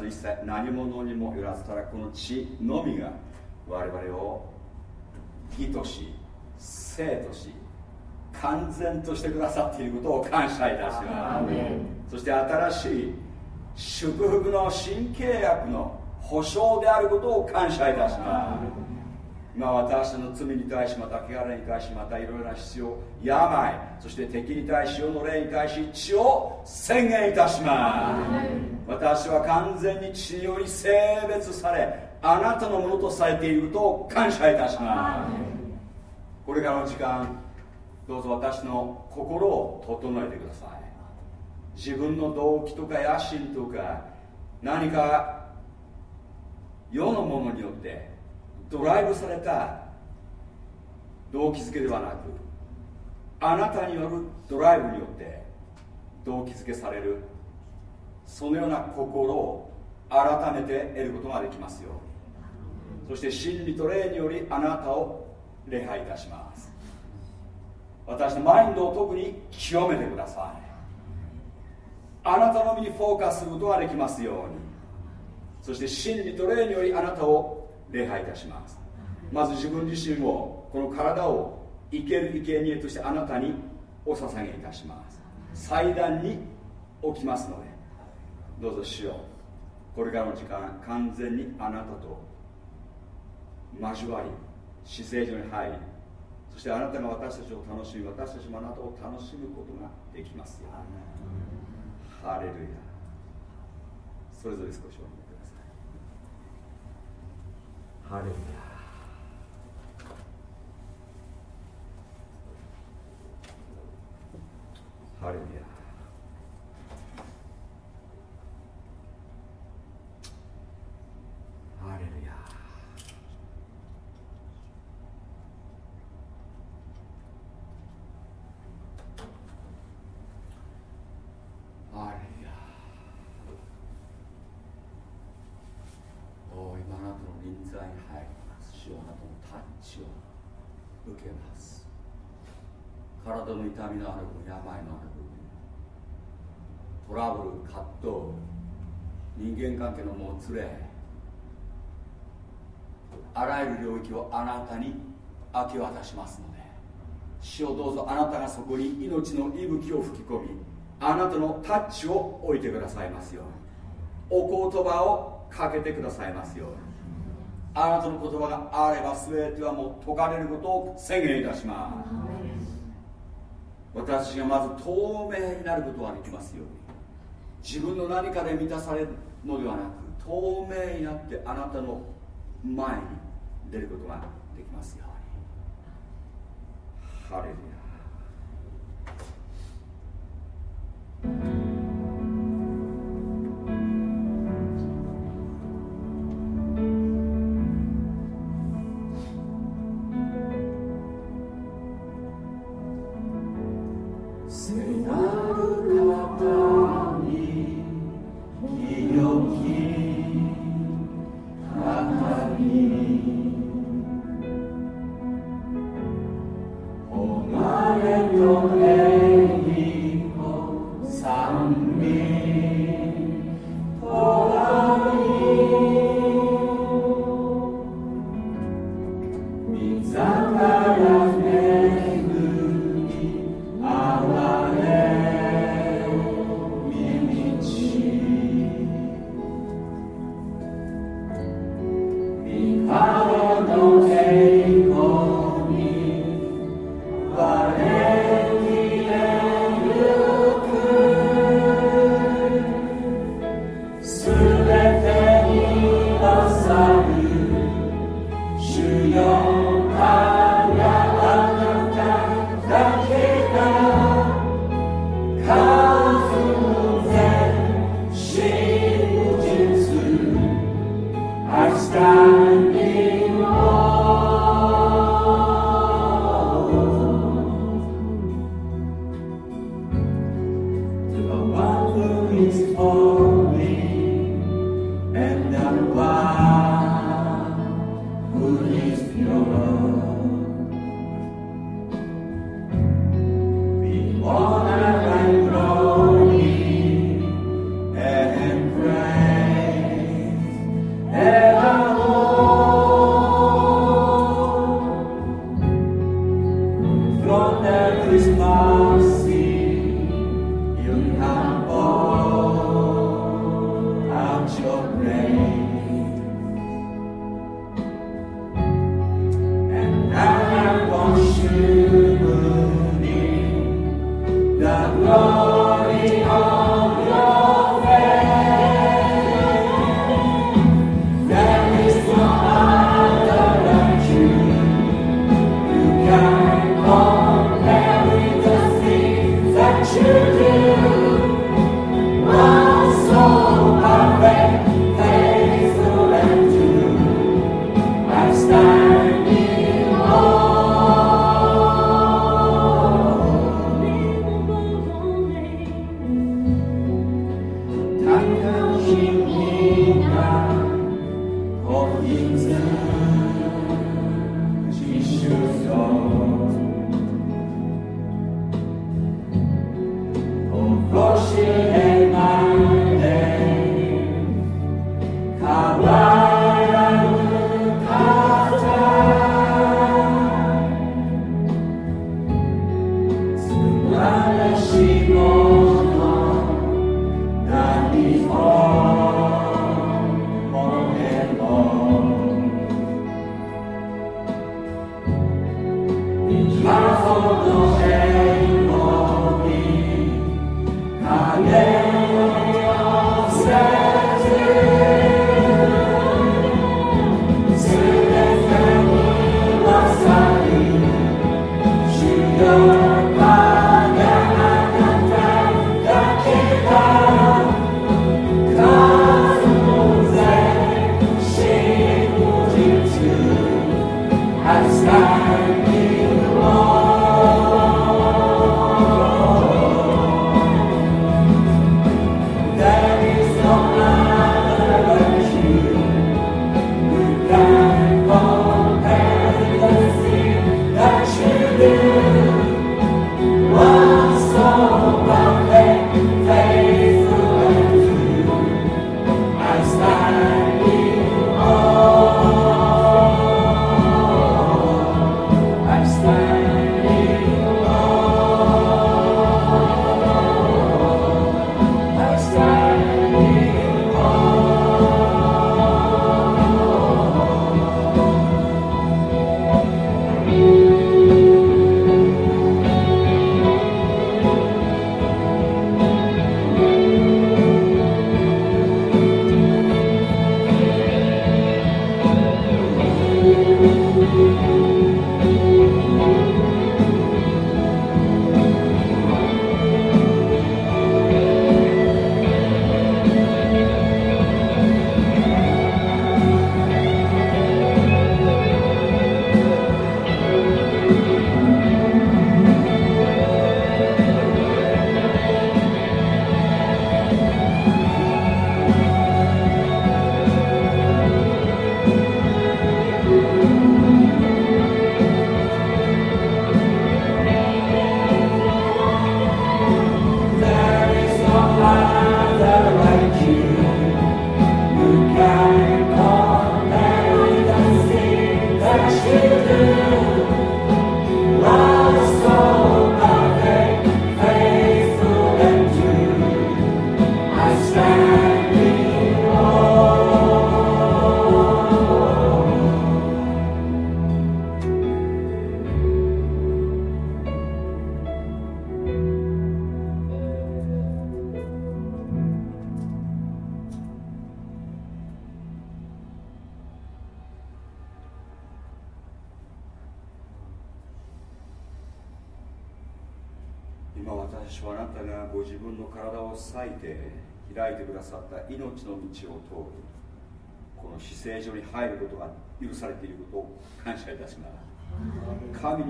私の一切何者にもよらずただこの血のみが我々を義とし生とし完全としてくださっていることを感謝いたします。そして新しい祝福の新契約の保証であることを感謝いたします今私の罪に対しまた汚れに対しまたいろいろな必要病そして敵に対し世の霊に対し血を宣言いたします。私は完全に血により性別されあなたのものとされていると感謝いたします。これからの時間どうぞ私の心を整えてください。自分の動機とか野心とか何か世のものによってドライブされた動機づけではなくあなたによるドライブによって動機づけされるそのような心を改めて得ることができますようそして真理と霊によりあなたを礼拝いたします。私のマインドを特に清めてください。あなたの身にフォーカスすることができますように。そして真理と霊によりあなたを礼拝いたします。まず自分自身をこの体を生ける生贄としてあなたにお捧げいたします。祭壇に起きますのでどうぞしよう。これからの時間完全にあなたと交わり姿勢上に入りそしてあなたが私たちを楽しみ私たちもあなたを楽しむことができますよハレルヤ。それぞれ少しお見てくださいハレルヤハレルヤ受けます体の痛みのある分病のある分トラブル葛藤人間関係のもつれあらゆる領域をあなたに明け渡しますので主をどうぞあなたがそこに命の息吹を吹き込みあなたのタッチを置いてくださいますように。お言葉をかけてくださいますように。あなたの言葉があれば全てはもう解かれることを宣言いたします。私がまず透明になることができますように。自分の何かで満たされるのではなく透明になってあなたの前に出ることができますように。ハレルヤ。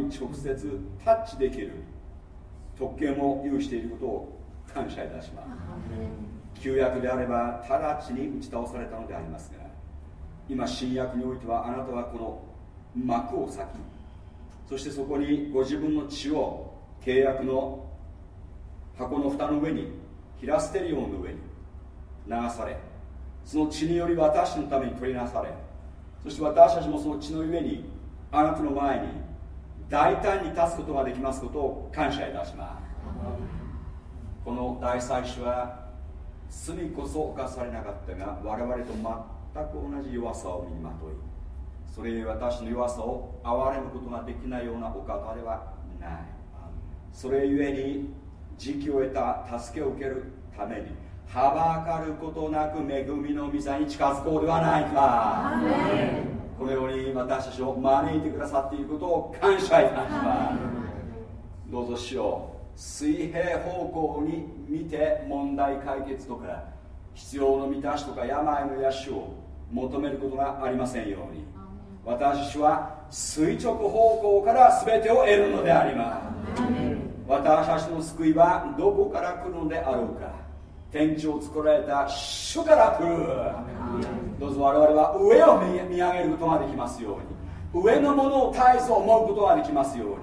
直接タッチできる特権を有していることを感謝いたします。旧約であれば直ちに打ち倒されたのでありますが今新約においてはあなたはこの幕を裂きそしてそこにご自分の血を契約の箱の蓋の上にヒラステリオンの上に流されその血により私のために取りなされそして私たちもその血の上にあなたの前に大胆に立つことができますことを感謝いたします。この大祭司は罪こそ犯されなかったが我々と全く同じ弱さを身にまといそれゆえ私の弱さを憐れむことができないようなお方ではない。それゆえに時期を得た助けを受けるためにはばかることなく恵みの御座に近づこうではないか。このように私たちを招いてくださっていることを感謝いたします。どうぞしよう水平方向に見て問題解決とか必要の満たしとか病の癒しを求めることがありませんように。私たちは垂直方向から全てを得るのであります。私たちの救いはどこから来るのであろうか天地を作られた主から来るどうぞ我々は上を見上げることができますように。上のものを絶えず思うことができますように。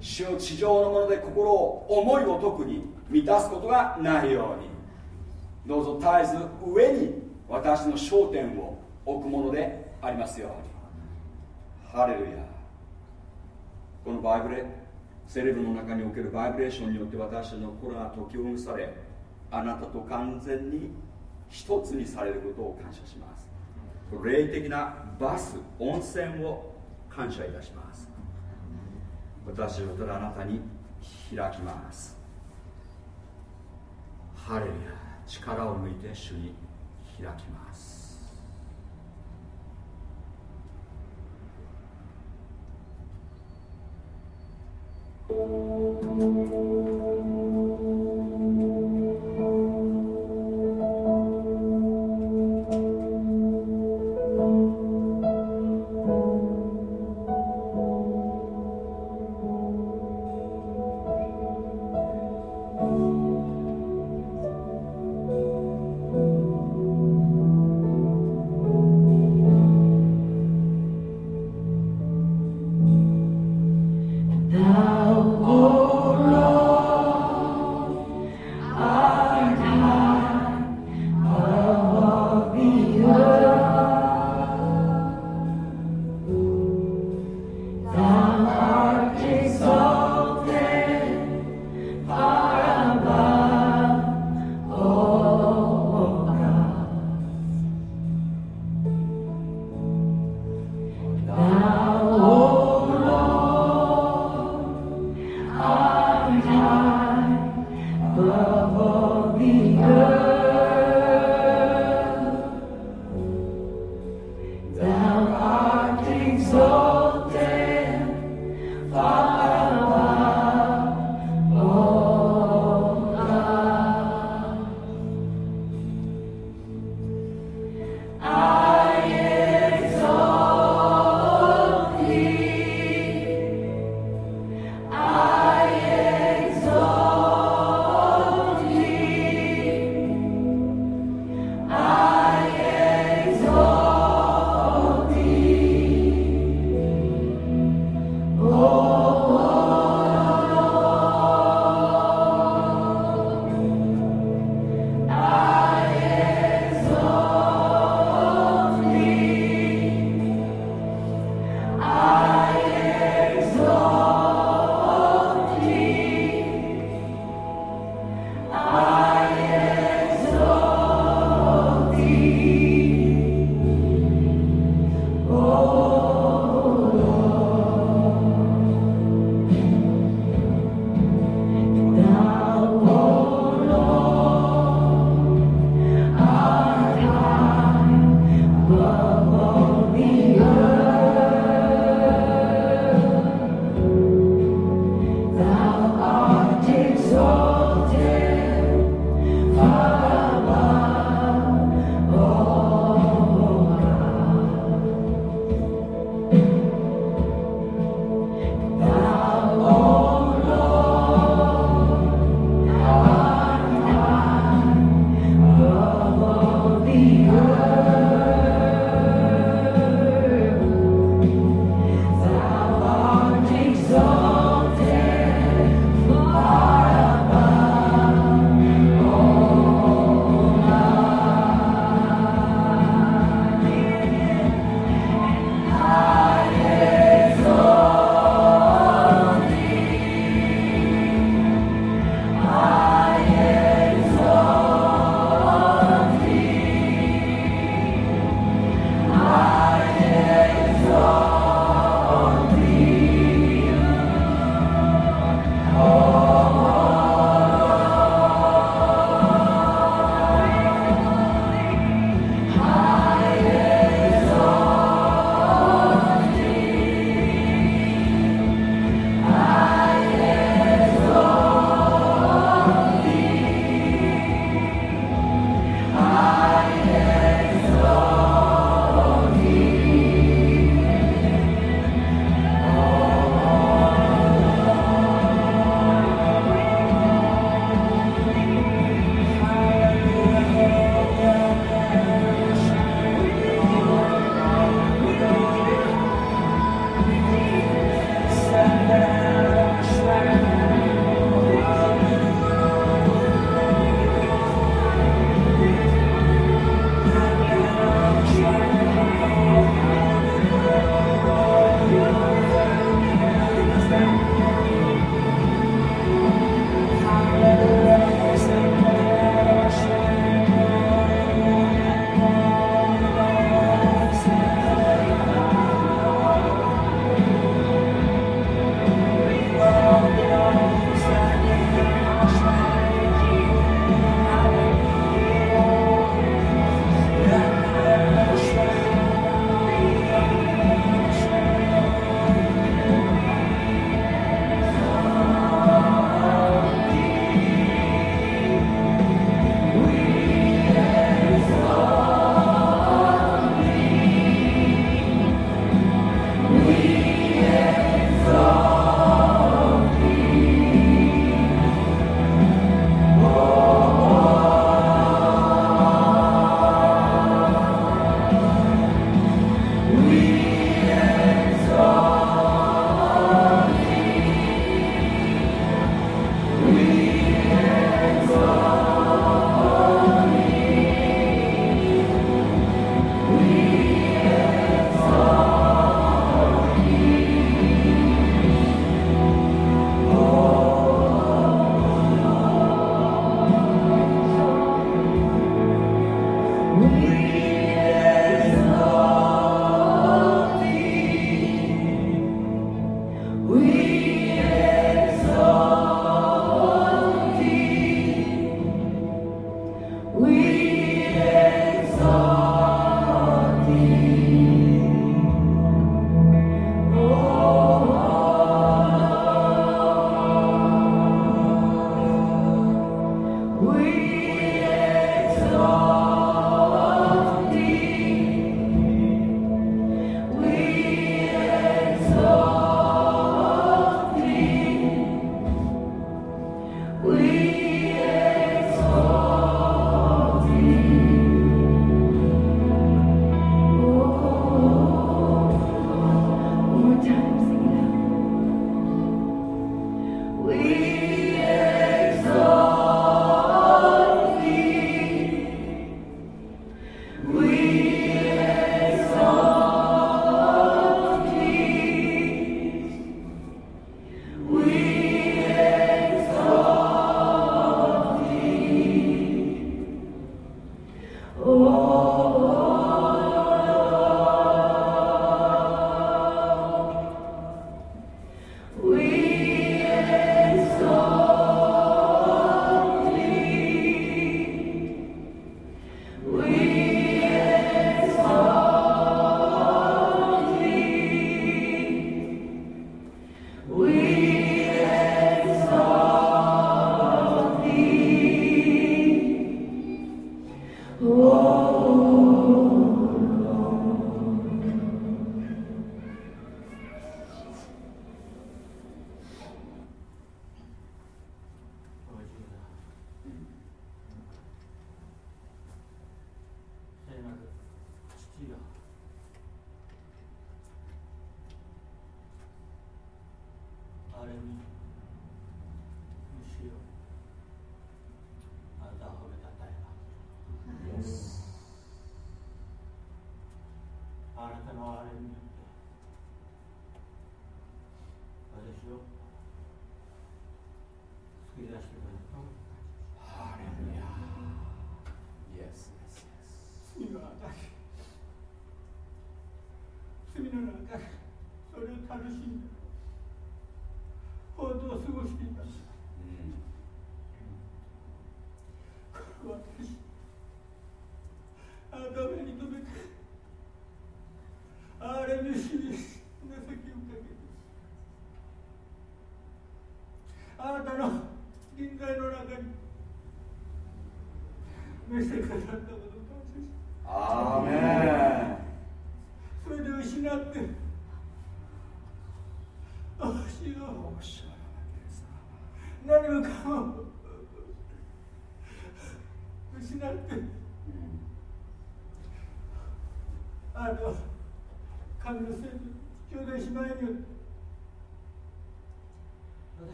主を地上のもので心を思いを特に満たすことがないように。どうぞ絶えず上に私の焦点を置くものでありますように。ハレルヤ。このバイブレセレブの中におけるバイブレーションによって私の心が解きほぐされあなたと完全に一つにされることを感謝します。霊的なバス温泉を感謝いたします。私はただあなたに開きます。ハレルヤ力を抜いて主に開きます。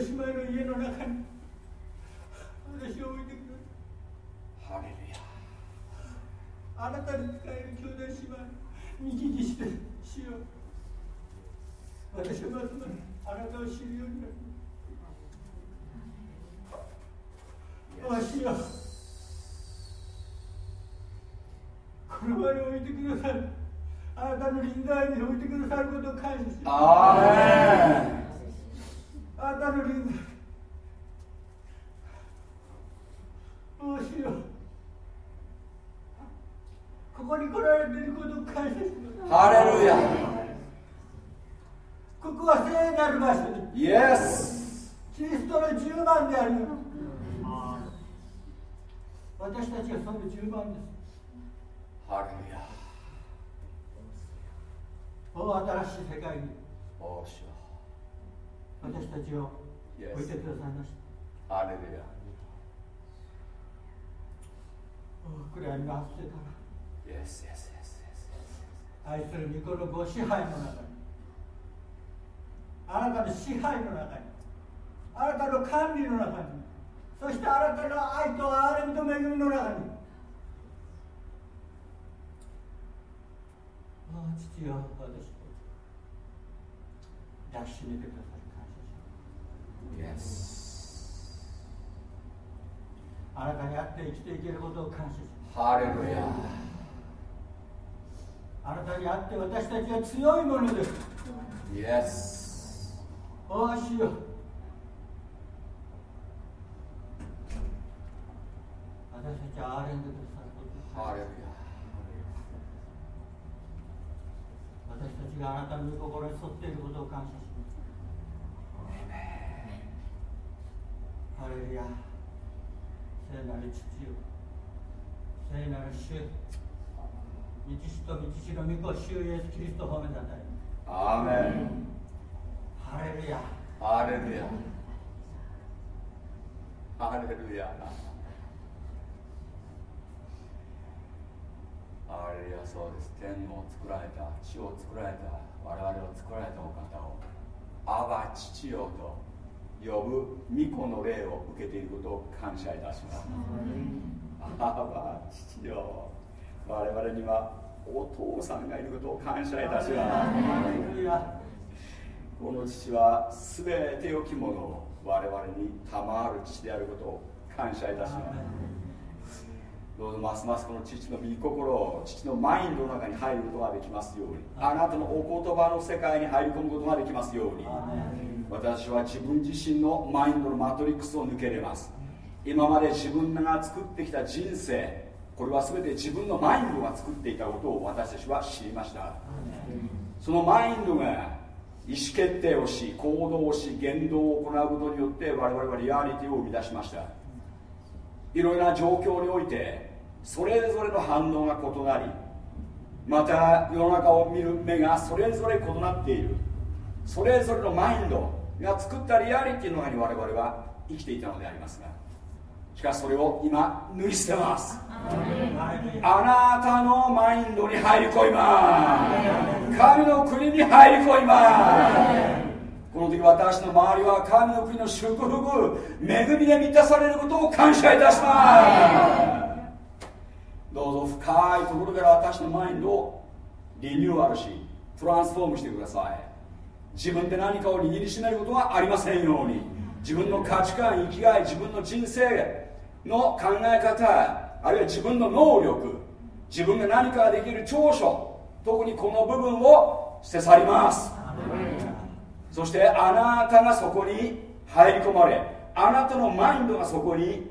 姉妹の家の中に。私を置いてください。ハレルヤ。あなたに使える兄弟姉妹ににしてしよう。私はますますあなたを知るようになりわしよこの場に置いてください。あなたの臨在に置いてくださることを感謝しますあなたの臨在どうしよう。ここに来られていることを感謝します。ハレルヤ。ここは聖なる場所。でイエスキリストの10万であります私たちがその10番です。ハレルヤ。お新しい世界に。おし私たちを置いてくださいました。ハレルヤ暗闇が発生から。Yes, yes, yes, yes, 愛する御子のご支配の中にあなたの支配の中にあなたの管理の中にそしてあなたの愛と憐れみと恵みの中にああ父よ私を抱きしめてください.あなたに会って生きていけることを感謝します。ハレルヤあなたに会って私たちは強いものです。Yes. おあしよ私たちは憐れんでくださることハレルヤ私たちがあなたの御心に沿っていることを感謝しますハレルヤ聖なる父よ。聖なる主道師と道師の御子主イエスキリストを褒めたたえアーメンハレルヤハレルヤハレルヤあれやそうです。天を作られた地を作られた我々を作られたお方をアバ父よと呼ぶ巫女の霊を受けていることを感謝いたします。アバ父よ。我々にはお父さんがいることを感謝いたします。この父は全て良きものを我々に賜る父であることを感謝いたします。どうぞますますこの父の御心を父のマインドの中に入ることができますように。あなたのお言葉の世界に入り込むことができますように。私は自分自身のマインドのマトリックスを抜けれます。今まで自分が作ってきた人生これは全て自分のマインドが作っていたことを私たちは知りました。そのマインドが意思決定をし行動をし言動を行うことによって我々はリアリティを生み出しました。いろいろな状況においてそれぞれの反応が異なりまた世の中を見る目がそれぞれ異なっている。それぞれのマインドが作ったリアリティの中に我々は生きていたのでありますがしかしそれを今脱ぎ捨てます。あなたのマインドに入り込みます。神の国に入り込みます。この時私の周りは神の国の祝福恵みで満たされることを感謝いたします。どうぞ深いところから私のマインドをリニューアルしトランスフォームしてください自分で何かを握りしめることはありませんように。自分の価値観生きがい自分の人生の考え方あるいは自分の能力自分が何かできる長所特にこの部分を捨て去ります。そしてあなたがそこに入り込まれあなたのマインドがそこに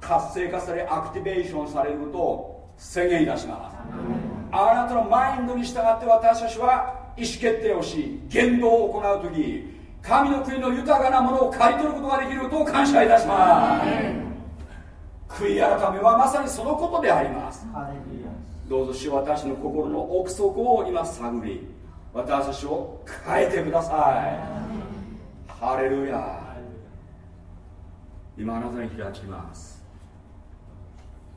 活性化されアクティベーションされることを宣言いたします。あなたのマインドに従って私たちは意思決定をし言動を行う時神の国の豊かなものを刈り取ることができることを感謝いたします。悔い改めはまさにそのことであります。どうぞ主私の心の奥底を今探り私たちを変えてください。ハレルヤ。今あなたに開きます。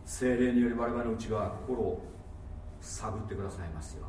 精霊により我々の内側心を探ってくださいますよ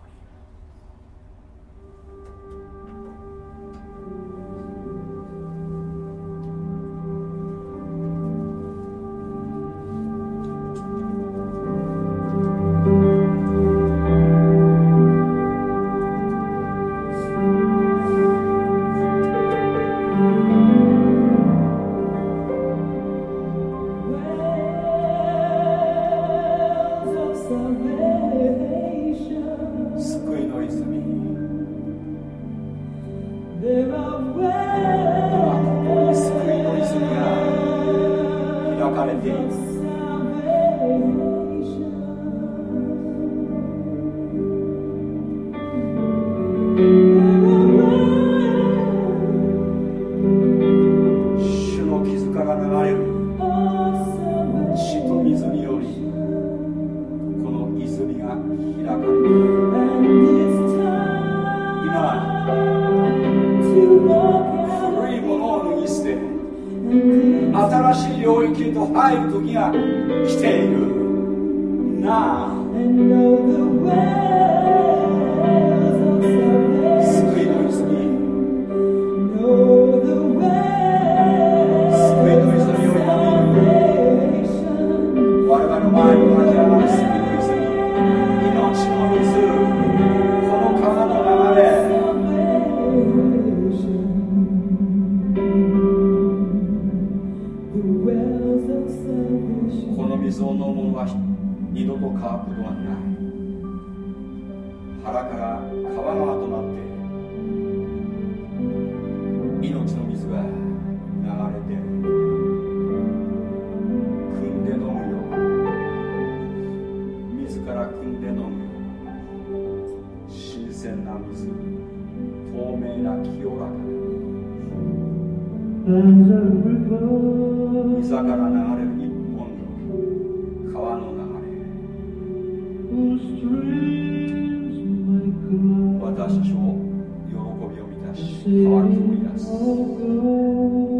far from us.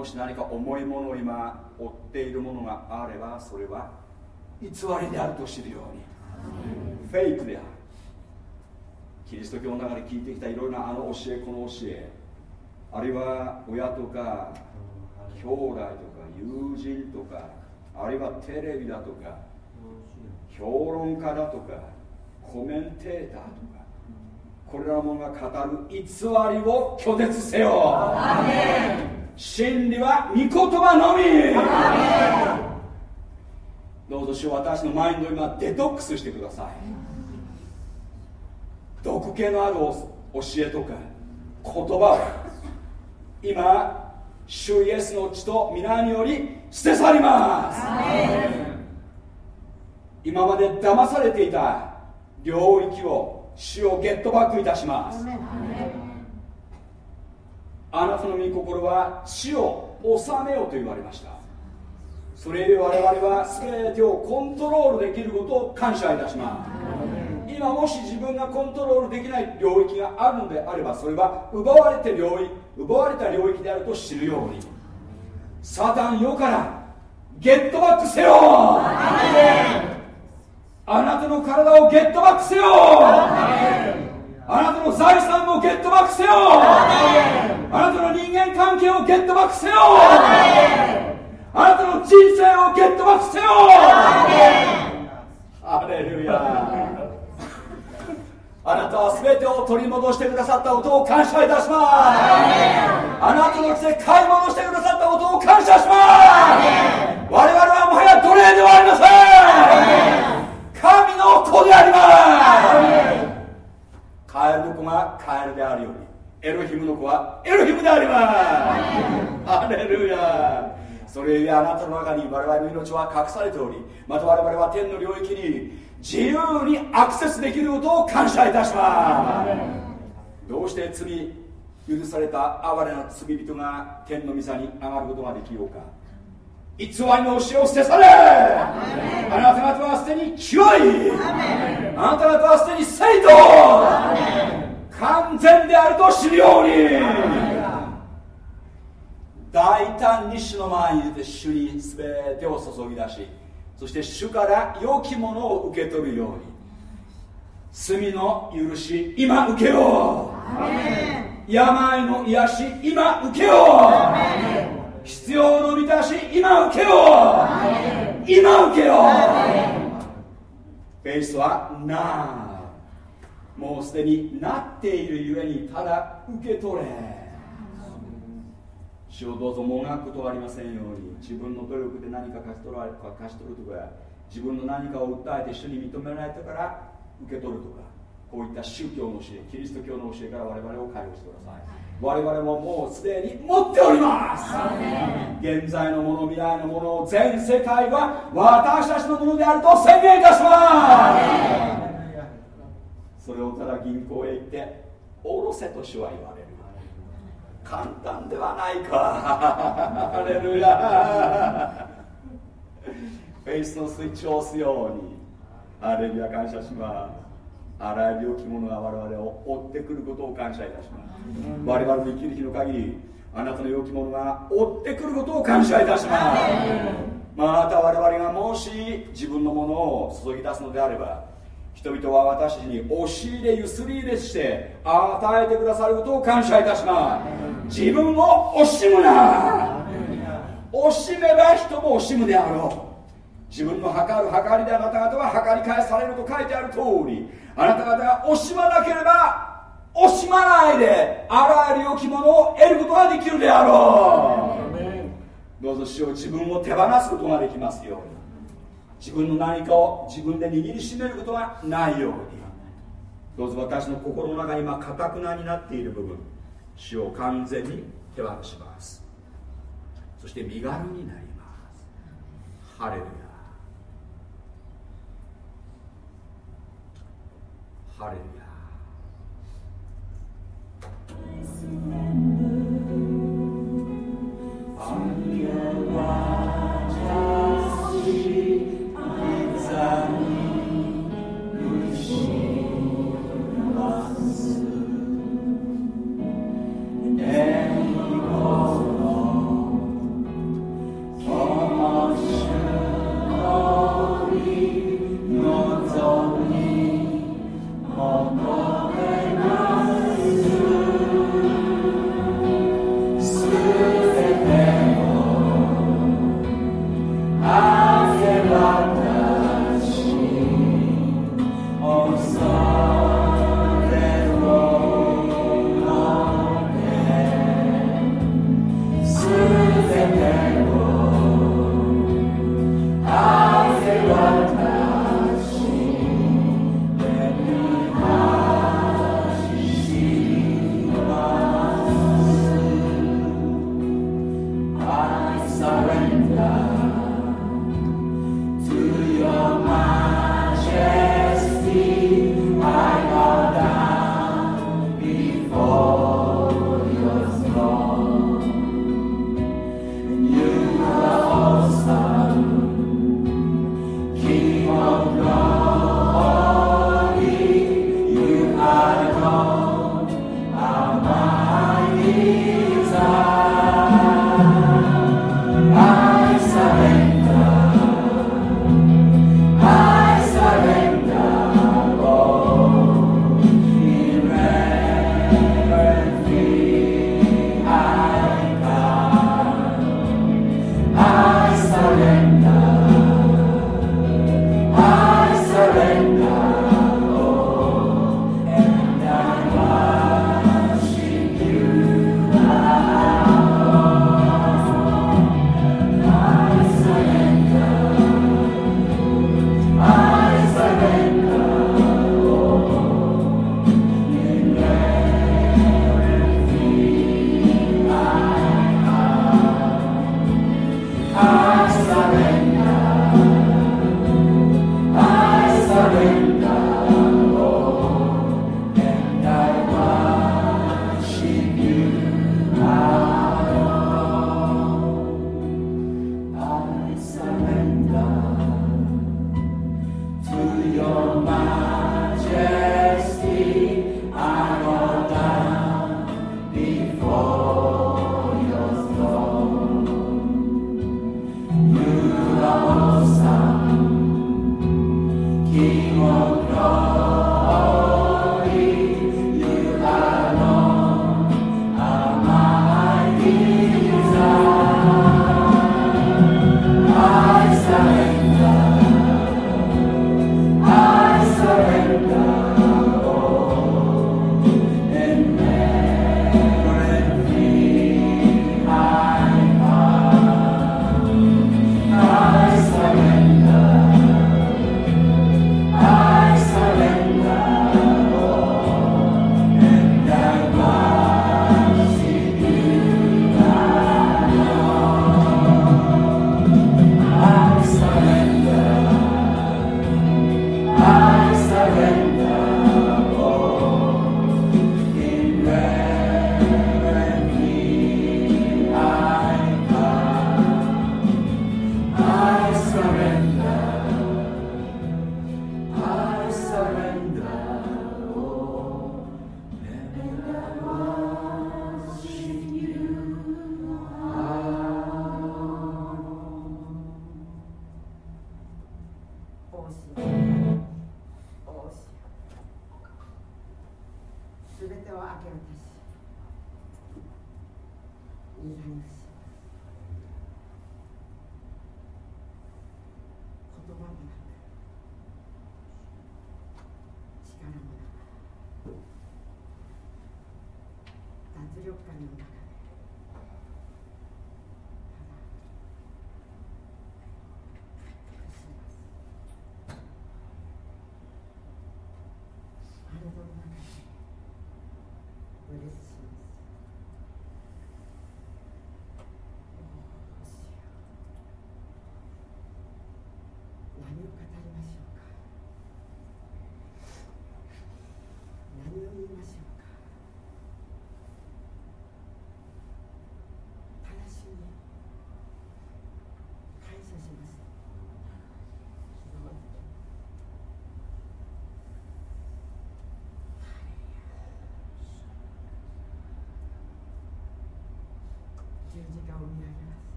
もし何か重いものを今追っているものがあればそれは偽りであると知るように。フェイクであるキリスト教の中で聞いてきたいろいろなあの教えこの教えあるいは親とか兄弟とか友人とかあるいはテレビだとか評論家だとかコメンテーターとかこれらのものが語る偽りを拒絶せよ。真理は御言葉のみ。どうぞしよ私のマインドを今デトックスしてください。毒気のある教えとか言葉を今主イエスの血と皆により捨て去ります。今まで騙されていた領域を主をゲットバックいたします。あなたの御心は死を治めようと言われました。それゆえ我々は全てをコントロールできることを感謝いたします。今もし自分がコントロールできない領域があるのであればそれは奪われて領域奪われた領域であると知るように。サタンよからゲットバックせよ。あなたの体をゲットバックせよ。あなたの財産をゲットバックせよあなたの人間関係をゲットバックせよ。あなたの人生をゲットバックせよ。ハレルヤ。あなたは全てを取り戻してくださったことを感謝いたします。あなたの血で買い物してくださったことを感謝します。我々はもはや奴隷ではありません。神の子であります。カエルの子がカエルであるようにエロヒムの子はエロヒムであります。ハレルヤ。それゆえあなたの中に我々の命は隠されておりまた我々は天の領域に自由にアクセスできることを感謝いたします。どうして罪許された哀れな罪人が天の御座に上がることができようか。偽りの教えを捨て去れ。あなた方はすでに清い。あなた方はすでに生徒完全であると知るように。大胆に主の前に出て主に全てを注ぎ出しそして主から良きものを受け取るように。罪の許し今受けよう。病の癒し今受けよう。必要の満たし今受けよう。今受けよう。フェイスはなもうすでになっているゆえにただ受け取れ。主をどうぞもがくことはありませんように。自分の努力で何か勝ち取られか勝ち取るとか自分の何かを訴えて主に認められたから受け取るとか。こういった宗教の教えキリスト教の教えから我々を解放してください。我々ももうすでに持っております。現在のもの未来のものを全世界は私たちのものであると宣言いたしますそれをただ銀行へ行って下ろせと主は言われる。簡単ではないか。ハレルヤ。フェイスのスイッチを押すように。ハレルヤ感謝します。あらゆる良きものが我々を追ってくることを感謝いたします。我々の生きる日の限りあなたの良きものが追ってくることを感謝いたします。また我々がもし自分のものを注ぎ出すのであれば人々は私たちに押し入れゆすり入れして与えてくださることを感謝いたします。自分を惜しむな。惜しめば人も惜しむであろう。自分の測る測りであなた方は測り返されると書いてある通りあなた方が惜しまなければ惜しまないであらゆる良きものを得ることができるであろう。どうぞ主を自分を手放すことができますように自分の何かを自分で握りしめることがないように。どうぞ私の心の中に今かたくなになっている部分。死を完全に手放します。そして身軽になります。ハレルヤ。ハレルヤ。I surrender.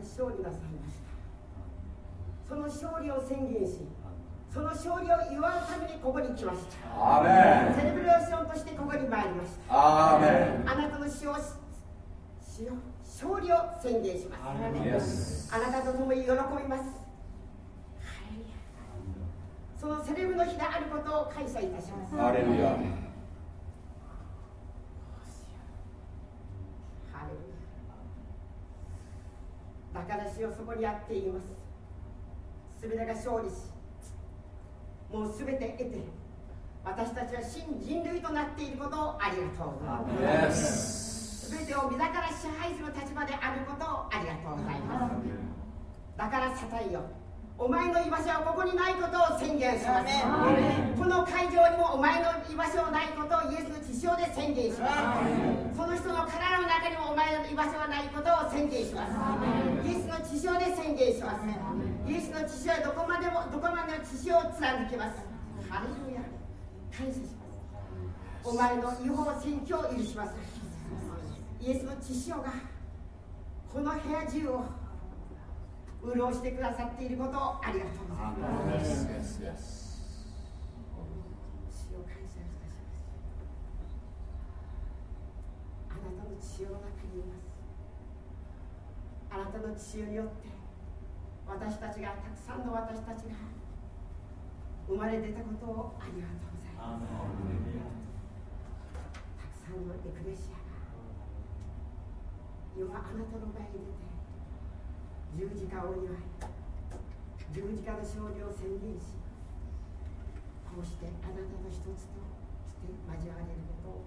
勝利なさいました。その勝利を宣言しその勝利を祝うためにここに来ました。アメセレブレーションとしてここに参りました。アメあなたの死を死を勝利を宣言します。あなたと共に喜びます。そのセレブの日であることを開催いたしますハレルヤだから死をそこにやっています。全てが勝利しもう全て得て私たちは真人類となっていることをありがとう。ございます全てを自ら支配する立場であることをありがとうございます。だからサタイよお前の居場所はここにないことを宣言します。この会場にもお前の居場所はないことをイエスの血潮で宣言します。その人の体の中にもお前の居場所はないことを宣言します。イエスの血潮で宣言します。イエスの血潮はどこまでもどこまでの血潮を貫きます。ハレルヤ。感謝します。お前の違法選挙を許します。イエスの血潮がこの部屋中を潤してくださっていることをありがとうございます。あなたの血の中にいます。あなたの血によって私たちがたくさんの私たちが生まれ出たことをありがとうございます。たくさんのエクレシアが今あなたの前に出て十字架を祝い十字架の勝利を宣言しこうしてあなたの一つとして交われることを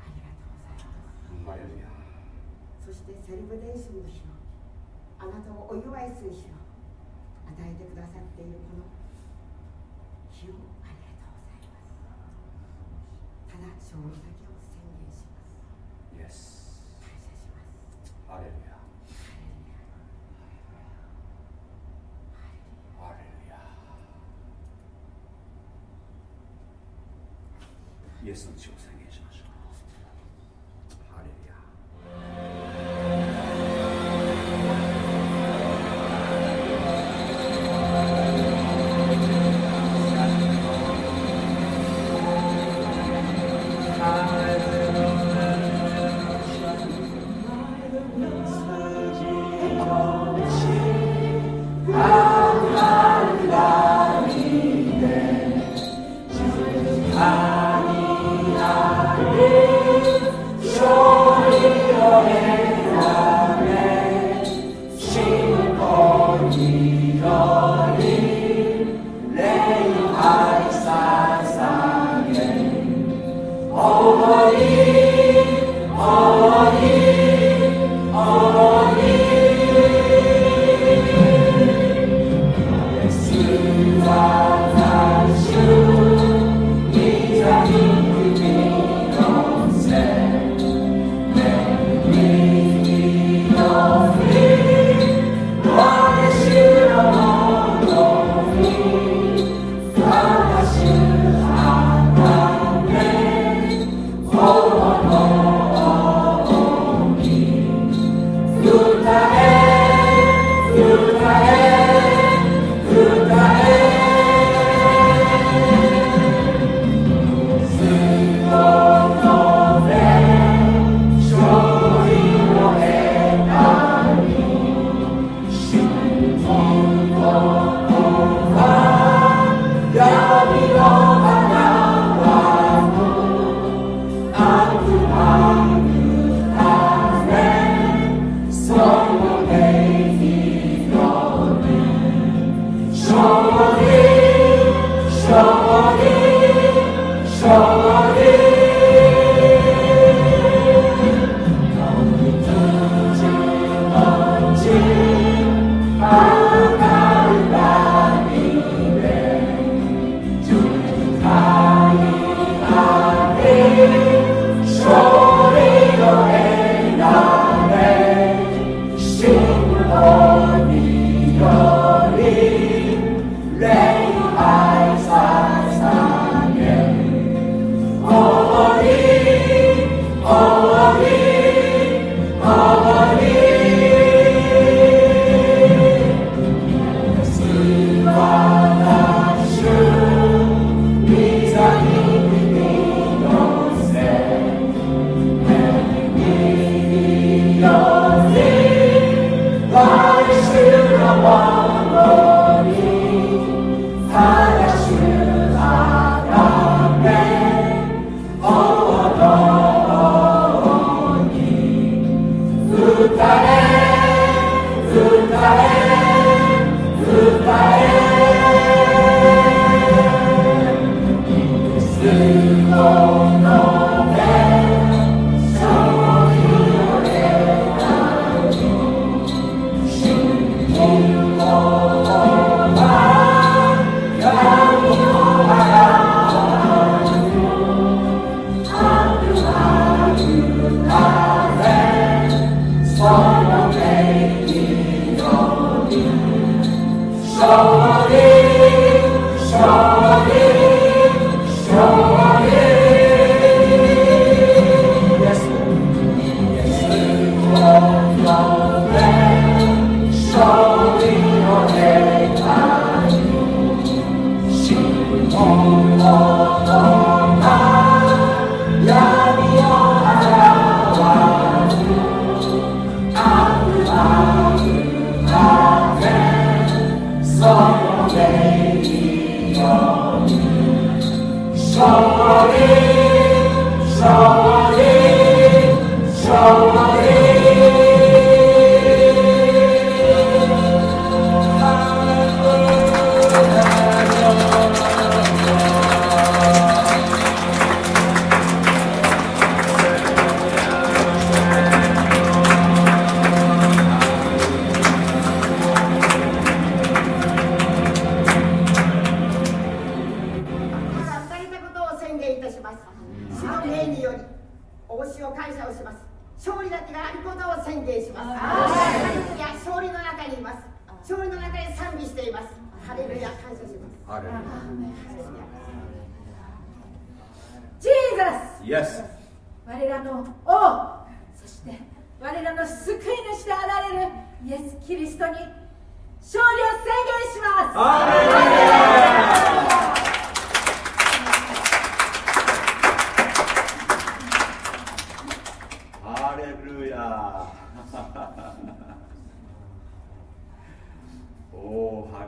ありがとうございます。そしてセレブレーションの日をあなたをお祝いする日を与えてくださっているこの日をありがとうございます。ただ勝利だけを宣言します。Yes 感謝しますハレルヤ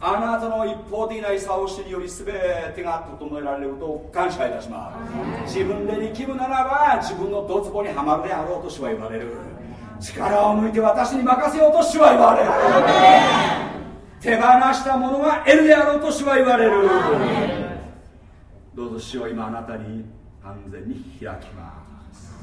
あなたの一方的な勲しにより全てが整えられることを感謝いたします。自分で力むならば自分のドツボにはまるであろうと主は言われる。力を抜いて私に任せようと主は言われる。手放したものは得るであろうと主は言われる。どうぞ主は今あなたに完全に開きます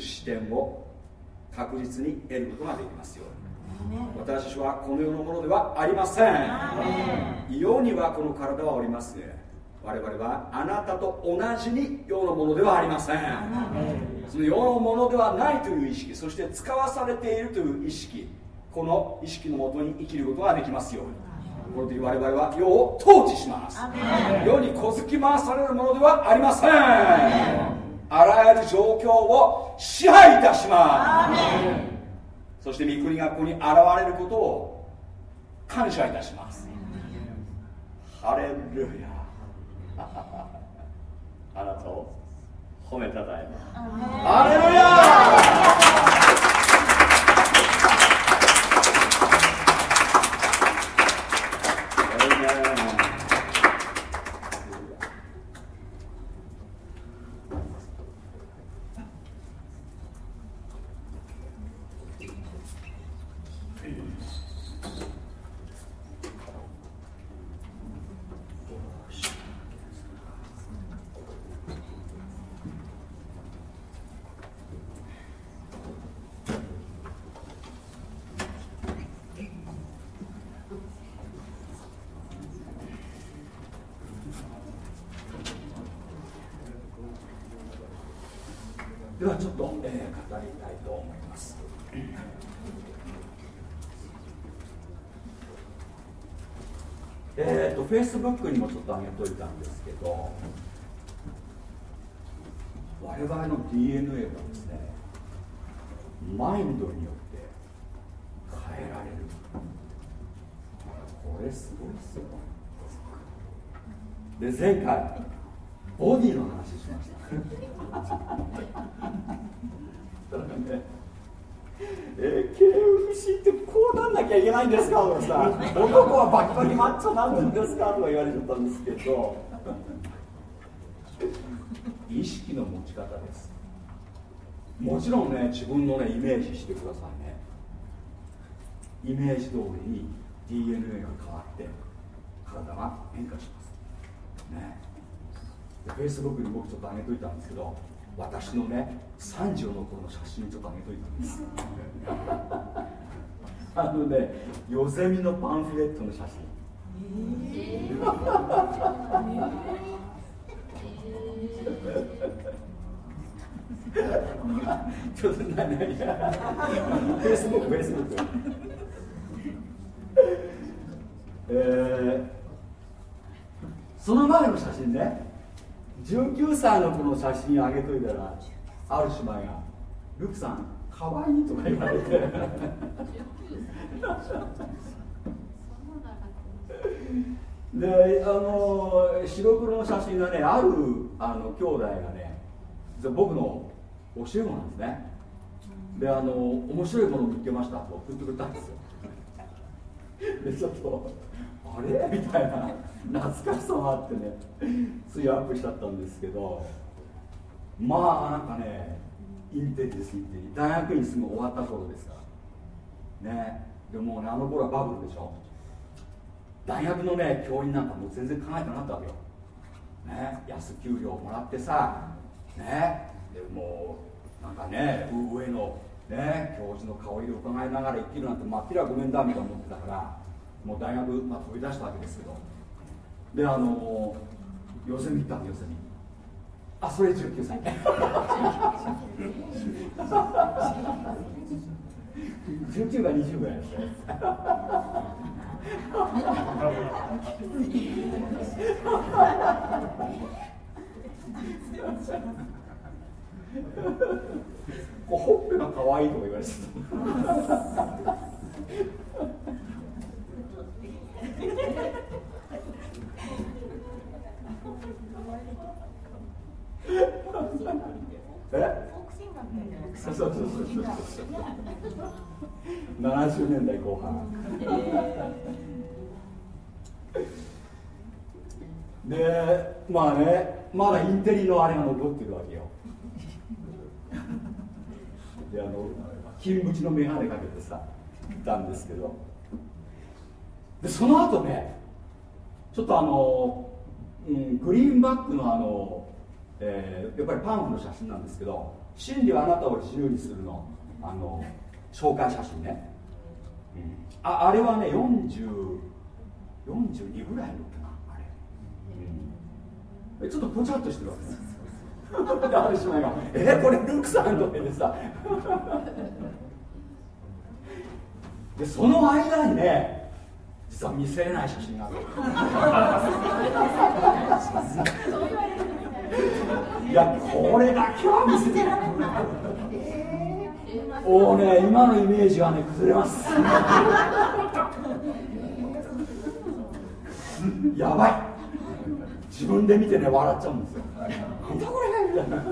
視点を確実に得ることができますよ私はこの世のものではありません。世にはこの体はおります我々はあなたと同じに世のものではありません。その世のものではないという意識そして使わされているという意識この意識のもとに生きることができますようにこれで我々は世を統治します。世に小突き回されるものではありません。あらゆる状況を支配いたします。そして御国がここに現れることを感謝いたします。ハレルヤ。あなたを褒めたたえます。ハレルヤではちょっと、えー、語りたいと思いますえっ、ー、とフェイスブックにもちょっと上げといたんですけど我々の DNA がですねマインドによって変えられる。これすごいですよ。で前回ボディの話しました。ねえー、KFC ってこうなんなきゃいけないんですか？とかさ男はバックリマッチョなんですか？とか言われちゃったんですけど意識の持ち方です。もちろんね自分のねイメージしてくださいね。イメージ通りに DNA が変わって体が変化します。ね。で Facebook に僕ちょっと上げといたんですけど私のね30の頃の写真ちょっと上げといたんです。あのねヨゼミのパンフレットの写真、えーちょっと何何フェイスブックフェイスブックえー、その前の写真ね19歳の子の写真あげといたらある姉妹が「ルクさんかわいい」とか言われて。であの白黒の写真がねあるあの兄弟がね僕の教え子なんですね。であの面白いものを見つけましたと送ってくれたんですよ。でちょっとあれ？みたいな。懐かしさがあってね。ついアップしちゃったんですけど。まあなんかねインテリですインテリ大学院すぐ終わった頃ですから。ね。でもねあの頃はバブルでしょ。大学のね教員なんかもう全然考えてなかったわけよ、ね、安給料もらってさ。ね。でもうなんかね上のね教授の顔色を伺いながら生きるなんてまっぴらごめんだみたいな思ってたからもう大学、まあ、飛び出したわけですけど。であの寄せ見行ったん寄せ見。あそれ19歳19が20ぐらいですね。ほっぺが可愛いとか言われてた。えそうそうそうそう70年代後半、でまあねまだインテリのあれが残ってるわけよ。であの金縁の眼鏡かけてさいたんですけど。でその後ねちょっとあの、うん、グリーンバックのあの、えー、やっぱりパンフの写真なんですけど真理はあなたを自由にするのあの紹介写真ね、うん、ああれはね40 42ぐらいのかなあれ、うん、ちょっとぽちゃっとしてるわけね。である姉妹が「えー、これルークさん」とか言ってさ。でその間にね実は見せれない写真がある いやこれだけは見せて。ないおおね今のイメージはね崩れます。やばい。自分で見てね笑っちゃうんですよ。なんだこれみたいな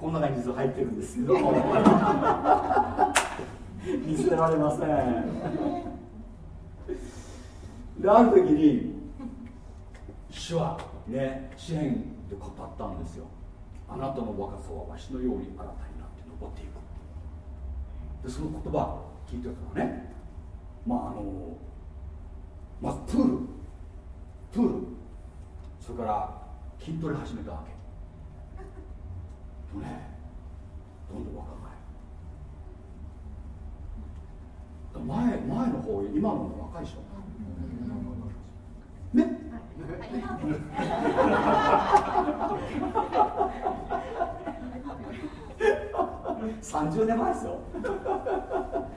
こんな感じで入ってるんですけど。見捨てられませんである時に主はね詩篇で語ったんですよ。あなたの若さはわしのように新たになって昇っていく。でその言葉聞いてたらねまああのまずプール。プール。それから筋トレ始めたわけ。とねどんどん若返前前の方今の方が若いでしょね？はい30年前ですよ。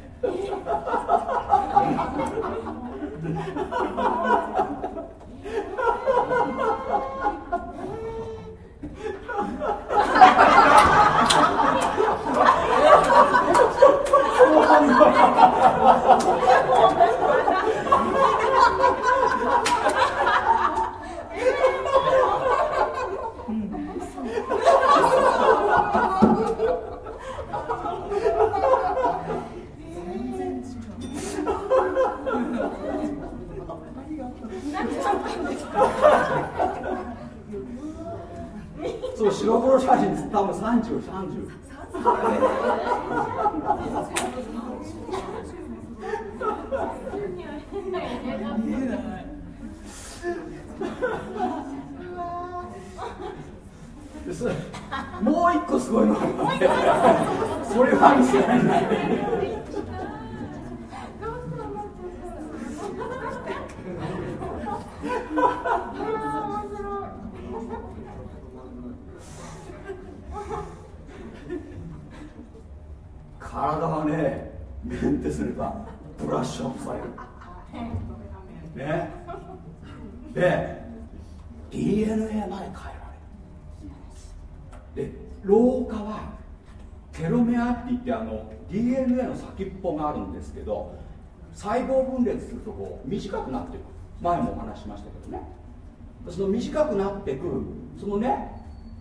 そう白黒写真多分3030もう一個すごいのあるそれは見せられない体はねメンテすればブラッシュアップされるね。で DNA まで変えられる。で老化はテロメアって言ってあの DNA の先っぽがあるんですけど細胞分裂するとこう短くなっていく前もお話しましたけどね。その短くなっていくそのね、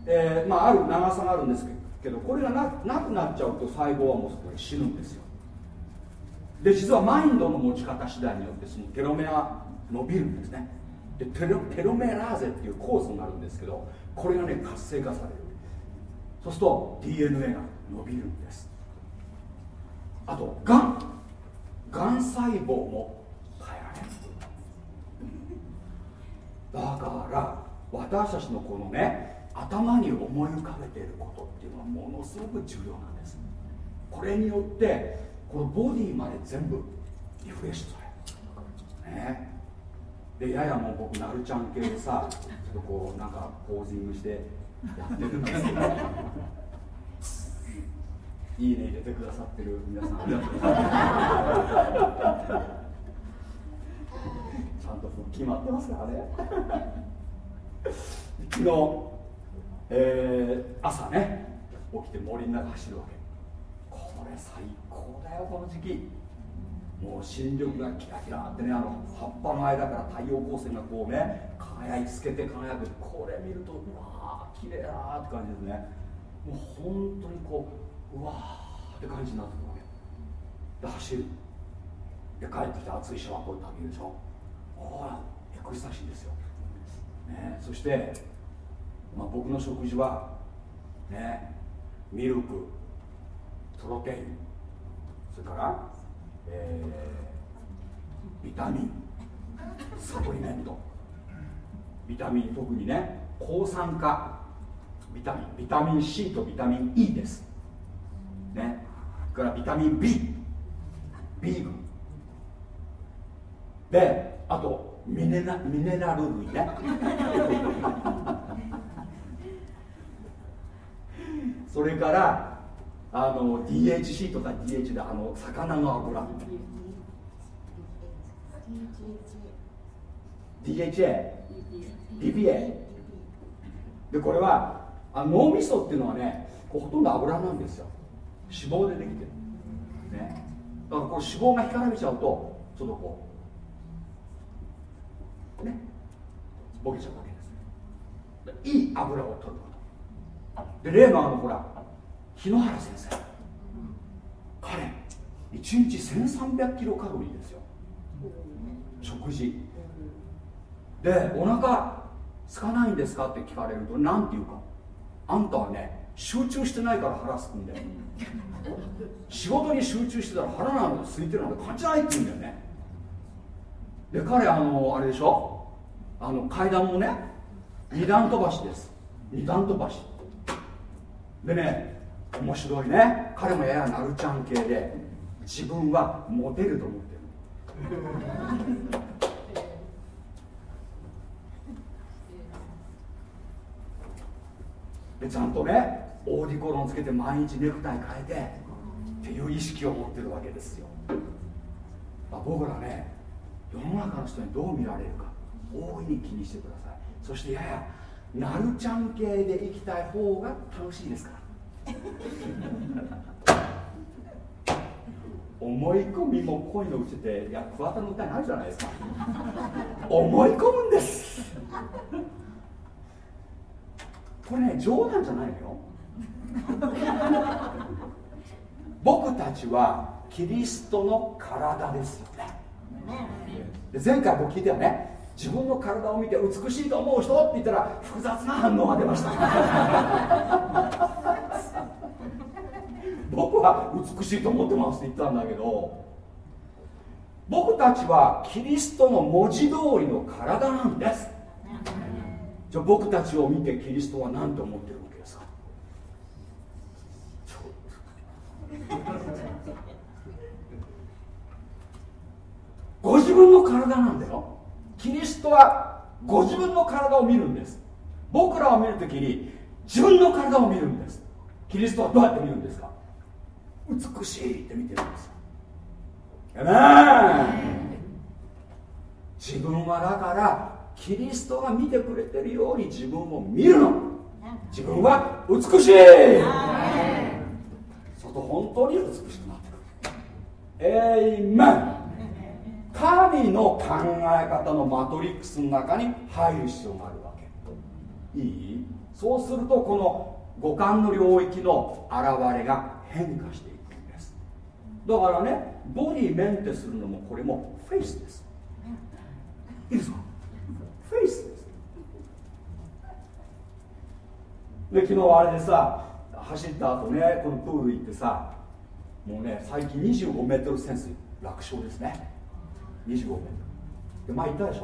えー、まあ、ある長さがあるんですけどけどこれがななくなっちゃうと細胞はもうそこで死ぬんですよ。で実はマインドの持ち方次第によってそのテロメア伸びるんですね。でテロテロメラーゼっていう酵素があるんですけどこれがね活性化される。そうすると DNA が伸びるんです。あとがん。がん細胞も変えられる。だから私たちのこのね頭に思い浮かべていることっていうのはものすごく重要なんです。これによってこのボディまで全部リフレッシュされる。ね。でややもう僕なるちゃん系でさちょっとこうなんかポージングしてやってるんですけどいいね入れてくださってる皆さん。ありがとうございますちゃんと腹筋回ってますからね。昨日、えー、朝ね起きて森の中走るわけ。これ最高だよこの時期。もう新緑がキラキラってねあの葉っぱの間から太陽光線がこうね輝きつけて輝く。これ見るとうわー綺麗だーって感じですね。もう本当にこううわーって感じになってくるわけ。で走る。で帰ってきて熱いシャワーこうやって浴びるでしょ。ああエクスタシーですよ、ね、そして、まあ、僕の食事はねミルクプロテインそれから、えービタミンサプリメント。ビタミン特にね抗酸化ビタミンビタミン C とビタミン E です。ねそれからビタミン B B 群であとミネラミネラル類ね。それからあの DHC とか DH であの魚の油。DHA DPA でこれはあ脳みそっていうのはねほとんど油なんですよ。脂肪でできてる。ね。だからこう脂肪が干からびちゃうとちょっとこうね。ボケちゃうわけです。いい油を取る。で例のあのほら日野原先生。彼1日1300キロカロリーですよ。食事。でお腹空かないんですか？って聞かれると何て言うか。あんたはね集中してないから腹すくんだよ。仕事に集中してたら腹なんか空いてるなんて感じないって言うんだよね。で彼あのあれでしょ？あの階段もね二段飛ばしです。二段飛ばし。でね面白いね。彼もややなるちゃん系で自分はモテると思ってる。でちゃんとねオーディコロンつけて毎日ネクタイ変えてっていう意識を持ってるわけですよ、まあ、僕らね世の中の人にどう見られるか大いに気にしてください。そしてややなるちゃん系で生きたい方が楽しいですから。思い込みも恋のうちっていや桑田の歌にあるじゃないですか。思い込むんです。これね冗談じゃないのよ。僕たちはキリストの体ですよね。で前回僕聞いたよね自分の体を見て美しいと思う人？って言ったら複雑な反応が出ました。僕は美しいと思ってますって言ったんだけど僕たちはキリストの文字通りの体なんです。じゃあ僕たちを見てキリストは何と思ってるわけですか？ご自分の体なんだよ。キリストはご自分の体を見るんです。僕らを見るときに自分の体を見るんです。キリストはどうやって見るんですか？美しいって見てるんです。よ自分はだからキリストが見てくれてるように自分を見るの。自分は美しい。外本当に美しくなってくる。えいめん神の考え方のマトリックスの中に入る必要があるわけ。いい。そうするとこの五感の領域の現れが変化していくんです。だからねボディメンテするのもこれもフェイスです。いいですか？フェイスです。で昨日あれでさ走った後ねこのプール行ってさもうね最近25メートル潜水楽勝ですね。25メートルで前行ったでしょ？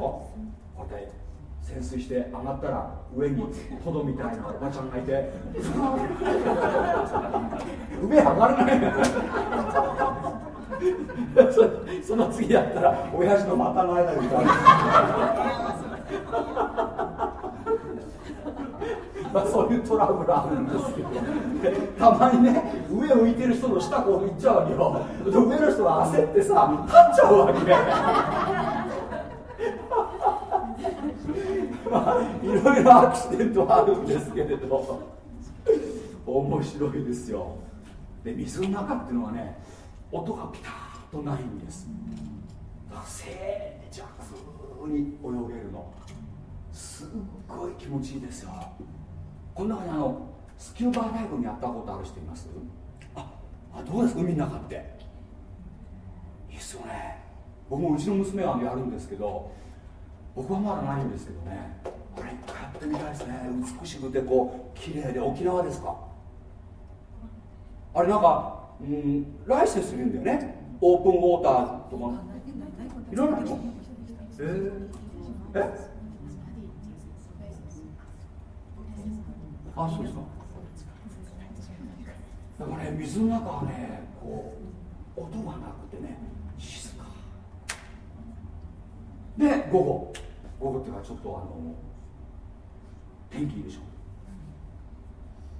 こうやって潜水して上がったら上にトドみたいなおばちゃんがいて。上上がれない。その次やったら親父の股の間にいた。そういうトラブルあるんですけど。たまにね上浮いてる人の下こう行っちゃうわけよ。上の人は焦ってさ立っちゃうわけ。まあいろいろアクシデントはあるんですけれど。面白いですよ。で水の中っていうのはね音がピタッとないんです。だから静寂に泳げるの。すっごい気持ちいいですよ。この中にあのスキューバーダイブにやったことある人います？ああどうですか？海の中って。いいっすよね。僕もうちの娘はやるんですけど僕はまだないんですけどね。あれ一回やってみたいですね。美しくてこう綺麗で。沖縄ですか？あれなんか、うん、ライセンスいるんだよね。オープンウォーターとか。いらないの？えー、え？あそうですか。だからね水の中はねこう音がなくてね静か。で午後。午後っていうかちょっとあの天気いいでしょ。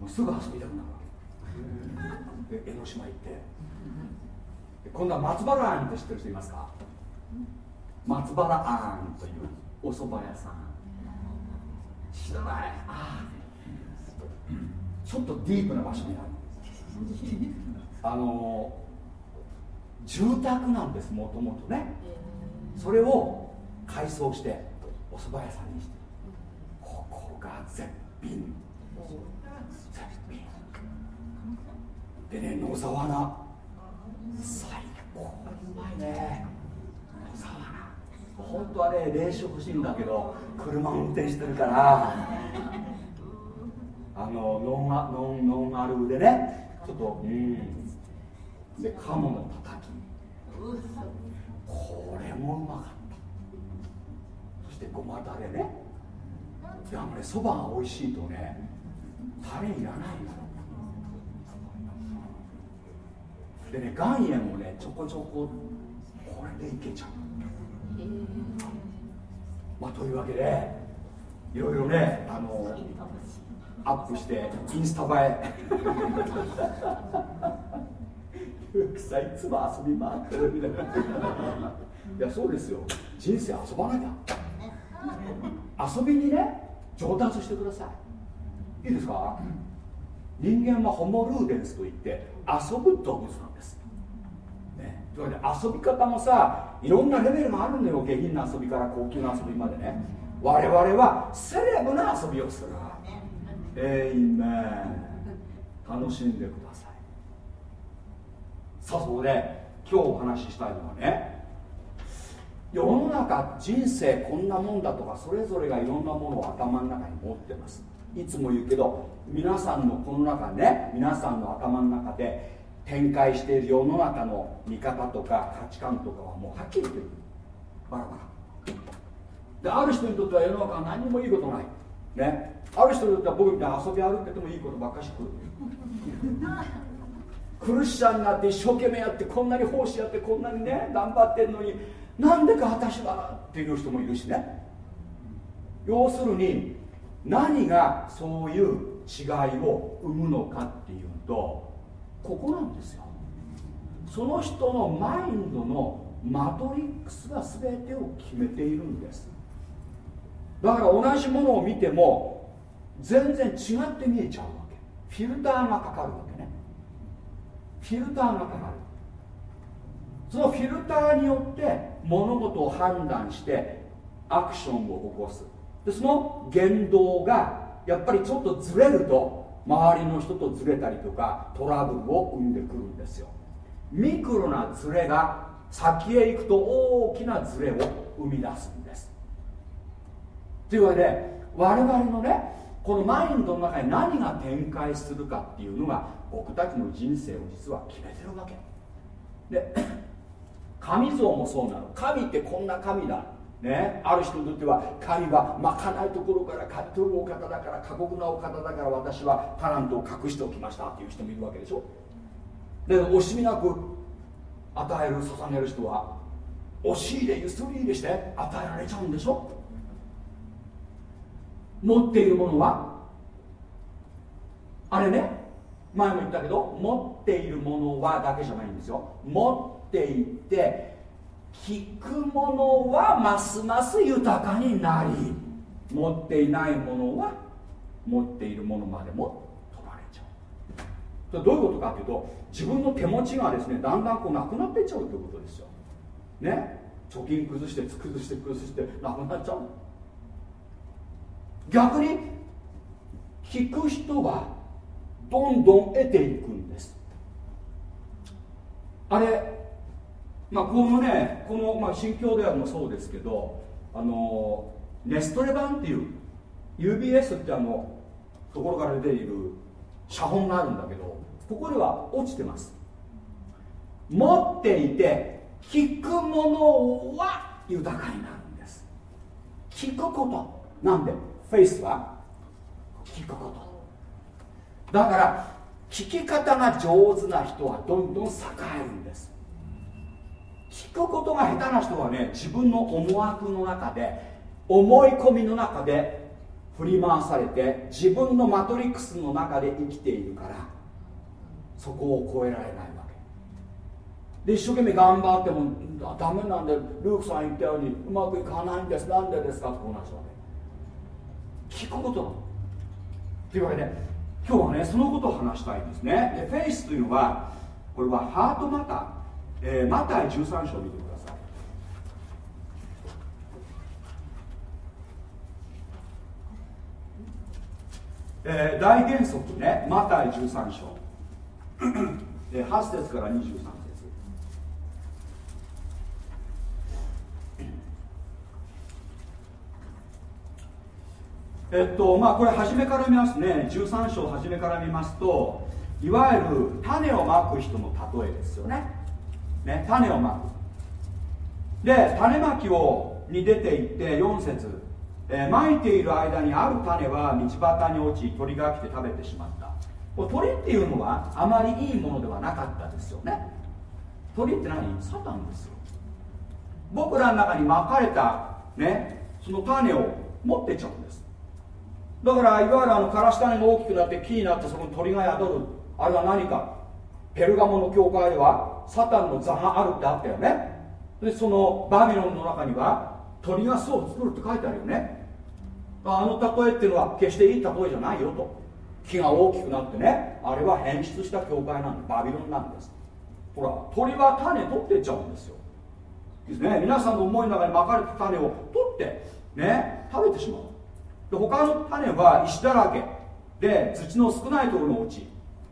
もうすぐ遊びたくなるわけ。で江ノ島行って。今度は松原庵って知ってる人いますか？松原庵というお蕎麦屋さん。知らない。ああちょっとディープな場所にある。あの住宅なんですもともとね。それを改装してお蕎麦屋さんにして。ここが絶品。絶品。でね野沢菜。最高うまいね。野沢菜。本当はね冷酒欲しいんだけど車運転してるからあのノンアノンノンアルでねちょっとうん。で鴨のたたき。これもうまかった。そしてごまだれね。いやもうねそばが美味しいとねタレいらないのでね岩塩もねちょこちょここれでいけちゃう。まあというわけでいろいろねあのアップしてインスタ映え。さ いつも遊び回ってるみたいな。いやそうですよ。人生遊ばなきゃ。遊びにね上達してください。いいですか？人間はホモルーデンスといって遊ぶ動物なんです、ね、というわけで遊び方もさいろんなレベルがあるのよ。下品な遊びから高級な遊びまでね。我々はセレブな遊びをする。えいめ楽しんでください。さあそこで今日お話ししたいのはね世の中人生こんなもんだとかそれぞれがいろんなものを頭の中に持ってます。いつも言うけど皆さんのこの中ね皆さんの頭の中で展開している世の中の見方とか価値観とかはもうはっきり言ってる。バラバラ。である人にとっては世の中は何もいいことない。ね。ある人にとっては僕みたいに遊び歩いててもいいことばっかし来る クリスチャンになって一生懸命やってこんなに奉仕やってこんなにね頑張ってんのになんでか私はっていう人もいるしね。要するに何がそういう違いを生むのかっていうとここなんですよ。その人のマインドのマトリックスが全てを決めているんですだから同じものを見ても全然違って見えちゃうわけ。フィルターがかかるわけね。フィルターがかかる。そのフィルターによって物事を判断してアクションを起こす。でその言動がやっぱりちょっとずれると周りの人とずれたりとかトラブルを生んでくるんですよ。ミクロなズレが先へ行くと大きなズレを生み出す。というわけで我々のねこのマインドの中に何が展開するかっていうのが僕たちの人生を実は決めてるわけ。で 神像もそうなの。神ってこんな神だ。ね、ある人にとっては神はまかないところから買って取るお方だから過酷なお方だから私はタラントを隠しておきましたっていう人もいるわけでしょ。で惜しみなく与える捧げる人は押し入れゆすり入れして与えられちゃうんでしょ。持っているものは？あれね。前も言ったけど持っているものはだけじゃないんですよ。持っていて聞くものはますます豊かになり持っていないものは持っているものまでも取られちゃう。どういうことかというと自分の手持ちがですねだんだんこうなくなっていっちゃうということですよ。ね？貯金崩して崩して崩してなくなっちゃう。逆に聞く人はどんどん得ていくんです。あれまあ、このねこの、まあ、新教ではもそうですけどあのネストレ版っていう UBS ってあのところから出ている写本があるんだけどここでは落ちてます。持っていて聞くものは豊かになるんです。聞くこと。なんで？フェイスは聞くこと。だから聞き方が上手な人はどんどん栄えるんです。聞くことが下手な人はね自分の思惑の中で思い込みの中で振り回されて自分のマトリックスの中で生きているからそこを超えられないわけ。で一生懸命頑張ってもダメなんでルークさん言ったようにうまくいかないんです。なんでですか？と同じわけ。聞くことというわけで今日はねそのことを話したいんですね。でフェイスというのはこれはハートマターえー、マタイ13章を見てください。えー、大原則ねマタイ13章。えー、8節から23節えっとまあこれ初めから見ますね。13章初めから見ますといわゆる種をまく人の例えですよね。ね、種をまく。で種まきをに出ていって4節、えー、まいている間にある種は道端に落ち鳥が来て食べてしまった。鳥っていうのはあまりいいものではなかったですよね。鳥って何？サタンですよ。僕らの中にまかれたねその種を持ってっちゃうんです。だからいわゆるあのからし種が大きくなって木になってそこに鳥が宿る。あれは何か。ペルガモの教会ではサタンの座があるってあったよね。でそのバビロンの中には鳥が巣を作るって書いてあるよね。あの例えっていうのは決していい例えじゃないよと。木が大きくなってねあれは変質した教会なんでバビロンなんです。ほら鳥は種取ってっちゃうんですよ。ですね皆さんの思いの中にまかれた種を取ってね食べてしまう。で他の種は石だらけ。で土の少ないところの落ち、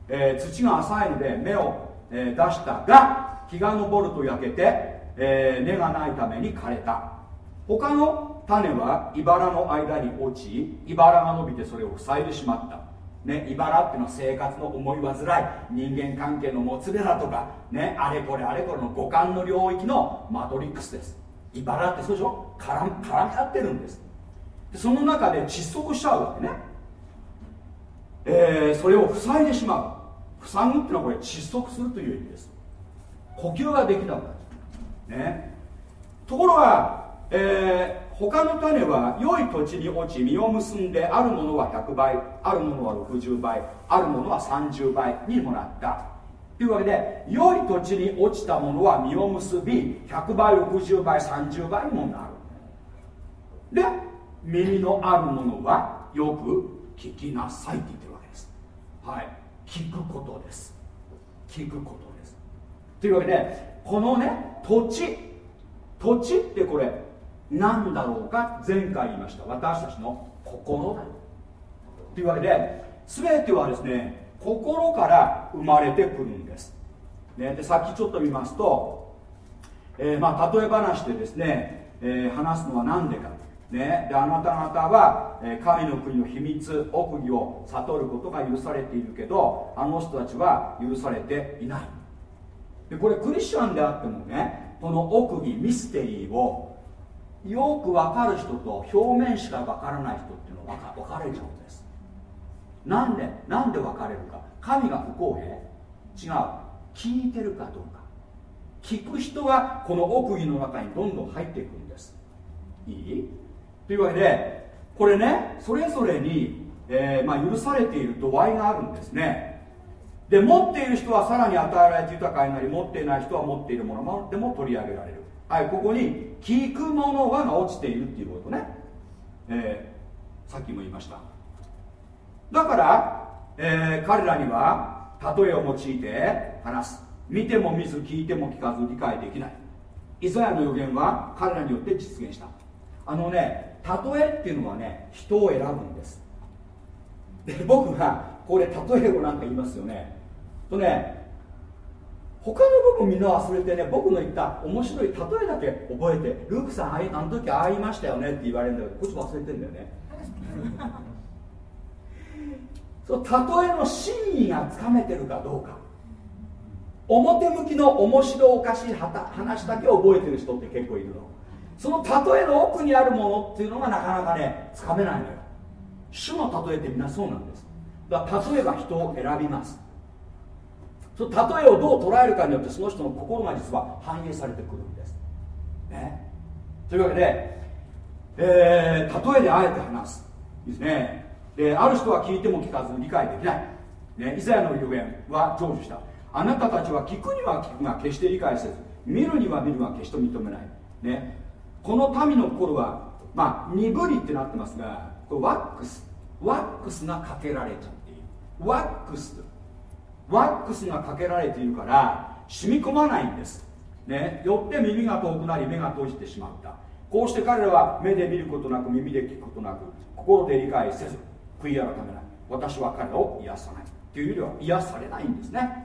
えー、土が浅いので芽を、えー、出したが日が昇ると焼けて、えー、根がないために枯れた。他の種は茨の間に落ち茨が伸びてそれを塞いでしまった。ね、茨っていうのは生活の思い煩い人間関係のもつれだとか、ね、あれこれあれこれの五感の領域のマトリックスです。茨ってそうでしょ？絡絡み合ってるんです。その中で窒息しちゃうわけね、えー、それを塞いでしまう。塞ぐっていうのはこれ窒息するという意味です。呼吸ができなくなる、ね、ところが、えー、他の種は良い土地に落ち実を結んであるものは100倍あるものは60倍あるものは30倍にもなった。というわけで良い土地に落ちたものは実を結び100倍60倍30倍にもなる。で耳のあるものはよく聞きなさいって言ってるわけです。はい。聞くことです。聞くことです。というわけでこのね土地。土地ってこれ何だろうか？前回言いました。私たちの心だというわけで全てはですね心から生まれてくるんです、ね、でさっきちょっと見ますと、えー、まあ例え話でですね、えー、話すのは何でか、ね、であなた方は、神の国の秘密奥義を悟ることが許されているけどあの人たちは許されていない。でこれクリスチャンであってもねこの奥義ミステリーをよく分かる人と表面しか分からない人っていうのは分かれちゃうんです。なんでなんで分かれるか。神が不公平？違う。聞いてるかどうか。聞く人がこの奥義の中にどんどん入っていくんです。いい？というわけでこれねそれぞれに、えー、まあ、許されている度合いがあるんですね。で持っている人はさらに与えられて豊かになり持っていない人は持っているものまでも取り上げられる。はいここに聞くものはが落ちているっていうことね、えー、さっきも言いました。だから、えー、彼らには例えを用いて話す。見ても見ず聞いても聞かず理解できない。イザヤの予言は彼らによって実現した。あのね例えっていうのはね人を選ぶんです。で僕がこれ例えをなんか言いますよね。とね他の部分みんな忘れてね僕の言った面白い例えだけ覚えてルークさんああの時ああ言いましたよねって言われるんだけどこっち忘れてんだよね。そう例えの真意がつかめてるかどうか。表向きの面白おかしい話だけ覚えてる人って結構いるの。その例えの奥にあるものっていうのがなかなかねつかめないのよ。主の例えってみんなそうなんです。だから例えば人を選びます。その例えをどう捉えるかによってその人の心が実は反映されてくるんです、ね、というわけで、えー、例えであえて話す。ですね。である人は聞いても聞かず理解できない、ね、イザヤの予言は成就した。あなたたちは聞くには聞くが決して理解せず見るには見るが決して認めない、ね、この民の心はまあ鈍りってなってますがこれワックスワックスがかけられちゃっている。ワックスワックスがかけられているから染み込まないんです、ね、よって耳が遠くなり目が閉じてしまった。こうして彼らは目で見ることなく耳で聞くことなく心で理解せず悔い改めない。私は彼らを癒さない。というよりは癒されないんですね。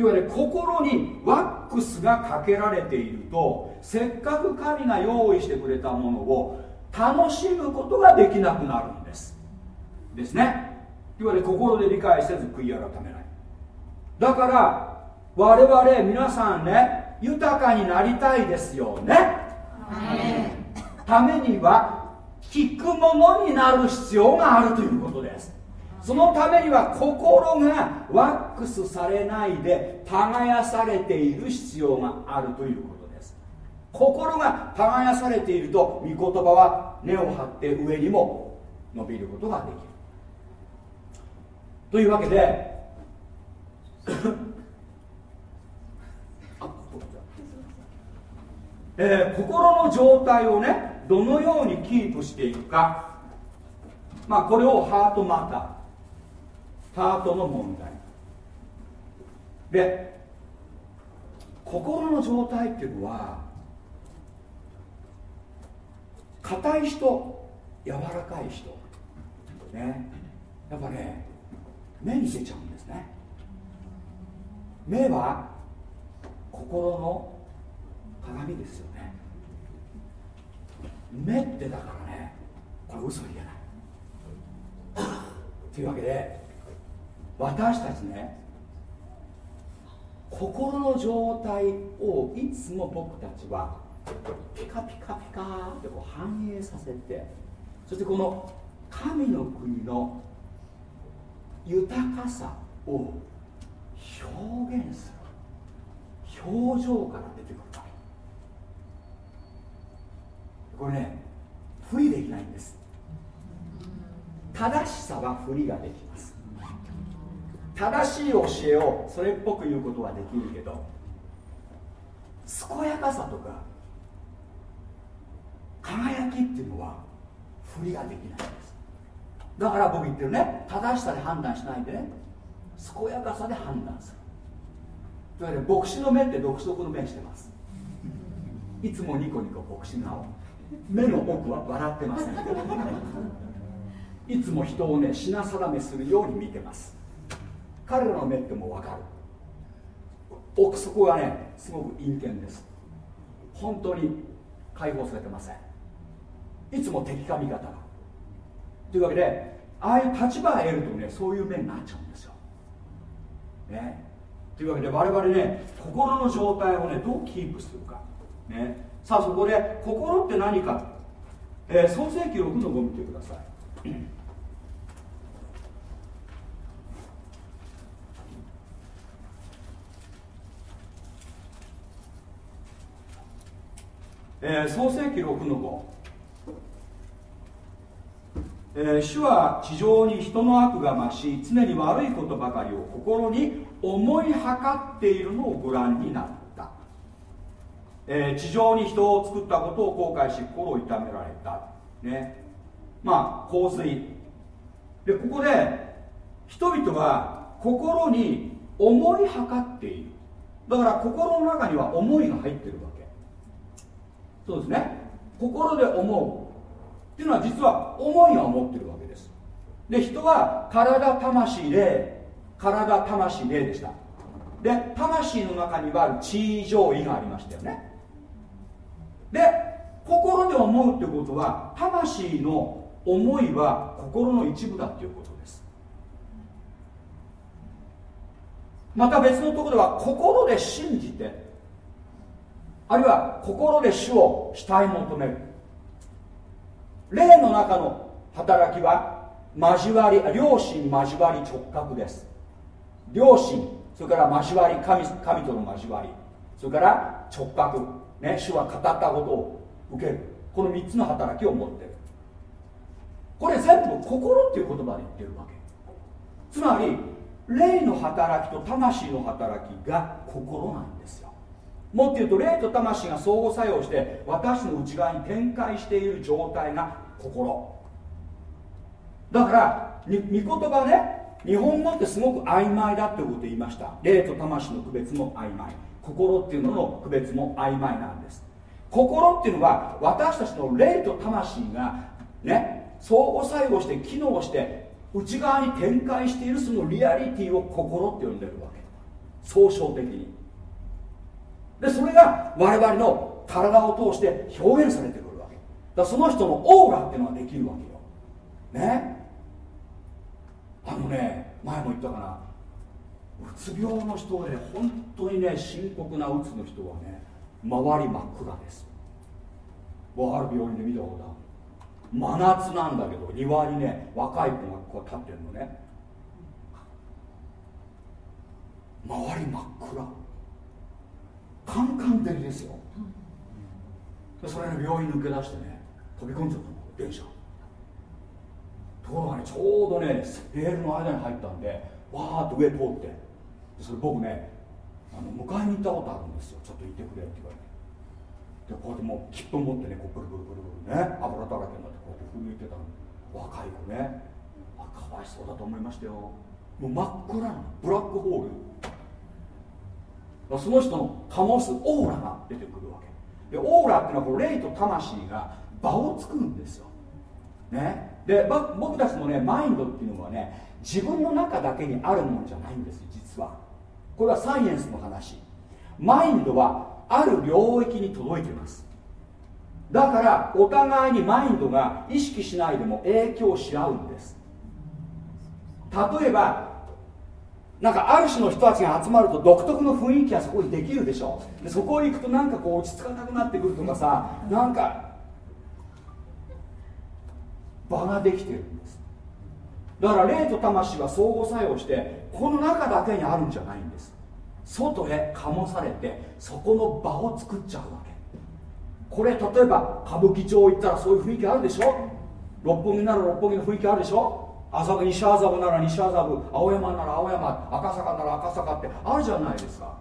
というわけで心にワックスがかけられているとせっかく神が用意してくれたものを楽しむことができなくなるんです。ですね。というわけで心で理解せず悔い改めない。だから我々皆さんね豊かになりたいですよね。ためには聞くものになる必要があるということですそのためには心がワックスされないで耕されている必要があるということです。心が耕されていると御言葉は根を張って上にも伸びることができる。というわけで えー、心の状態をねどのようにキープしていくか。まあこれをハートマタ。ーハートの問題。で心の状態っていうのは硬い人柔らかい人。ね。やっぱね目に出ちゃうんですね。目は心の鏡ですよね。目ってだからねこれ嘘言えない。というわけで私たちね心の状態をいつも僕たちはピカピカピカってこう反映させてそしてこの神の国の豊かさを表現する。表情から出てくるわけ。これね不利できないんです。正しさは不利ができます正しい教えをそれっぽく言うことはできるけど健やかさとか輝きっていうのは振りができないんです。だから僕言ってるね正しさで判断しないでね健やかさで判断する。というわけで牧師の目って独特の目してます。いつもニコニコ牧師の顔。目の奥は笑ってませんいつも人をね品定めするように見てます。彼らの目ってもう分かる。奥底がねすごく陰険です。本当に解放されてません。いつも敵か味方が。というわけでああいう立場を得るとねそういう目になっちゃうんですよ。ね。というわけで我々ね心の状態をねどうキープするか。ね。さあそこで心って何か、えー、創世記6の5見てください。えー、創世記6の5、えー、主は地上に人の悪が増し常に悪いことばかりを心に思いはかっているのをご覧になった。えー、地上に人を作ったことを後悔し心を痛められた。ね。まあ洪水。でここで人々は心に思いはかっている。だから心の中には思いが入ってるわ。そうですね。心で思うっていうのは実は思いが思ってるわけです。で人は体魂霊体魂霊でした。で魂の中には地位上位がありましたよね。で心で思うってことは魂の思いは心の一部だっていうことです。また別のところでは心で信じてあるいは心で主を慕い求める。霊の中の働きは交わり良心交わり直角です。良心それから交わり神神との交わり。それから直角。ね、主は語ったことを受ける。この3つの働きを持ってる。これ全部心っていう言葉で言ってるわけ。つまり霊の働きと魂の働きが心なんですよ。もっと言うと霊と魂が相互作用して私の内側に展開している状態が心。だから御言葉ね日本語ってすごく曖昧だってことを言いました。霊と魂の区別も曖昧。心っていうのの区別も曖昧なんです。心っていうのは私たちの霊と魂がね相互作用して機能して内側に展開しているそのリアリティを心って呼んでるわけ。総称的に。でそれが我々の体を通して表現されてくるわけ。だその人のオーラっていうのができるわけよ。ね？あのね前も言ったかな。うつ病の人で本当にね深刻なうつの人はね周り真っ暗です。僕ある病院で見たことある。真夏なんだけど庭にね若い子がこう立ってるのね。周り真っ暗カンカン照りですよ。それで病院抜け出してね飛び込んじゃったの電車。どねレールの間に入ったんでわーっと上通ってそれ僕ねあの迎えに行ったことあるんですよ。ちょっと行ってくれって言われて。でこうやってもう切符持ってねこうブルブルブルブルね油だらけになってこうやって震えてたの。若い子ね。あかわいそうだと思いましたよ。もう真っ暗なの。ブラックホールその人の醸すオーラが出てくるわけ。でオーラっていうのはこう霊と魂が場を作るんですよ。ね。で僕たちのねマインドっていうのはね自分の中だけにあるものじゃないんです実は。これはサイエンスの話。マインドはある領域に届いています。だからお互いにマインドが意識しないでも影響し合うんです。例えばなんかある種の人たちが集まると独特の雰囲気がそこにできるでしょでそこへ行くとなんかこう落ち着かなくなってくるとかさなんか場ができてるんです。だから霊と魂は相互作用してこの中だけにあるんじゃないんです。外へ醸されてそこの場を作っちゃうわけ。これ例えば歌舞伎町行ったらそういう雰囲気あるでしょ？六本木なら六本木の雰囲気あるでしょ？麻布西麻布なら西麻布青山なら青山赤坂なら赤坂ってあるじゃないですか。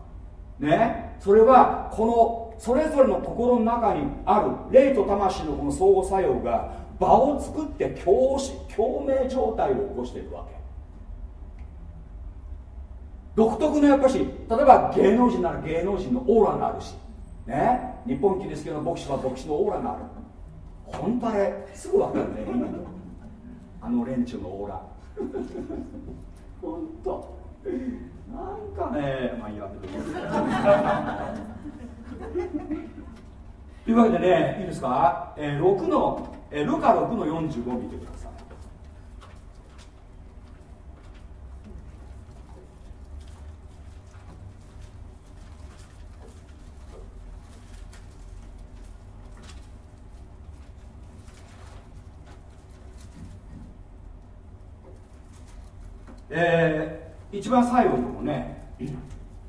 ね？それはこのそれぞれの心の中にある霊と魂のこの相互作用が場を作って共共鳴状態を起こしているわけ。独特のやっぱし例えば芸能人なら芸能人のオーラがあるしね？日本キリスト教の牧師は牧師のオーラがある。本当あれすぐ分かるね。あの連中のオーラ。本当。なんかね。まあいいわけで。というわけでねいいですか、えー、6の、えー、ルカ6の45見てくださいえー、一番最後のね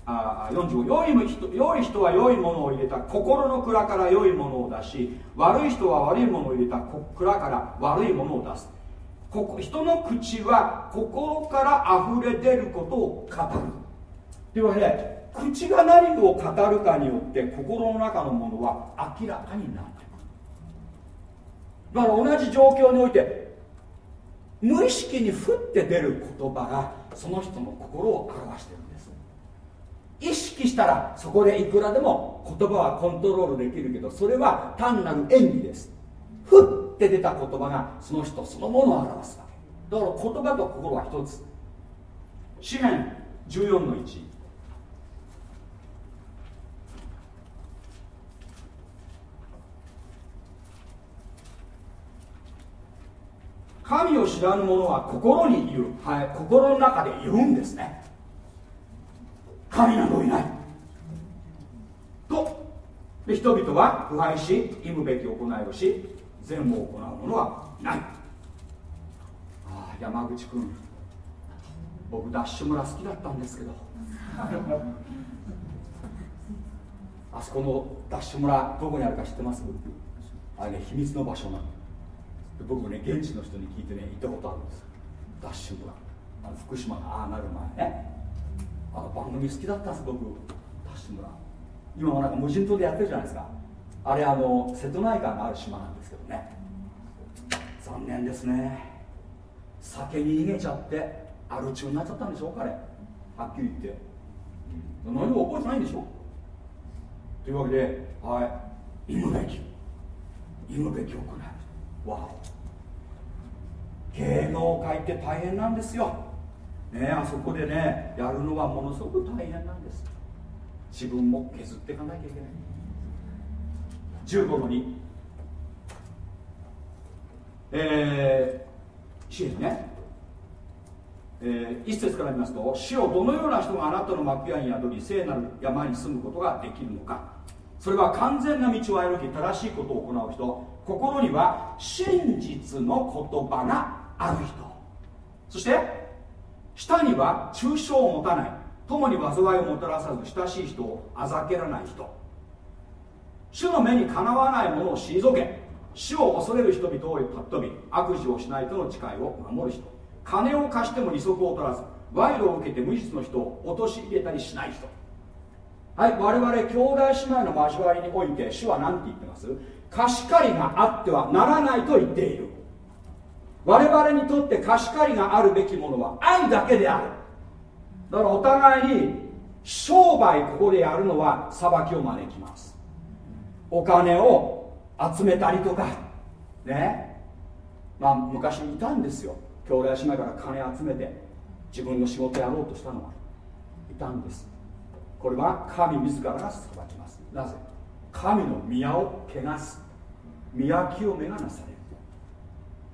あ45良い人良い人は良いものを入れた心の蔵から良いものを出し悪い人は悪いものを入れた蔵から悪いものを出す。ここ人の口は心から溢れ出ることを語る。というわけで口が何を語るかによって心の中のものは明らかになってくる。だから同じ状況において無意識に降って出る言葉がその人の心を表してるんです。意識したらそこでいくらでも言葉はコントロールできるけどそれは単なる演技です。降って出た言葉がその人そのものを表すわけ。だから言葉と心は一つ。詩篇14の1神を知らぬ者は心に言う、はい、心の中で言うんですね。神などいない。と。で人々は腐敗し忌むべき行いをし善を行う者はいない。ああ山口君。僕ダッシュ村好きだったんですけど。あそこのダッシュ村どこにあるか知ってます？あれ秘密の場所なの。僕ね現地の人に聞いてね行ったことあるんですダッシュ村あの福島のああなる前ね。あの番組好きだったんです僕。ダッシュ村。今もなんか無人島でやってるじゃないですか。あれあの瀬戸内海のある島なんですけどね。残念ですね。酒に逃げちゃってアル中になっちゃったんでしょう彼。はっきり言って。何も覚えてないんでしょ。うというわけではい。忌むべき。忌むべき行いわ芸能界って大変なんですよ。ねあそこでねやるのはものすごく大変なんです。自分も削っていかなきゃいけない。15の2えー、詩ですね。えー、一節から見ますと死をどのような人があなたの幕屋に宿り聖なる山に住むことができるのか。それは完全な道を歩き正しいことを行う人。心には真実の言葉がある人。そして舌には抽象を持たない。共に災いをもたらさず親しい人をあざけらない人。主の目にかなわないものを退け死を恐れる人々を尊び悪事をしないとの誓いを守る人。金を貸しても利息を取らず賄賂を受けて無実の人を陥れたりしない人。はい我々兄弟姉妹の交わりにおいて主は何て言ってます？貸し借りがあってはならないと言っている。我々にとって貸し借りがあるべきものは愛だけである。だからお互いに商売ここでやるのは裁きを招きます。お金を集めたりとか。ね。まあ昔いたんですよ。兄弟姉妹から金集めて自分の仕事やろうとしたのは。いたんです。これは神自らが裁きます。なぜ？神の宮を汚す。宮清めがなされ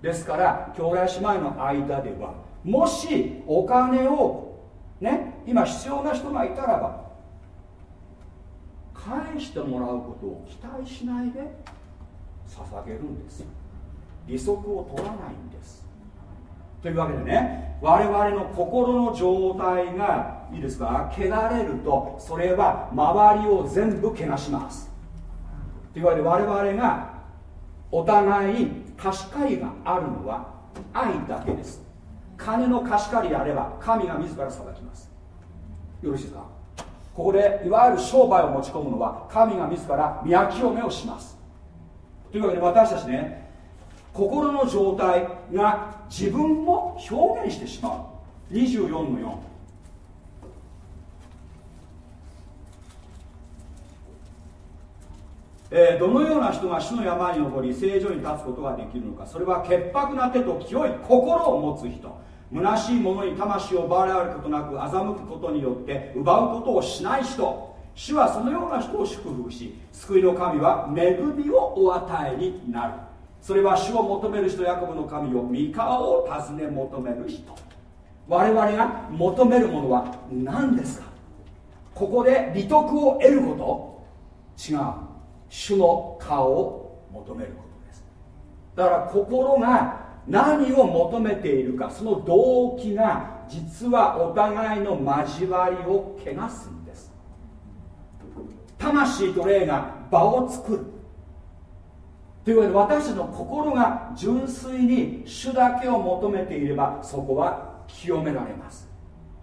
ですから兄弟姉妹の間ではもしお金をね今必要な人がいたらば返してもらうことを期待しないで捧げるんです。利息を取らないんです。というわけでね我々の心の状態がいいですか？汚れるとそれは周りを全部汚します。というわけで我々がお互い貸し借りがあるのは愛だけです。金の貸し借りであれば神が自ら裁きます。よろしいですか？ここでいわゆる商売を持ち込むのは神が自ら宮清めをします。というわけで私たちね心の状態が自分も表現してしまう。24の4えー、どのような人が主の山に登り聖女に立つことができるのか。それは潔白な手と清い心を持つ人。虚しい者に魂を奪われることなく欺くことによって奪うことをしない人。主はそのような人を祝福し救いの神は恵みをお与えになる。それは主を求める人ヤコブの神を御顔を尋ね求める人。我々が求めるものは何ですか？ここで利得を得ること？違う。主の顔を求めることです。だから心が何を求めているかその動機が実はお互いの交わりを汚すんです。魂と霊が場を作る。というわけで私たちの心が純粋に主だけを求めていればそこは清められます。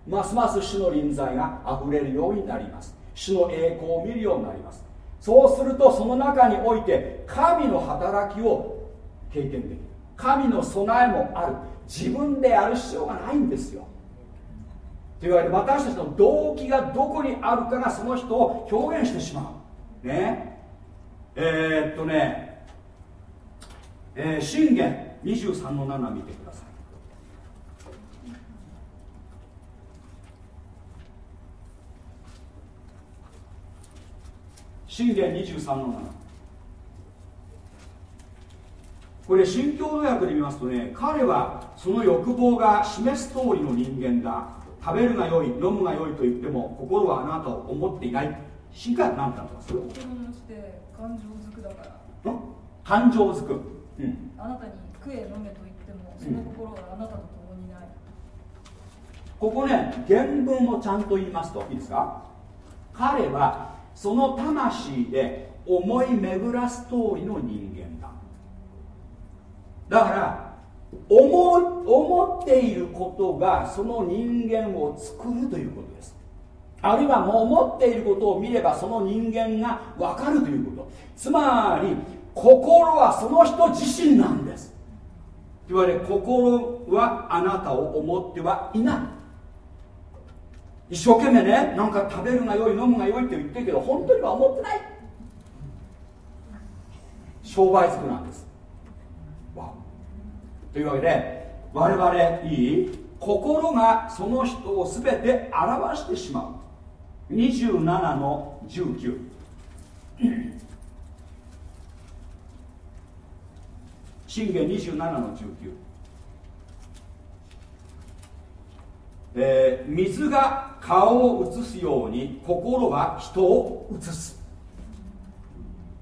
ますます主の臨在があふれるようになります。主の栄光を見るようになります。そうするとその中において神の働きを経験できる。神の備えもある。自分でやる必要がないんですよ。というわけで私たちの動機がどこにあるかがその人を表現してしまう。ね。えー、っとね、えー、信玄。23の7見て。ください信玄23の7これ新共同訳で見ますとね彼はその欲望が示す通りの人間だ。食べるが良い飲むが良いと言っても心はあなたを思っていない。新海何てなってます心のして感情づくだから。感情づく、うん、あなたに食え飲めと言ってもその心があなたと共にない、うん、ここね原文をちゃんと言いますといいですか？彼はその魂で思い巡らす通りの人間だ。だから思思っていることがその人間を作るということです。あるいはもう思っていることを見ればその人間が分かるということ。つまり心はその人自身なんです。いわゆる心はあなたを思ってはいない。一生懸命ねなんか食べるがよい飲むがよいって言ってるけど本当には思ってない。商売族なんです。わ。というわけで我々いい心がその人を全て表してしまう。27の19信玄27の19えー、水が顔を映すように心は人を映す。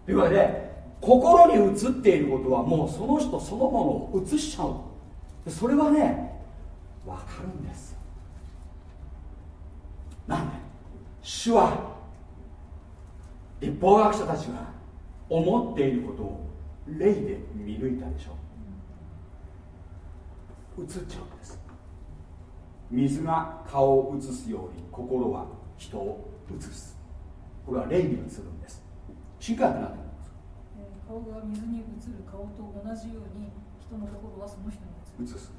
というわけで心に映っていることはもうその人そのものを映しちゃう。それはね分かるんです。なんで？主は立法学者たちが思っていることを霊で見抜いたでしょ。映っちゃうんです。水が顔を映すように心は人を映す。これは霊に映るんです。進化学なんてえー顔が水に映る顔と同じように人の心はその人に映る。移す、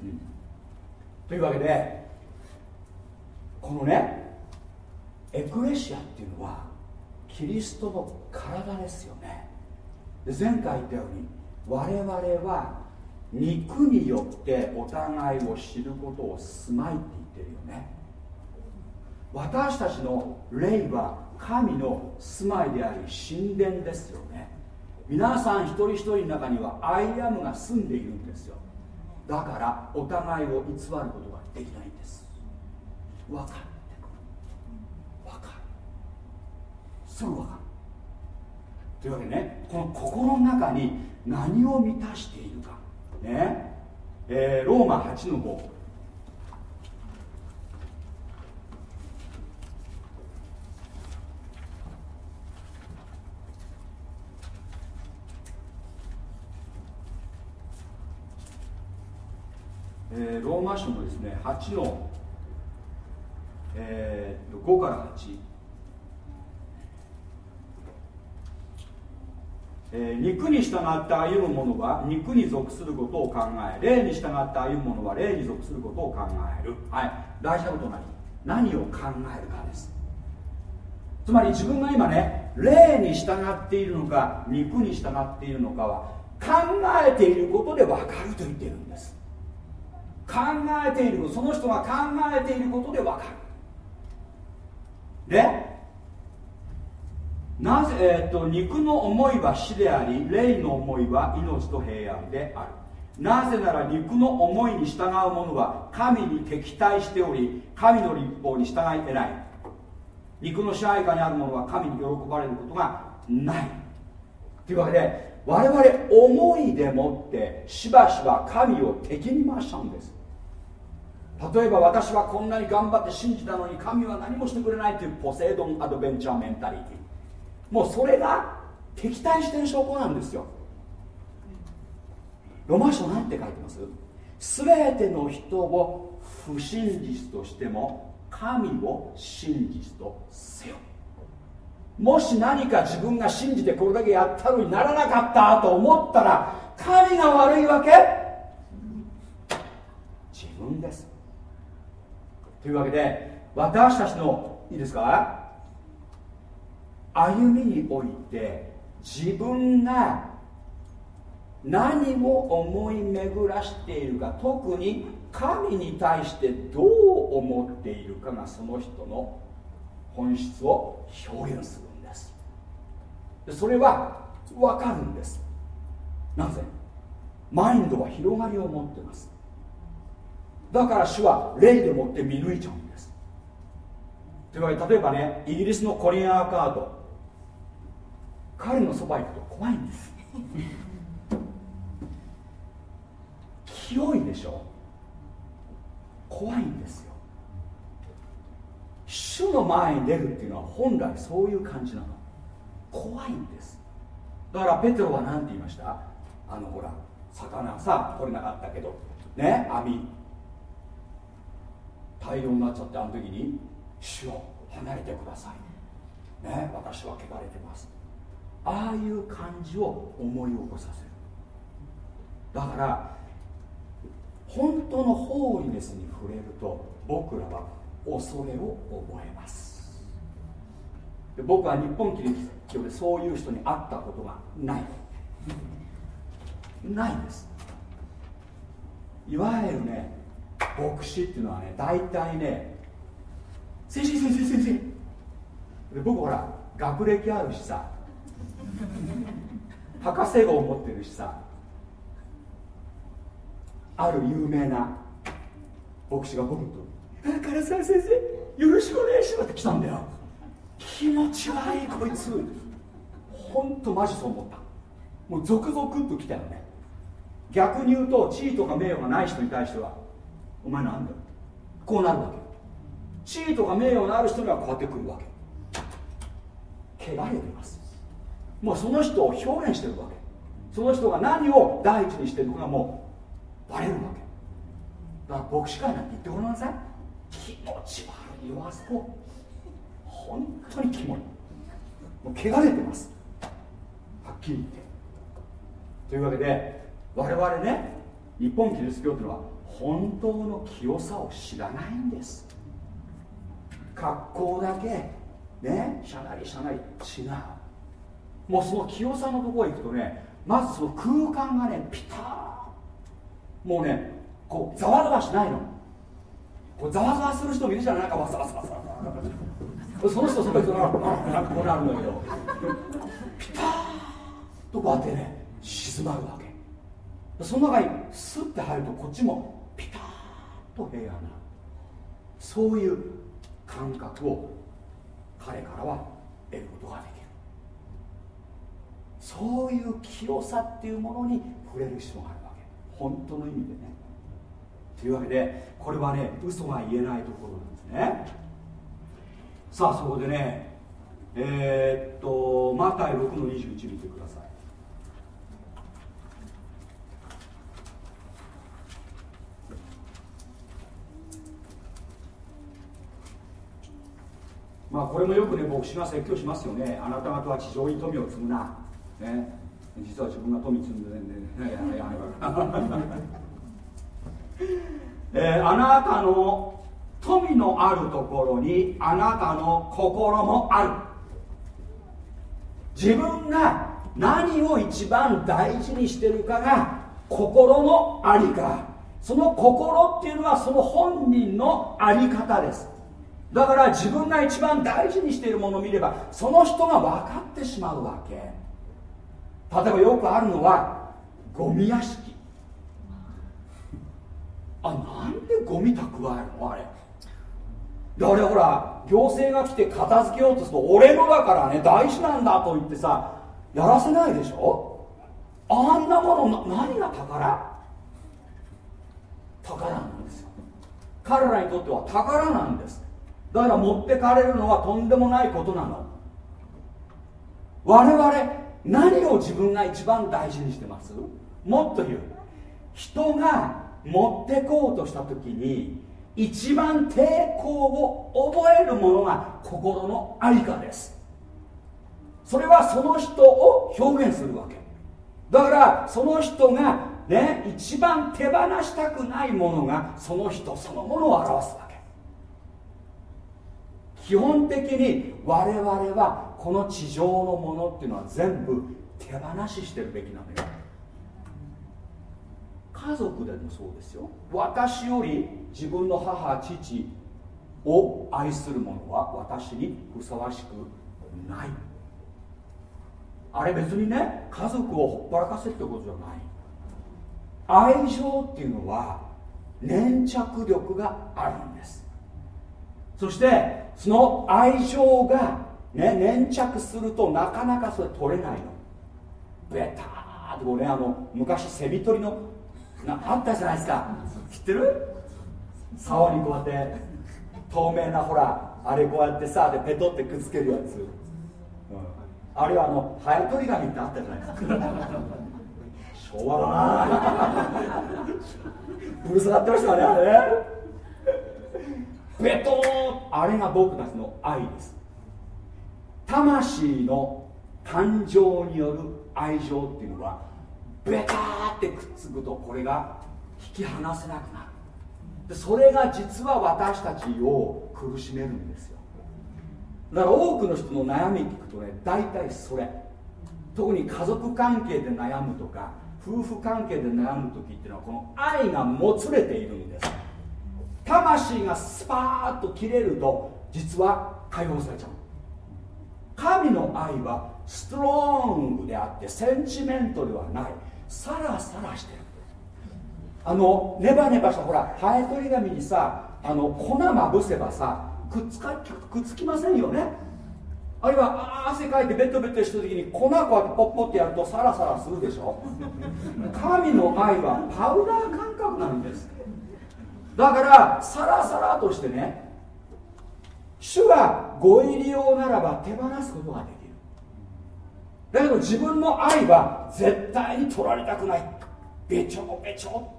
というわけでこのねエクレシアっていうのはキリストの体ですよね。で前回言ったように我々は肉によってお互いを知ることを住まいってるよね。私たちの霊は神の住まいであり神殿ですよね。皆さん一人一人の中にはアイアムが住んでいるんですよ。だからお互いを偽ることができないんです。分かって分かる。すぐ分かる。というわけでねこの心の中に何を満たしているか。ね。えーローマ8の5えーローマ書のですね8の、えー5から8えー肉に従って歩む者は肉に属することを考え霊に従って歩む者は霊に属することを考える。はい。大事なことは何？何を考えるかです。つまり自分が今ね霊に従っているのか肉に従っているのかは考えていることで分かると言っているんです。考えているその人が考えていることで分かる。でなぜ、えー、と肉の思いは死であり霊の思いは命と平安である。なぜなら肉の思いに従う者は神に敵対しており神の立法に従い得ない。肉の支配下にある者は神に喜ばれることがない。というわけで我々思いでもってしばしば神を敵に回しちゃうんです。例えば私はこんなに頑張って信じたのに神は何もしてくれないというポセイドンアドベンチャーメンタリティ。もうそれが敵対してる証拠なんですよ。ロマン書なんて書いてます？全ての人を不真実としても神を真実とせよ。もし何か自分が信じてこれだけやったのにならなかったと思ったら神が悪いわけ？自分です。というわけで私たちのいいですか？歩みにおいて自分が何を思い巡らしているか特に神に対してどう思っているかがその人の本質を表現するんです。それは分かるんです。なぜ？マインドは広がりを持ってます。だから主は霊でもって見抜いちゃうんです。というわけで例えばねイギリスのコリン・アーカード。彼のそば行くと怖いんです。清いでしょ？怖いんです。主の前に出るっていうのは本来そういう感じなの。怖いんです。だからペテロは何て言いました？あのほら魚さ取れなかったけど。ね？網。大量になっちゃってあの時に主を離れてください。ね？私は汚れてます。ああいう感じを思い起こさせる。だから本当のホーリネスに触れると僕らは恐れを覚えます。で僕は日本キリスト教でそういう人に会ったことがない。ないです。いわゆるね牧師っていうのはね大体ね先生先生先生。で僕ほら学歴あるしさ博士号持ってるしさある有名な牧師が僕と「唐沢先生よろしくお願いします」って来たんだよ。気持ち悪いこいつ。ほんとマジそう思った。もう続々と来たよね。逆に言うと地位とか名誉がない人に対してはお前なんだよ。こうなるわけ。地位とか名誉のある人にはこうやってくるわけ。汚れてます。もうその人を表現してるわけ。その人が何を第一にしてるのかもうバレるわけ。だから牧師会なんて言ってごらんなさい。気持ち悪い。よあそこ本当にキモい。もう汚れてます。はっきり言って。というわけで我々ね日本キリスト教というのは本当の清さを知らないんです。格好だけねしゃなりしゃなり違うもうその清さのところへ行くとねまずその空間がねピターもうねこうざわざわしないの。こうざわざわする人もいるじゃないなんかわさわさわさその人その人なんかこうなるんだけどピタッとこうやってね静まるわけ。その中にスッて入るとこっちもピタッと平安なそういう感覚を彼からは得ることができる。そういう清さっていうものに触れる必要があるわけ。本当の意味でね。というわけでこれはね嘘が言えないところなんですね。さあそこでねえー、っとマタイ6の21見てください。まあこれもよくね牧師が説教しますよね。あなた方は地上に富を積むな、ね、実は自分が富積んでねねや えー、あなたの富のあるところにあなたの心もある。自分が何を一番大事にしてるかが心のありか。その心っていうのはその本人のあり方です。だから自分が一番大事にしているものを見ればその人が分かってしまうわけ。例えばよくあるのはゴミ屋敷。あなんでゴミ蓄えるのあれ。であれほら行政が来て片付けようとすると俺のだからね大事なんだと言ってさやらせないでしょ？あんなものな何が宝？宝なんですよ。彼らにとっては宝なんです。だから持ってかれるのはとんでもないことなの。我々何を自分が一番大事にしてます？もっと言う。人が持ってこうとした時に一番抵抗を覚えるものが心の在りかです。それはその人を表現するわけ。だからその人がね一番手放したくないものがその人そのものを表すわけ。基本的に我々はこの地上のものっていうのは全部手放ししてるべきなのよ。家族でもそうですよ。私より自分の母父を愛する者は私にふさわしくない。あれ別にね家族をほっぱらかせってことじゃない。愛情っていうのは粘着力があるんです。そしてその愛情が、ね、粘着するとなかなかそれ取れないの。ベターってこうねあの昔セミ取りのなあったじゃないですか。知ってる？竿にこうやって透明なほらあれこうやってさでペトってくっつけるやつ、うん、あれはあのハエ取り紙ってあったじゃないですか。昭和だなブルースがってましたねあれね。ベトーン。あれが僕たちの愛です。魂の感情による愛情っていうのはベターってくっつくとこれが引き離せなくなる。でそれが実は私たちを苦しめるんですよ。だから多くの人の悩み聞くとね大体それ。特に家族関係で悩むとか夫婦関係で悩む時っていうのはこの愛がもつれているんです。魂がスパーッと切れると実は解放されちゃう。神の愛はストロングであってセンチメントではない。サラサラしてる。あのネバネバしたほらハエ取り紙にさあの粉まぶせばさくっつかくっつきませんよね。あるいは汗かいてベトベトした時に粉こうやってポッポってやるとサラサラするでしょ。神の愛はパウダー感覚なんです。だからサラサラとしてね主がご入り用ならば手放すことができる。だけど自分の愛は絶対に取られたくない。べちょべちょ。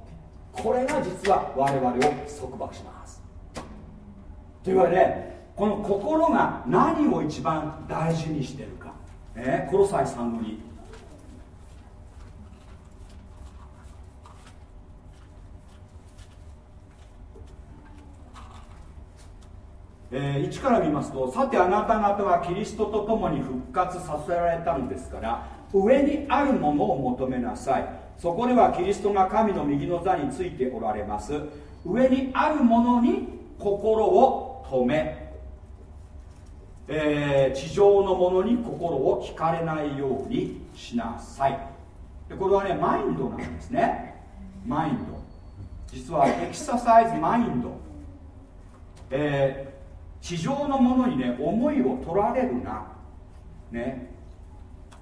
これが実は我々を束縛します。というわけでこの心が何を一番大事にしてるか、えー、コロサイ3の2えー、1から見ますとさてあなた方はキリストと共に復活させられたのですから上にあるものを求めなさい。そこではキリストが神の右の座についておられます。上にあるものに心を止め、えー、地上のものに心を惹かれないようにしなさい。でこれはねマインドなんですね。マインド。実はエクササイズマインド、えー地上のものにね思いを取られるな。ね。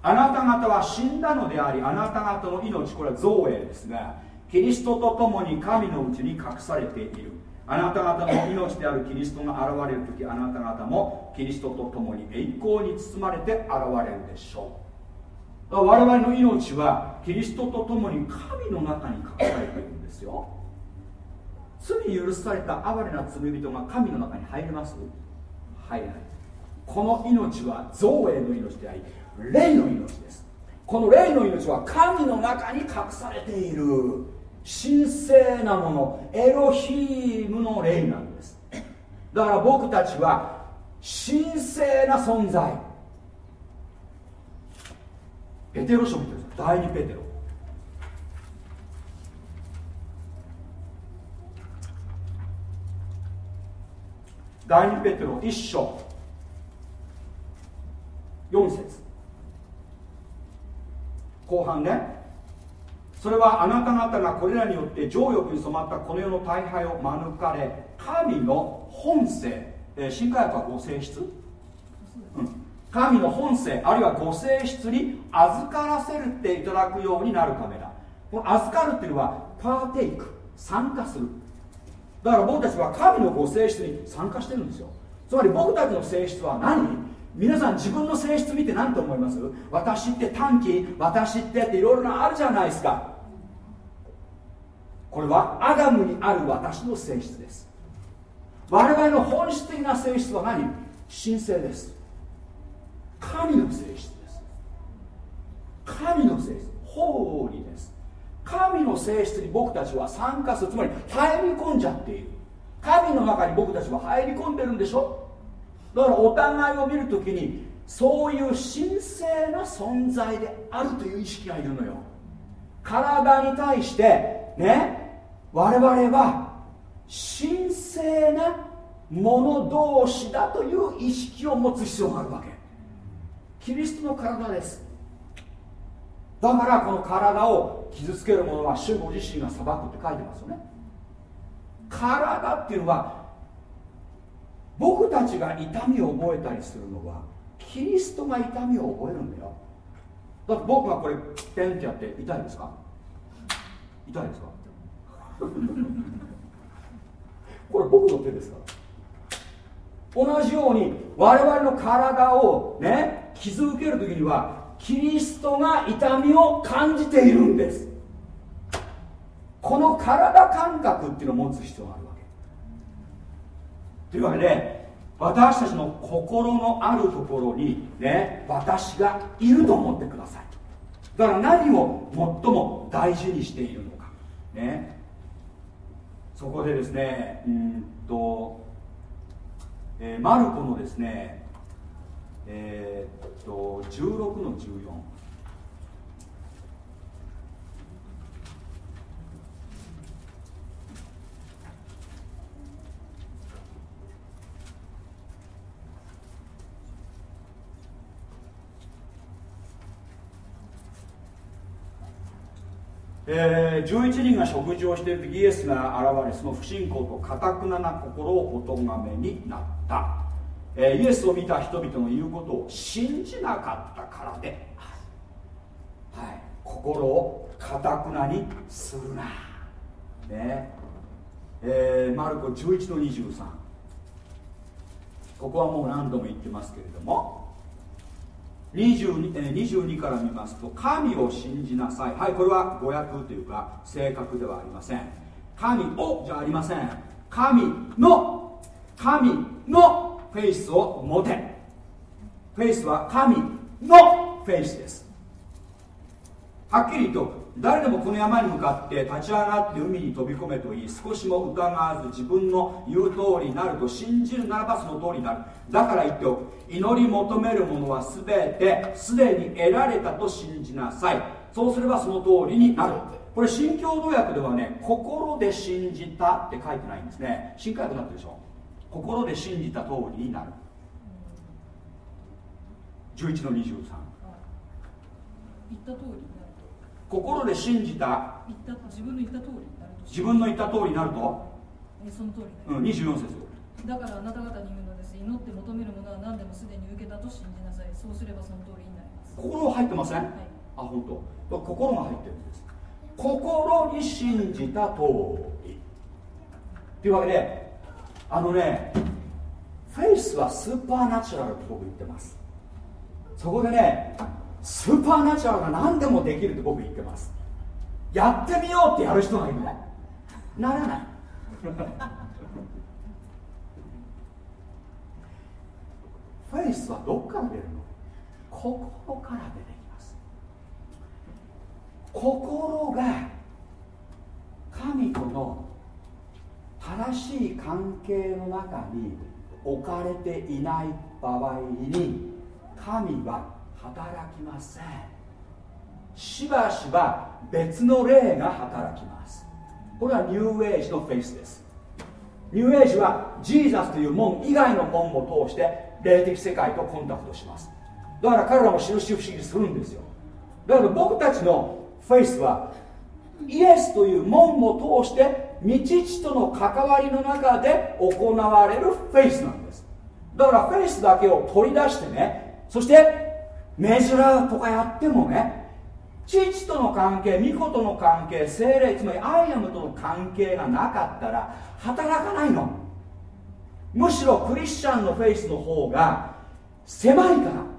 あなた方は死んだのでありあなた方の命これは造営ですがキリストと共に神のうちに隠されている。あなた方の命であるキリストが現れる時あなた方もキリストと共に栄光に包まれて現れるでしょう。我々の命はキリストと共に神の中に隠されているんですよ。罪許された哀れな罪人が神の中に入ります？入れない。この命は造営の命であり霊の命です。この霊の命は神の中に隠されている。神聖なものエロヒームの霊なんです。だから僕たちは神聖な存在。ペテロ書見てください。第2ペテロ。第2ペテロ1章。4節。後半ね。それはあなた方がこれらによって情欲に染まったこの世の大敗を免れ神の本性、えー、新科学はご性質、うん、神の本性あるいはご性質に預からせるっていただくようになるためだ。この預かるっていうのはパーテイク参加する。だから僕たちは神のご性質に参加してるんですよ。つまり僕たちの性質は何？皆さん自分の性質見て何と思います？私って短期私ってっていろいろなあるじゃないですか。これはアダムにある私の性質です。我々の本質的な性質は何？神聖です。神の性質です。神の性質ホーリーです。神の性質に僕たちは参加する。つまり入り込んじゃっている。神の中に僕たちは入り込んでるんでしょ？だからお互いを見るときにそういう神聖な存在であるという意識がいるのよ。体に対してね我々は神聖なもの同士だという意識を持つ必要があるわけ。キリストの体です。だからこの体を傷つける者は主ご自身が裁くって書いてますよね。体っていうのは僕たちが痛みを覚えたりするのはキリストが痛みを覚えるんだよ。だって僕がこれペンってやって痛いですか？痛いですか？これ僕の手ですか？ら同じように我々の体をね傷受ける時にはキリストが痛みを感じているんです。この体感覚っていうのを持つ必要があるわけ。というわけで私たちの心のあるところにね私がいると思ってください。だから何を最も大事にしているのか。ね。そこでですねうんと、えー、マルコのですねえー、と16の14えー、11人が食事をしているイエスが現れその不信仰とかたくなな心をおとがめになった。え、イエスを見た人々の言うことを信じなかったからではい、心をかたくなにするな、ね。えー、マルコ11の23ここはもう何度も言ってますけれども。22, 22から見ますと神を信じなさい。はいこれは語訳というか正確ではありません。神をじゃありません。神の神のフェイスを持て。フェイスは神のフェイスです。はっきり言うと誰でもこの山に向かって立ち上がって海に飛び込めといい少しも疑わず自分の言う通りになると信じるならばその通りになる。だから言っておく。祈り求めるものは全てすでに得られたと信じなさい。そうすればその通りになる。これ新共同訳ではね心で信じたって書いてないんですね。新科学になってるでしょ。心で信じた通りになる。11の23言った通りになる心で信じた。言った自分の言った通りになると。自分の言った通りになると、えその通りうん、24節だからあなた方に言うのです祈って求めるものは何でもすでに受けたと信じなさい。そうすればその通りになります。心入ってません、はい。あ本当。心が入ってるんです。心に信じた通り。というわけであのねフェイスはスーパーナチュラルと僕言ってます。そこでねスーパーナチュラルが何でもできるって僕言ってます。やってみようってやる人がいるの。ならない。フェイスはどっから出るの？心から出てきます。心が神との正しい関係の中に置かれていない場合に神は働きません。しばしば別の霊が働きます。これはニューエイジのフェイスです。ニューエイジは Jesus という門以外の門を通して霊的世界とコンタクトします。だから彼らもしるし不思議するんですよ。だから僕たちのフェイスはイエスという門を通して御父との関わりの中で行われるフェイスなんです。だからフェイスだけを取り出してねそしてメジュラーとかやってもね父との関係御子との関係聖霊つまり I AM との関係がなかったら働かないの。むしろクリスチャンのフェイスの方が狭いから。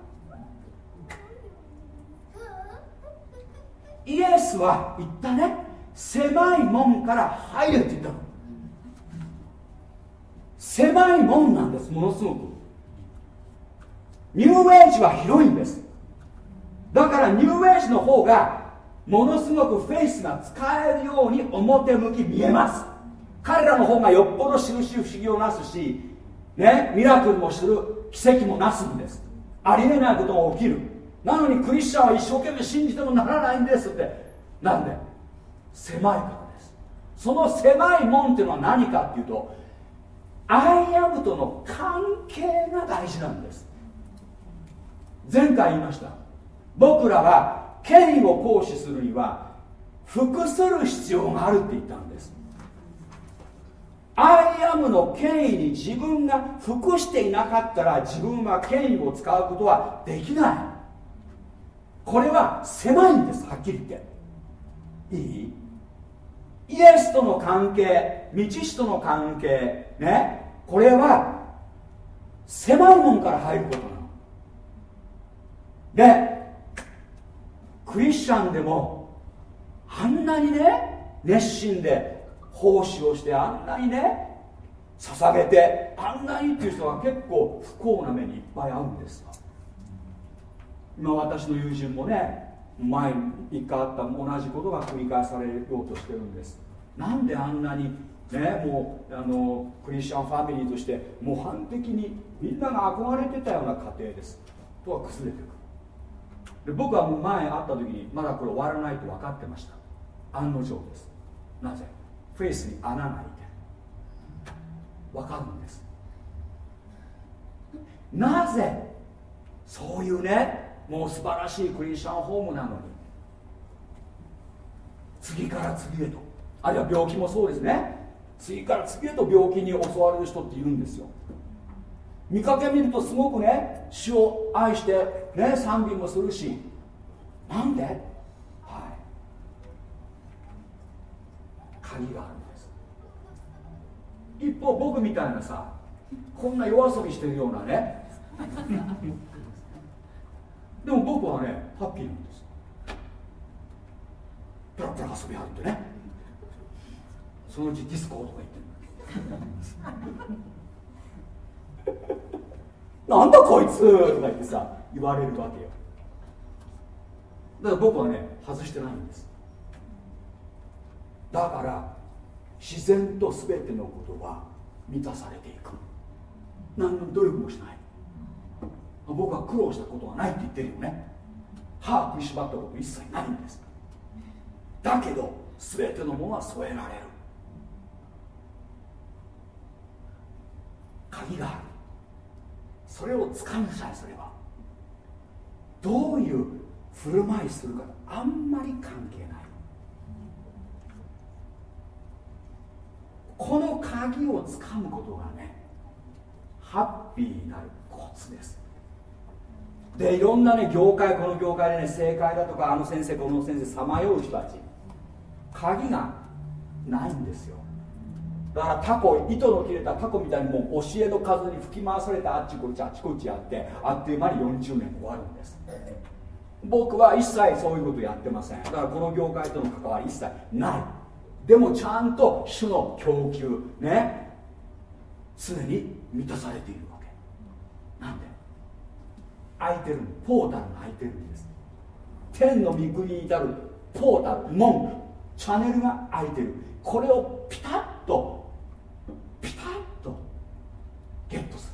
イエスは言ったね。狭い門から入れって言ったの。狭い門なんですものすごく。ニューエイジは広いんです。だからニューエイジの方がものすごくフェイスが使えるように表向き見えます。彼らの方がよっぽど印不思議をなすしねミラクルもする奇跡もなすんです。ありえないことが起きる。なのにクリスチャンは一生懸命信じてもならないんですって。なんで？狭いからです。その狭い門っていうのは何かっていうと I AM との関係が大事なんです。前回言いました。僕らは権威を行使するには服する必要があるって言ったんです。 I AM の権威に自分が服していなかったら自分は権威を使うことはできない。これは狭いんですはっきり言って。いい？イエスとの関係道師との関係ねこれは狭いもんから入ることなの。でクリスチャンでもあんなにね熱心で奉仕をしてあんなにね捧げてあんなにっていう人が結構不幸な目にいっぱい合うんですよ。今私の友人もね前一回あった同じことが繰り返されようとしてるんです。なんであんなにねもうあのクリスチャンファミリーとして模範的にみんなが憧れてたような家庭です。とは崩れてく。で僕は前会った時にまだこれ終わらないと分かってました。案の定です。なぜ？フェイスに穴が開いて。る分かるんです。なぜ？そういうねもう素晴らしいクリスチャンホームなのに。次から次へと。あるいは病気もそうですね。次から次へと病気に襲われる人っているんですよ。見かけ見るとすごくね主を愛してね賛美もするし。なんで？はい。鍵があるんです。一方僕みたいなさこんな夜遊びしてるようなね。でも僕はねハッピーなんです。ペラペラ遊びあるんでね。そのうちディスコとか言って なんだこいつ！とか言ってさ言われるわけよ。だから僕はね外してないんです。だから自然と全てのことは満たされていく。何の努力もしない。僕は苦労したことはないって言ってるよね。歯食いしばったこと一切ないんです。だけど全てのものは添えられる。鍵がある。それを掴んさえすればどういう振る舞いするかあんまり関係ない。この鍵をつかむことがねハッピーになるコツです。でいろんなね業界この業界でね正解だとかあの先生この先生さまよう人たち。鍵がないんですよ。だからタコ糸の切れたタコみたいにもう教えの数に吹き回されてあっちこっちあっちこっちやってあっという間に40年終わるんです。僕は一切そういうことやってません。だからこの業界との関わり一切ない。でもちゃんと主の供給ね常に満たされているわけ。なんで？開いてるポータルが開いてるんです。天の御国に至るポータル門。チャネルが開いてる。これをピタッとピタッとゲットする。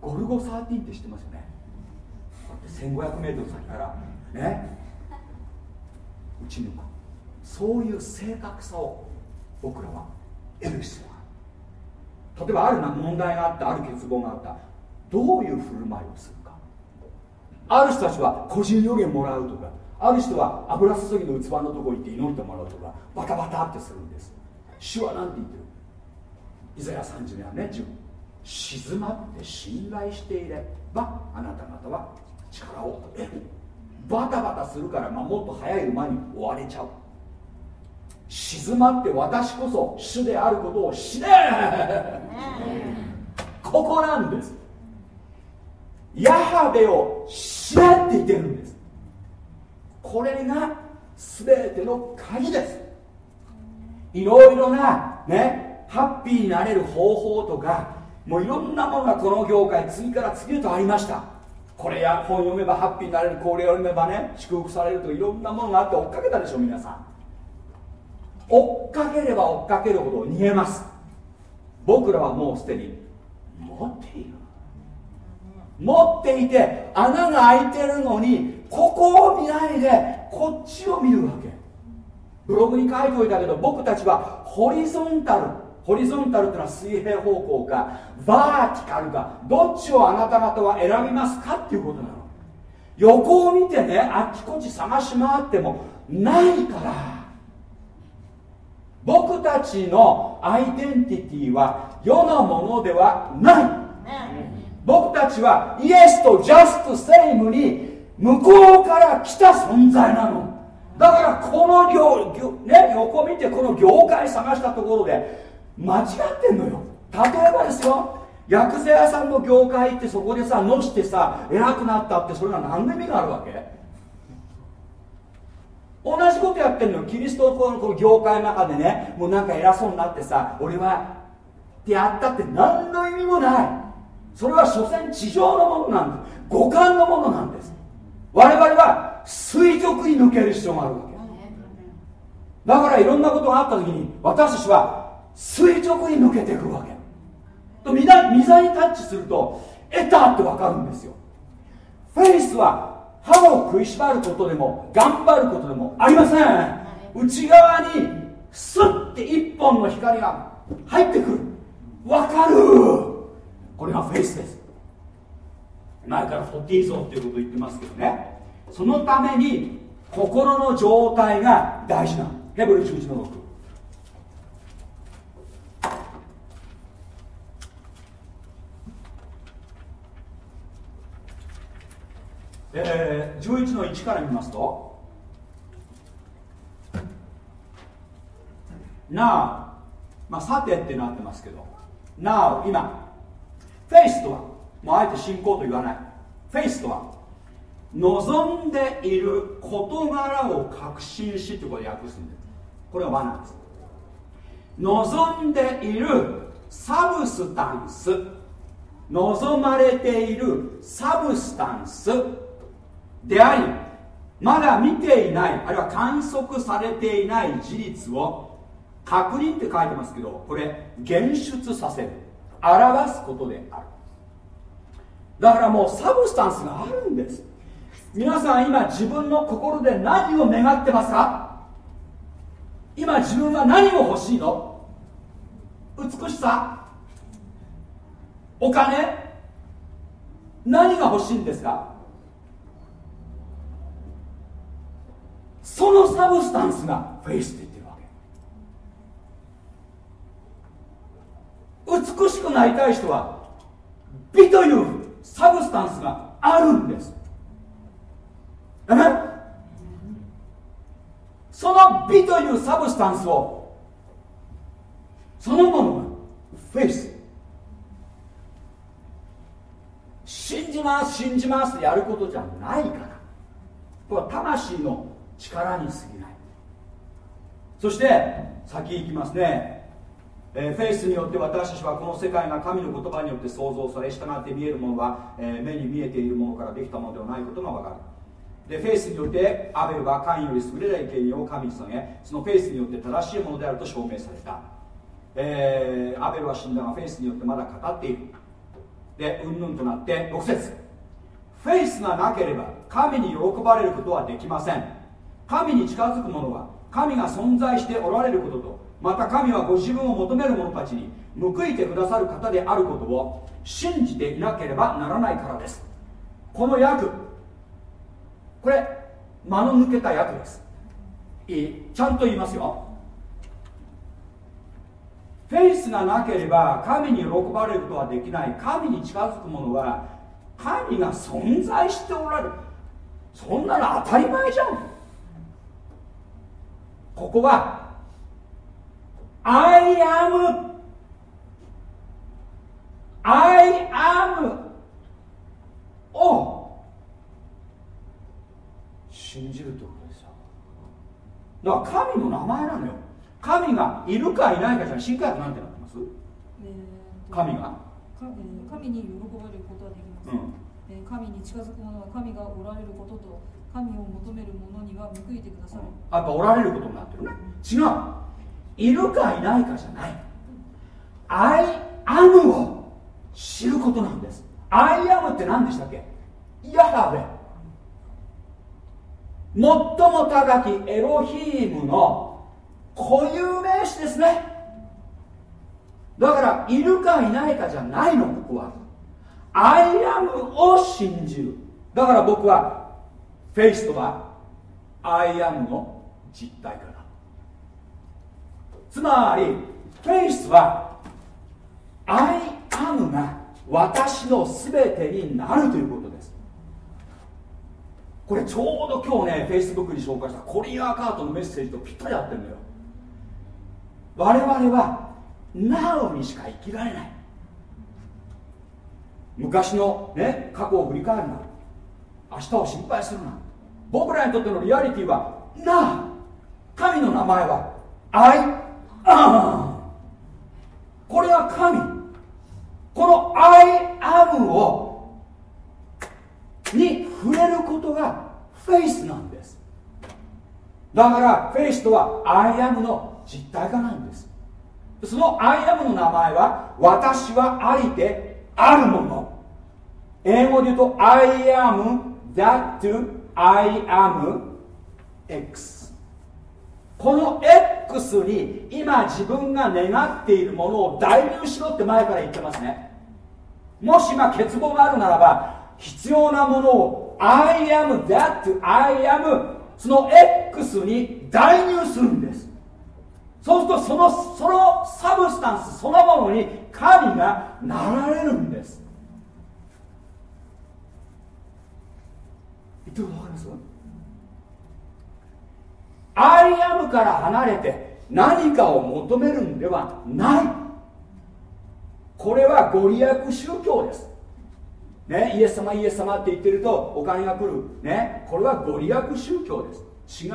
ゴルゴ13って知ってますよね？1500m 先からね？打ち抜く。そういう正確さを僕らは得る必要がある。例えばあるな問題があったある欠乏があった。どういう振る舞いをするか。ある人たちは個人予言もらうとか。ある人は油注ぎの器のとこ行って祈ってもらうとかバタバタってするんです。主は何て言ってる？イザヤ30年ね10静まって信頼していればあなた方は力を得る。バタバタするから、まあ、もっと速い馬に追われちゃう。静まって私こそ主であることを知れここなんです。ヤハベを知れって言ってるんです。これが全ての鍵です。いろいろなねハッピーになれる方法とかもういろんなものがこの業界次から次へとありました。これや本読めばハッピーになれるこれを読めばね祝福されるといろんなものがあって追っかけたでしょ皆さん。追っかければ追っかけるほど逃げます。僕らはもうすでに持っている。持っていて穴が開いてるのにここを見ないでこっちを見るわけ。ブログに書いておいたけど僕たちはホリゾンタル。ホリゾンタルっていうのは水平方向かバーティカルかどっちをあなた方は選びますかっていうことなの。横を見てねあっちこっち探し回ってもないから。僕たちのアイデンティティは世のものではない。僕たちはイエスとジャストセイムに向こうから来た存在なの。だからこの業業、ね、横見てこの業界探したところで間違ってんのよ。例えばですよ薬剤屋さんの業界ってそこでさのしてさ偉くなったってそれが何の意味があるわけ？同じことやってんのよ。キリストのこの業界の中でねもうなんか偉そうになってさ俺はってやったって何の意味もない。それは所詮地上のものなんです。五感のものなんです。我々は垂直に抜ける必要があるわけ。だからいろんなことがあった時に私たちは垂直に抜けていくわけ。と溝にタッチすると得たって分かるんですよ。フェイスは歯を食いしばることでも頑張ることでもありません。内側にスッて一本の光が入ってくる。分かる。これがフェイスです。前からフォティーゾーっていうことを言ってますけどね。そのために心の状態が大事なの。ヘブル11の6えー、11の1から見ますと。なあ、まあ、さてってなってますけど。なあ今。フェイスとは？もうあえて信仰と言わない。フェイスとは望んでいる事柄を確信しということで訳すんですこれは罠です。望んでいる substance。望まれている substance。でありまだ見ていないあるいは観測されていない事実を確認って書いてますけどこれ現出させる。表すことである。だからもうサブスタンスがあるんです。皆さん今自分の心で何を願ってますか？今自分は何を欲しいの？美しさ。お金。何が欲しいんですか？その substance が faith って言ってるわけ。美しくなりたい人は美という substance があるんです。え？その美という substance をそのものがフェイス。信じます信じますってやることじゃないから。これは魂の力に過ぎない。そして先行きますね、えー、フェイスによって私たちはこの世界が神の言葉によって創造され従って見えるものは、えー、目に見えているものからできたものではないことが分かる。でフェイスによってアベルは神より優れたいけにえを神に捧げそのフェイスによって正しいものであると証明された、えー、アベルは死んだがフェイスによってまだ語っている。でうんぬんとなって6節。フェイスがなければ神に喜ばれることはできません。神に近づく者は神が存在しておられることとまた神はご自分を求める者たちに報いてくださる方であることを信じていなければならないからです。この訳これ間の抜けた訳です。いい？ちゃんと言いますよ。フェイスがなければ神に喜ばれることはできない。神に近づく者は神が存在しておられる。そんなの当たり前じゃん。ここは I am. I am. を信じるということですよだから神の名前なのよ神がいるかいないかじゃ新科学なんてなってます、えー、神が神に喜ばれることはできません、うん、神に近づく者は神がおられることと神を求める者には報いてくださる、やっぱおられることになってるね違ういるかいないかじゃない。I am を知ることなんです。I am って何でしたっけ？ヤハベ。最も高きエロヒームの固有名詞ですね。だからいるかいないかじゃないのここは。I am を信じる。だから僕はフェイスとはアイアムの実体化だつまりフェイスはアイアムが私の全てになるということです。これちょうど今日ねフェイスブックに紹介したコリアーカートのメッセージとぴったり合ってるのよ。我々は Now にしか生きられない。昔のね過去を振り返るな明日を心配するな僕らにとってのリアリティは Now神の名前は I これは神。この I am を。に触れることがフェイスなんです。だからフェイスとは I am の実体化なんです。その I am の名前は私はありてあるもの。英語で言うと I am that I am X この X X に今自分が願っているものを代入しろって前から言ってますね。もし今欠乏があるならば必要なものを I am that I am その X に代入するんです。そうするとそのそのサブスタンスそのものに神がなられるんです。言ってること分かります？ I am から離れて何かを求めるんではない。これはご利益宗教です。ね、イエス様イエス様って言ってるとお金が来る。ねこれはご利益宗教です。違う。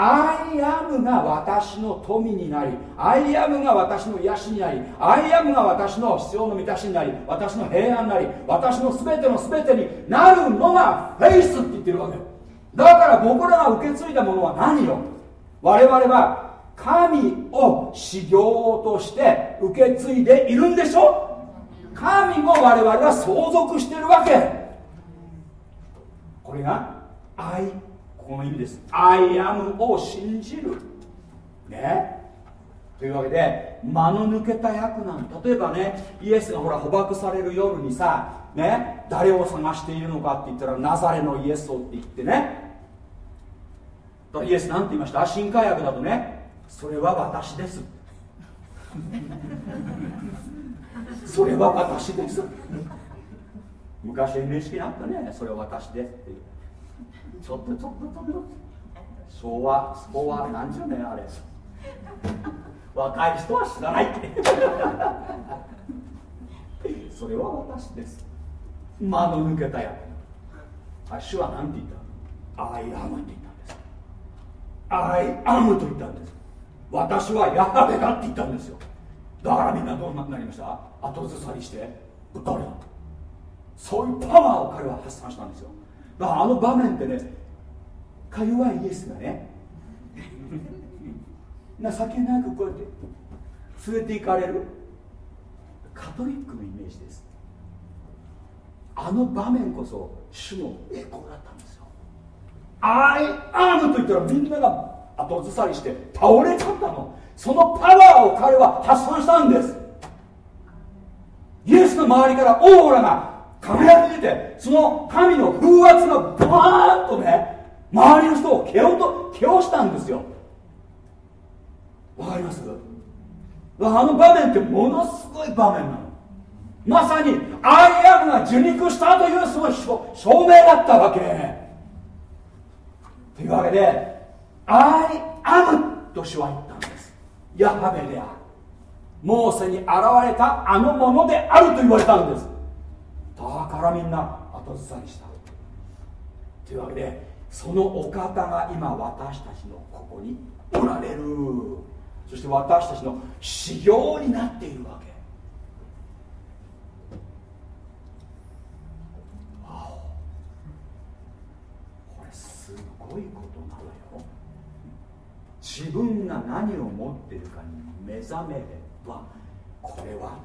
I am が私の富になり I am が私の癒しになり I am が私の必要の満たしになり私の平安になり私の全ての全てになるのがフェイスって言ってるわけだから僕らが受け継いだものは何よ？我々は神を修行として受け継いでいるんでしょ？神も我々は相続してるわけ。これが愛この意味です。I am を信じる。ね？というわけで間の抜けた役なん例えばねイエスがほら捕獲される夜にさね誰を探しているのかって言ったらナザレのイエスをって言ってね。イエスなんて言いました？新海薬だとねそれは私です。それは私です。昔 NHK にあったねそれは私ですって。ちょっとちょっとちょっと。昭和スポワなんちゅうねあれ。若い人は知らないって。それは私です。間の抜けたや。主は何て言った ?I am って言ったんです。I am と言ったんです。私はヤハベだって言ったんですよ。だからみんなどうなりました？後ずさりして誰だそういうパワーを彼は発散したんですよ。だからあの場面ってねか弱いイエスがね情けなくこうやって連れて行かれる。カトリックのイメージです。あの場面こそ主の栄光だったんですよ。I am と言ったらみんなが後ずさりして倒れちゃったの。そのパワーを彼は発散したんです。イエスの周りからオーラが輝き出てその神の風圧がバーンとね周りの人を蹴落と蹴落したんですよ。わかります？あの場面ってものすごい場面なの。まさに I am が受肉したというその証明だったわけ。というわけで I am と主は言ったんです。ヤハベである。モーセに現れたあのものであると言われたんです。だからみんな後ずさりした。というわけでそのお方が今私たちのここにおられる。そして私たちの修行になっているわけ。これすごいことなのよ。自分が何を持っているかに目覚めればこれは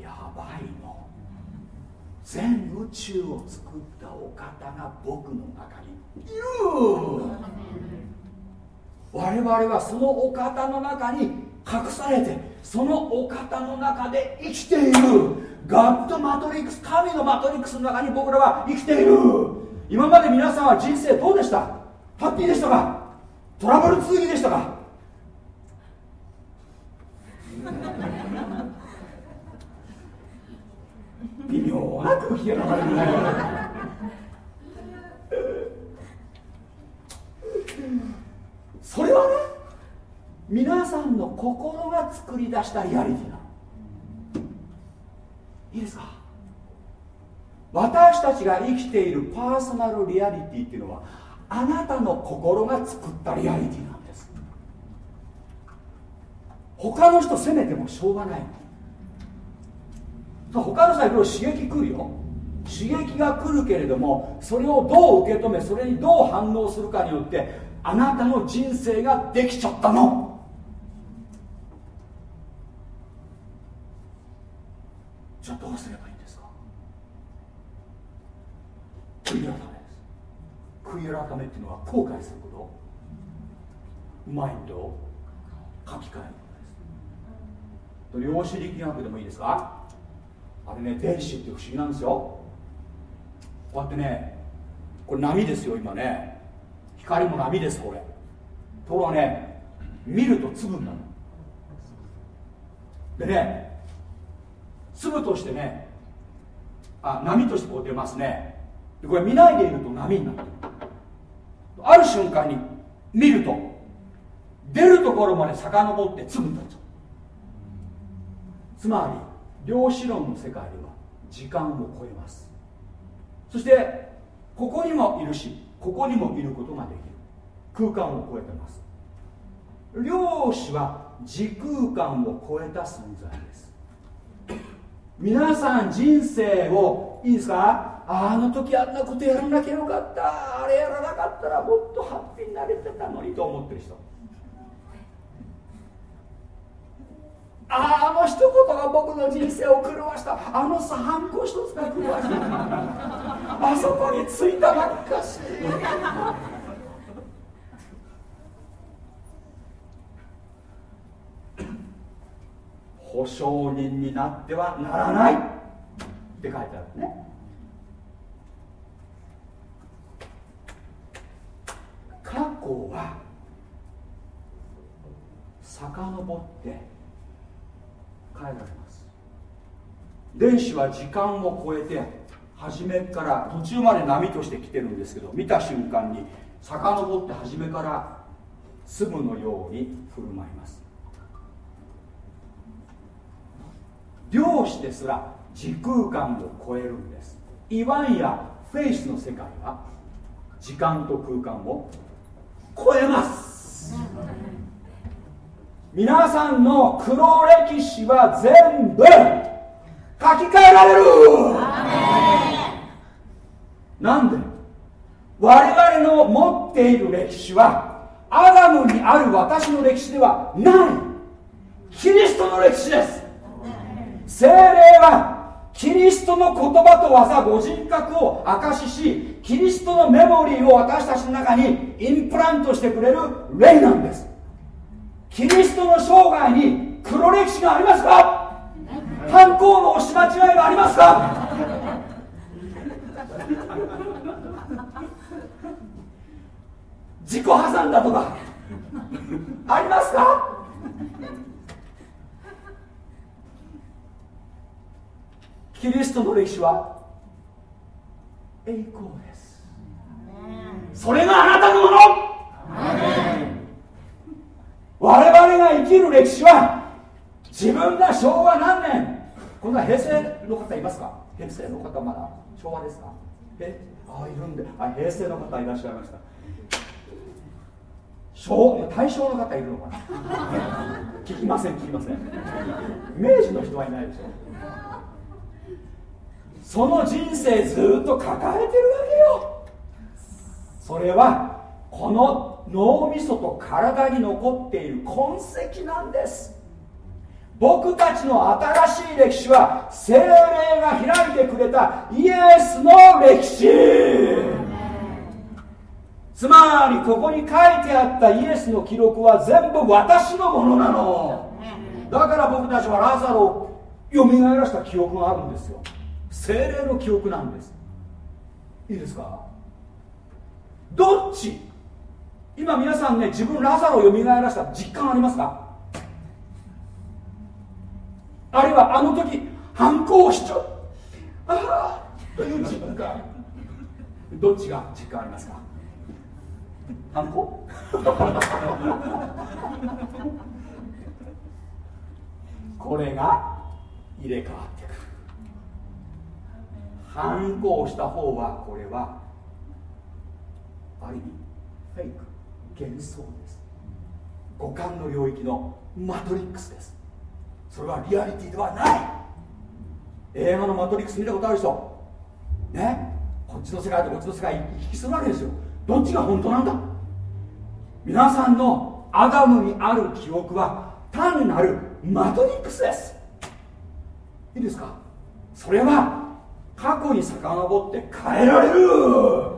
やばいの。全宇宙を作ったお方が僕の中にいる。我々はそのお方の中に隠されてそのお方の中で生きている。ガッドマトリックス神のマトリックスの中に僕らは生きている。今まで皆さんは人生どうでした？ハッピーでしたか？トラブル続きでしたか？微妙な空気が流れるそれはね皆さんの心が作り出したリアリティなの。いいですか？私たちが生きているパーソナルリアリティっていうのはあなたの心が作ったリアリティなんです。他の人責めてもしょうがない。他の人はいろいろ刺激来るよ。刺激が来るけれどもそれをどう受け止めそれにどう反応するかによってあなたの人生ができちゃったの。じゃあどうすればいいんですか？悔い改めです。悔い改めっていうのは後悔すること。マインドを書き換えることです。量子力学でもいいですか？あれね電子って不思議なんですよ。こうやってねこれ波ですよ今ね。光も波ですこれ。ところがね見ると粒になる。でね粒としてねあ波としてこう出ますね。でこれ見ないでいると波になる。ある瞬間に見ると出るところまで遡って粒になっちゃう。つまり量子論の世界では時間を超えます。そしてここにもいるしここにも見ることができる。空間を超えてます。量子は時空間を超えた存在です。皆さん人生をいいですか？あの時あんなことやらなきゃよかった。あれやらなかったらもっとハッピーになれてたのにと思ってる人。あの一言が僕の人生を狂わした。あのさハンコ一つが狂わした。あそこについたばっかし。保証人になってはならない。って書いてあるね。過去は遡って変えられます。電子は時間を超えて初めから途中まで波として来てるんですけど見た瞬間に遡って初めから粒のように振る舞います。量子ですら時空間を超えるんです。イワンやフェイスの世界は時間と空間を超えます。皆さんの黒歴史は全部書き換えられる。なんで？我々の持っている歴史はアダムにある私の歴史ではない。キリストの歴史です。精霊はキリストの言葉と技ご人格を証ししキリストのメモリーを私たちの中にインプラントしてくれる霊なんですキリストの生涯に黒歴史がありますか？犯行の押し間違いがありますか？自己破産だとか？ありますか？キリストの歴史は栄光です。それがあなたのもの。我々が生きる歴史は自分が昭和何年？こんな平成の方いますか？平成の方まだ。昭和ですか？えああいるんで。あ平成の方いらっしゃいました。昭大正の方いるのかな？聞きません聞きません。明治の人はいないでしょ。その人生ずっと抱えてるわけよ。それはこの脳みそと体に残っている痕跡なんです。僕たちの新しい歴史は精霊が開いてくれたイエスの歴史。つまりここに書いてあったイエスの記録は全部私のものなの。だから僕たちはラザロをよみがえらした記憶があるんですよ。精霊の記憶なんです。いいですか？どっち今皆さんね自分ラザロをよみがえらした実感ありますか？あるいはあの時反抗しちゃう。ああという実感。どっちが実感ありますか？反抗？これが入れ替わってくる。反抗した方はこれはある意味フェイク。幻想です。五感の領域のマトリックスです。それはリアリティではない。映画のマトリックス見たことある人？ね？こっちの世界とこっちの世界行き来するわけですよ。どっちが本当なんだ？皆さんのアダムにある記憶は単なるマトリックスです。いいですか？それは過去に遡って変えられる。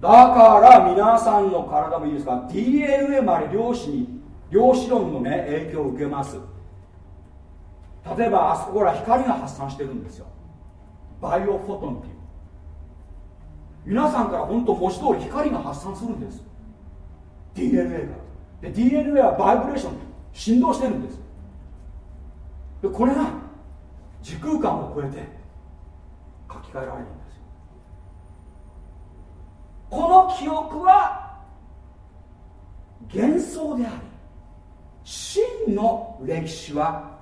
だから皆さんの体もいいですか？DNA まで量子に量子論のね影響を受けます。例えばあそこから光が発散してるんですよ。バイオフォトンっていう。皆さんから本当文字通り光が発散するんです。DNA がで DNA はバイブレーション振動してるんです。でこれが時空間を超えて書き換えられる。この記憶は幻想であり真の歴史は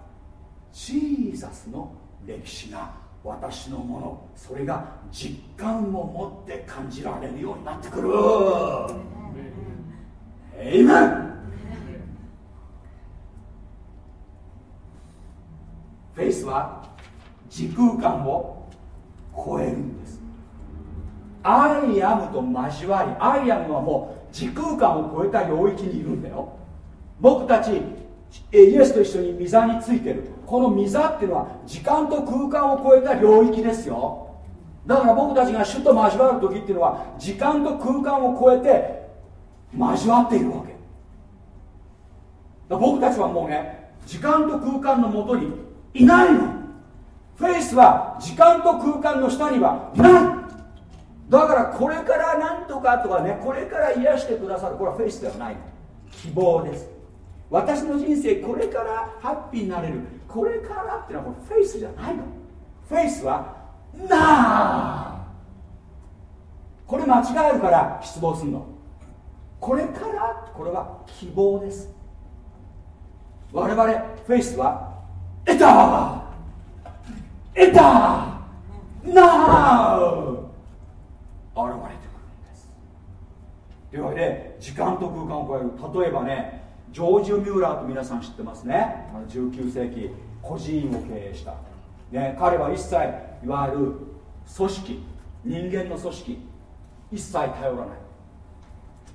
ジーザスの歴史が私のものそれが実感を持って感じられるようになってくる。Amen Faith は時空間を超えるんです。 I am と交わり I am はもう時空間を超えた領域にいるんだよ。僕たちイエスと一緒に御座についてる。この御座っていうのは時間と空間を超えた領域ですよ。だから僕たちが主と交わる時っていうのは時間と空間を超えて交わっているわけ。僕たちはもうね時間と空間のもとにいないの。フェイスは時間と空間の下にはいない。だからこれからなんとかとかねこれから癒してくださる。これはフェイスではない。希望です。私の人生これからハッピーになれる。これからっていうのはこれフェイスじゃないの。フェイスはなあこれ間違えるから失望するの。これからこれは希望です。我々フェイスは得た。得た。なあ現れてくるんです。というわけで時間と空間を超える。例えばねジョージ・ミューラーと皆さん知ってますね。あの19世紀孤児院を経営した、ね、彼は一切いわゆる組織人間の組織一切頼らない。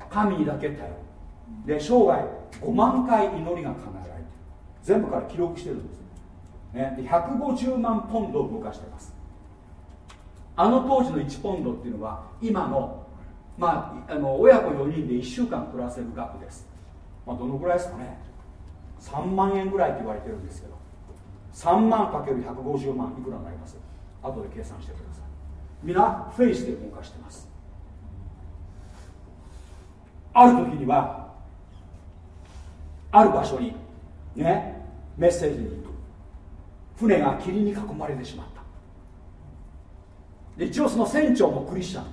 神にだけ頼る。で生涯5万回祈りが叶えられてる。全部から記録してるんです、ね、で150万ポンドを動かしてます。あの当時の1ポンドっていうのは今のまああの親子4人で1週間暮らせる額です。まあ、どのぐらいですかね。3万円ぐらいって言われてるんですけど3万かける150万いくらになります。後で計算してください。皆フェイスで動かしてます。ある時にはある場所にねメッセージに行く。船が霧に囲まれてしまった一応その船長もクリスチャン。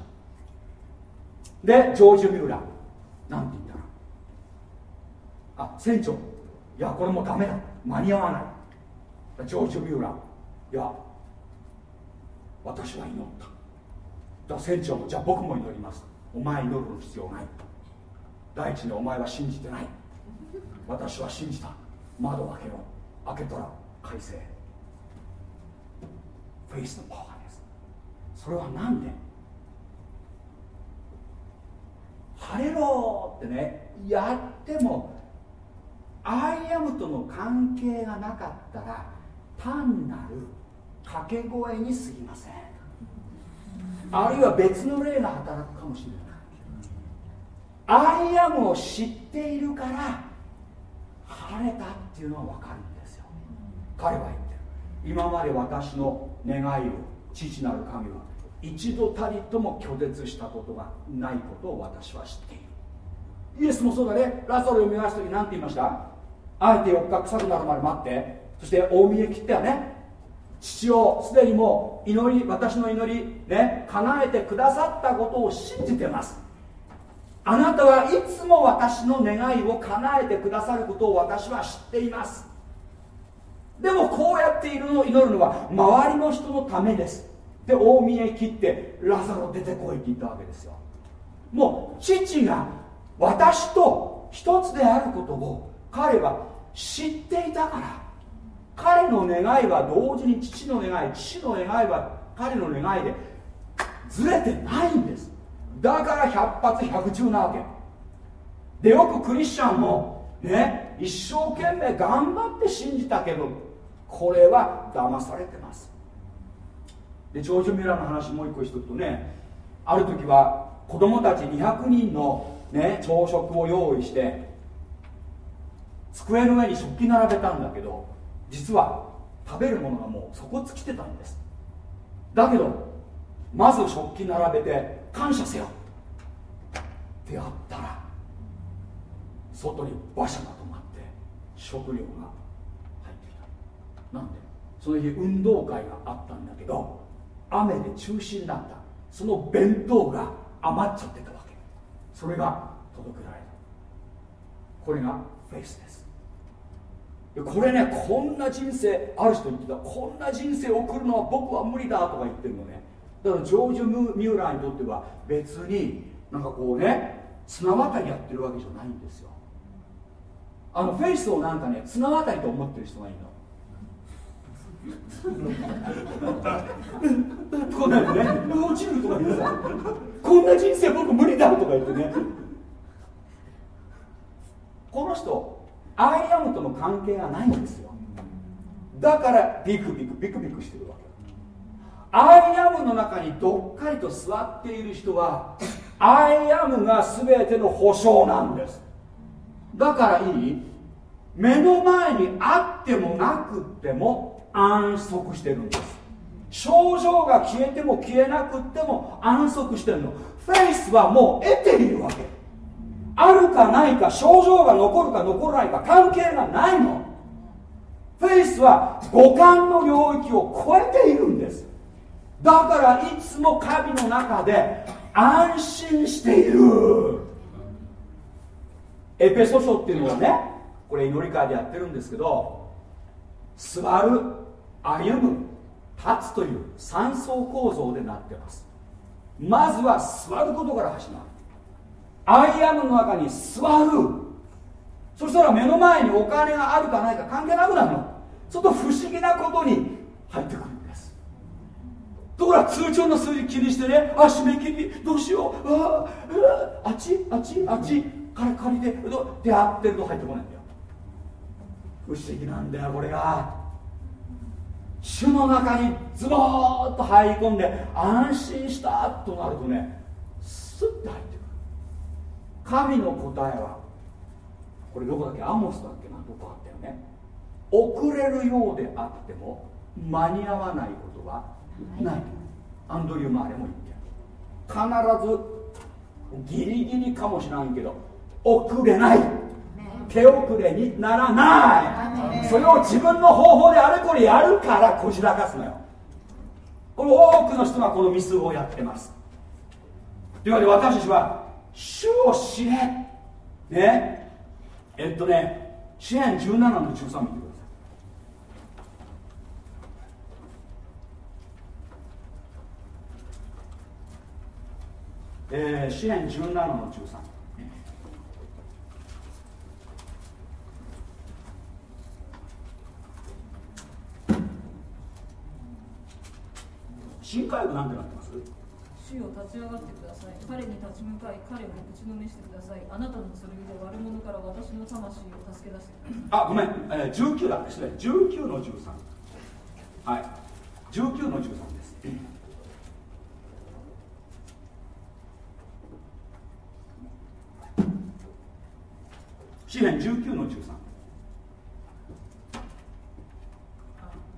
でジョージ・ミューラー。なんて言ったあ船長。いやこれもうダメだ。間に合わない。ジョージ・ミューラー。いや私は祈った。だ船長もじゃあ僕も祈ります。お前祈る必要ない。第一にお前は信じてない。私は信じた。窓を開けろ。開けたら快晴。フェイスのパワー。それは何で？晴れろってねやっても I am との関係がなかったら単なる掛け声にすぎません。あるいは別の霊が働くかもしれない。 I am を知っているから晴れたっていうのは分かるんですよ。彼は言ってる。今まで私の願いを父なる神は一度たりとも拒絶したことがないことを私は知っている。イエスもそうだね。ラサロを見ます時何て言いました？あえて4日臭くなるまで待って。そして大見え切ってはね。父をすでにもう祈り私の祈りね叶えてくださったことを信じてます。あなたはいつも私の願いを叶えてくださることを私は知っています。でもこうやっているのを祈るのは周りの人のためです。で大見え切ってラザロ出てこいって言ったわけですよ。もう父が私と一つであることを彼は知っていたから彼の願いは同時に父の願い父の願いは彼の願いでずれてないんです。だから百発百中なわけ。でよくクリスチャンもね一生懸命頑張って信じたけどこれは騙されてます。でジョージ・ミラーの話もう一個しとくとねある時は子供たち200人の、ね、朝食を用意して机の上に食器並べたんだけど実は食べるものがもう底尽きてたんです。だけどまず食器並べて感謝せよ。ってやったら外に馬車が止まって食料が入ってきた。なんでその日運動会があったんだけど雨で中止になった。その弁当が余っちゃってたわけ。それが届けられた。これがフェイスです。これねこんな人生ある人言ってた。こんな人生を送るのは僕は無理だとか言ってるのね。だからジョージ・ミューラーにとっては別になんかこうね綱渡りやってるわけじゃないんですよ。あのフェイスをなんかね綱渡りと思ってる人がいるの。こん。なん。ね落ちるとか言うさこん。な人生僕無理だとか言ってねこの人 I am との関係がないん。ですよだからビクビクビクビクしてるわけI am の中にどっかりと座っている人は I am が全ての保証なん。ですだからいい目の前にあってもなくっても安息してるんです。症状が消えても消えなくっても安息してるの。フェイスはもう得ているわけ。あるかないか症状が残るか残らないか関係がないの。フェイスは五感の領域を超えているんです。だからいつも神の中で安心している。エペソ書っていうのはねこれ祈り会でやってるんですけど座る。歩む立つという三層構造でなってます。まずは座ることから始まる。 I am の中に座る。そしたら目の前にお金があるかないか関係なくなるの。ちょっと不思議なことに入ってくるんです。ところが通帳の数字気にしてね。あ締め切りどうしよう。あああっちあっちあっち。から借りてでやってると入ってこないんだよ。不思議なんだよこれが。主の中にズボーッと入り込んで安心したとなるとねスッて入ってくる。神の答えはこれどこだっけアモスだっけなどこあったよね。遅れるようであっても間に合わないことはない、アンドリュー・マーレも言ってる。必ずギリギリかもしれないけど遅れない。手遅れにならない。それを自分の方法であれこれやるからこじらかすのよ。これ多くの人がこのミスをやってます。というわけで私たちは主を知れ。ね。えっとね支援17の13見てください。えー、支援17の13新海部なんてなってます？主よ立ち上がってください。彼に立ち向かい彼を打ちのめしてください。あなたの剣で悪者から私の魂を助け出してあごめん、えー、19だ。失礼。19の13はい。19の13です。詩篇19の13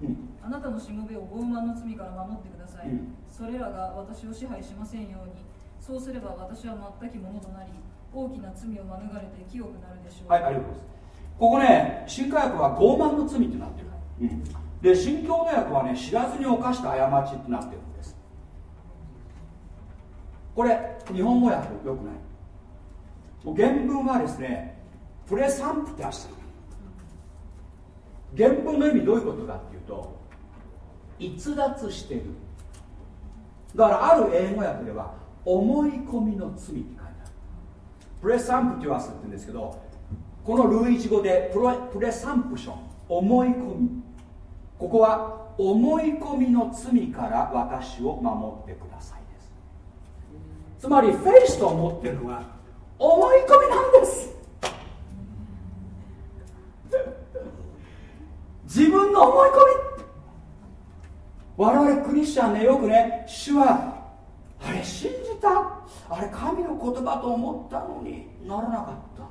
うん、あなたのしもべを傲慢の罪から守ってください、うん、それらが私を支配しませんように。そうすれば私は全くものとなり大きな罪を免れて清くなるでしょう。はいありがとうございます。ここね新科学は傲慢の罪ってなってる、うん、で新教の訳はね知らずに犯した過ちってなってるんです。これ日本語訳よくない。もう原文はですねプレサンプテアス原文の意味どういうことかっていうと逸脱してる。だからある英語訳では思い込みの罪って書いてある。プレサンプティアスって言うんですけどこの類似語でプレプレサンプション思い込み。ここは思い込みの罪から私を守ってくださいです。つまりフェイスと思ってるのは思い込みなんです。自分の思い込み。我々クリスチャンねよくね主はあれ信じた？あれ神の言葉と思ったのにならなかった。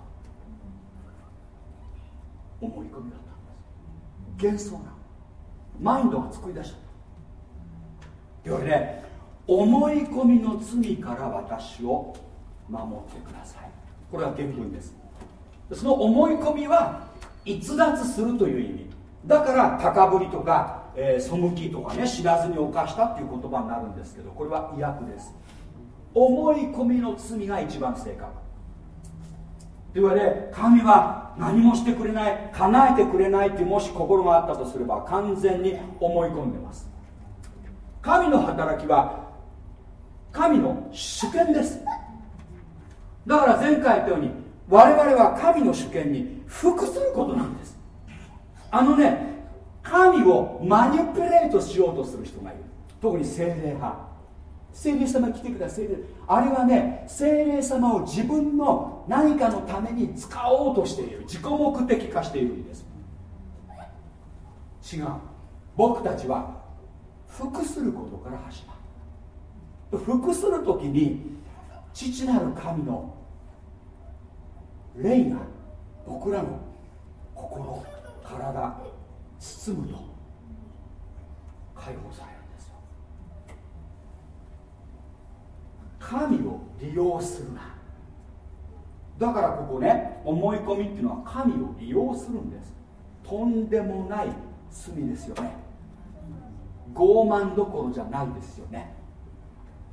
思い込みだったんです。幻想な。マインドが作り出したというわけで思い込みの罪から私を守ってください。これは原文です。その思い込みは逸脱するという意味。だから高ぶりとか、えー、背きとかね知らずに犯したっていう言葉になるんですけどこれは威訳です。思い込みの罪が一番正確というわけで神は何もしてくれない叶えてくれないってもし心があったとすれば完全に思い込んでます。神の働きは神の主権です。だから前回言ったように我々は神の主権に服することなんです。あのね神をマニュピレートしようとする人がいる。特に精霊派。精霊様来てください。あれはね精霊様を自分の何かのために使おうとしている。自己目的化しているんです。違う。僕たちは服することから始まる。服する時に父なる神の霊が僕らの心体包むと。解放されるんですよ。神を利用するな。だからここね思い込みっていうのは神を利用するんです。とんでもない罪ですよね。傲慢どころじゃないんですよね。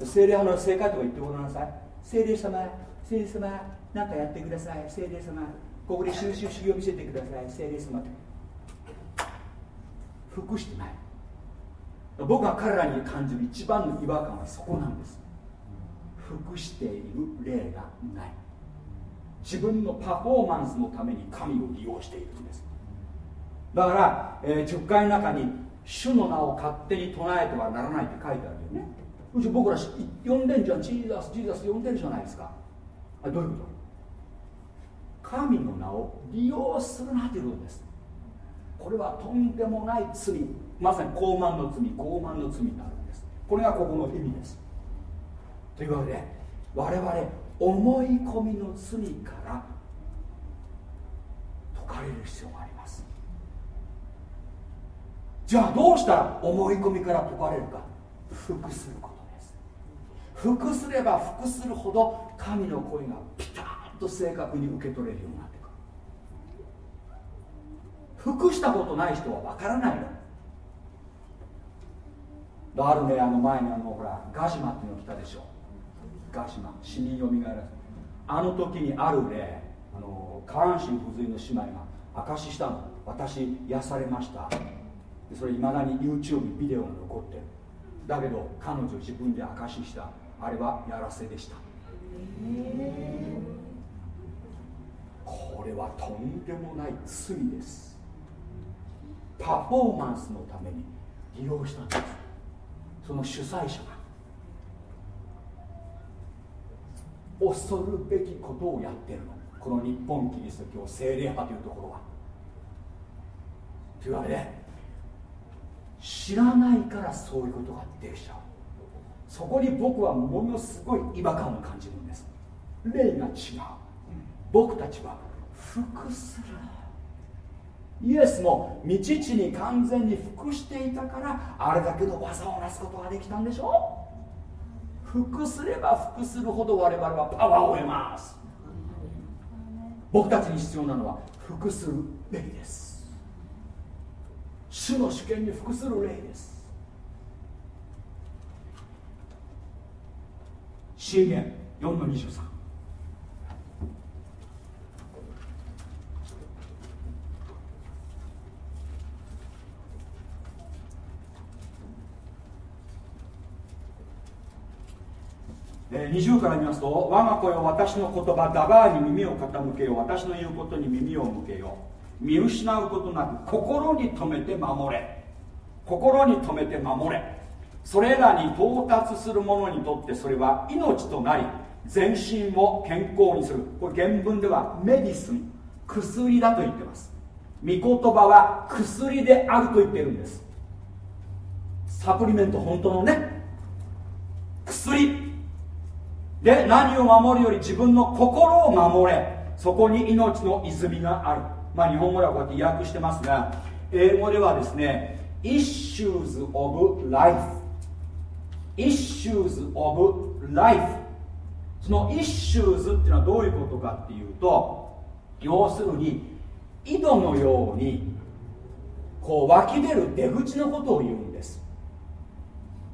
精霊派の正解とか言ってごらんなさい。精霊様精霊様何かやってください。精霊様ここで収集修行見せてください。精霊様服してない。僕が彼らに感じる一番の違和感はそこなんです。服している霊がない。自分のパフォーマンスのために神を利用しているんです。だから、えー、10回の中に主の名を勝手に唱えてはならないって書いてあるよね。うち僕ら呼んでんじゃん。ジーザスジーザス呼んでるじゃないですか。あどういうこと？神の名を利用するなということです。これはとんでもない罪まさに傲慢の罪傲慢の罪になるんです。これがここの意味です。というわけで我々思い込みの罪から解かれる必要があります。じゃあどうしたら思い込みから解かれるか。服することです。服すれば服するほど神の声がピタッと正確に受け取れるようになって服したことない人は分からないの。あるねあの前にあのほらガジマっていうの来たでしょ。ガジマ死人よみがえらすあの時にあるねあの下半身不随の姉妹が証ししたの。私癒されました。それいまだに YouTube ビデオが残ってる。だけど彼女自分で証しした。あれはやらせでした。これはとんでもない罪ですパフォーマンスのために利用したんです。その主催者が恐るべきことをやってるの。この日本キリスト教精霊派というところは。というわけで知らないからそういうことができちゃう。そこに僕はものすごい違和感を感じるんです。霊が違う。僕たちは服するイエスも道地に完全に服していたからあれだけの技をなすことができたんでしょ服すれば服するほど我々はパワーを得ます。僕たちに必要なのは服するべきです。主の主権に服する霊です。信玄4の2320から見ますと我が子よ私の言葉ダバーに耳を傾けよ私の言うことに耳を向けよ。見失うことなく心に留めて守れ。心に留めて守れ。それらに到達する者にとってそれは命となり全身を健康にする。これ原文ではメディスン薬だと言ってます。御言葉は薬であると言ってるんです。サプリメント本当のね薬。で何を守るより自分の心を守れ。そこに命の泉がある。まあ日本語ではこうやって訳してますが英語ではですね issues of life issues of life その issues っていうのはどういうことかっていうと要するに井戸のようにこう湧き出る出口のことを言うんです。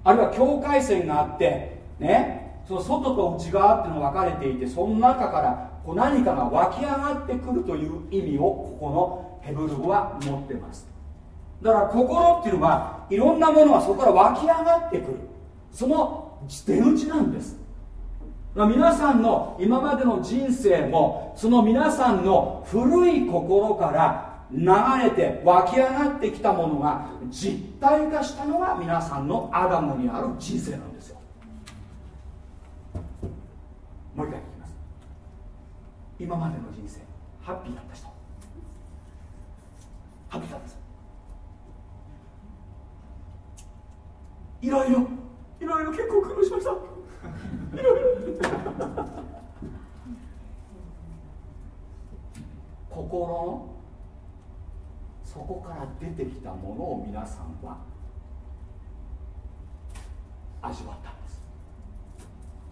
あるいは境界線があってねその外と内側っていうのが分かれていてその中からこう何かが湧き上がってくるという意味をここのヘブル語は持ってます。だから心っていうのはいろんなものがそこから湧き上がってくる。その出口なんです皆さんの今までの人生もその皆さんの古い心から流れて湧き上がってきたものが実体化したのが皆さんのアダムにある人生なんですよ。もう一回聞きます。今までの人生ハッピーだった人。ハッピーだったいろいろ。いろいろ結構苦労しました。いろいろ。心。のそこから出てきたものを皆さんは味わった。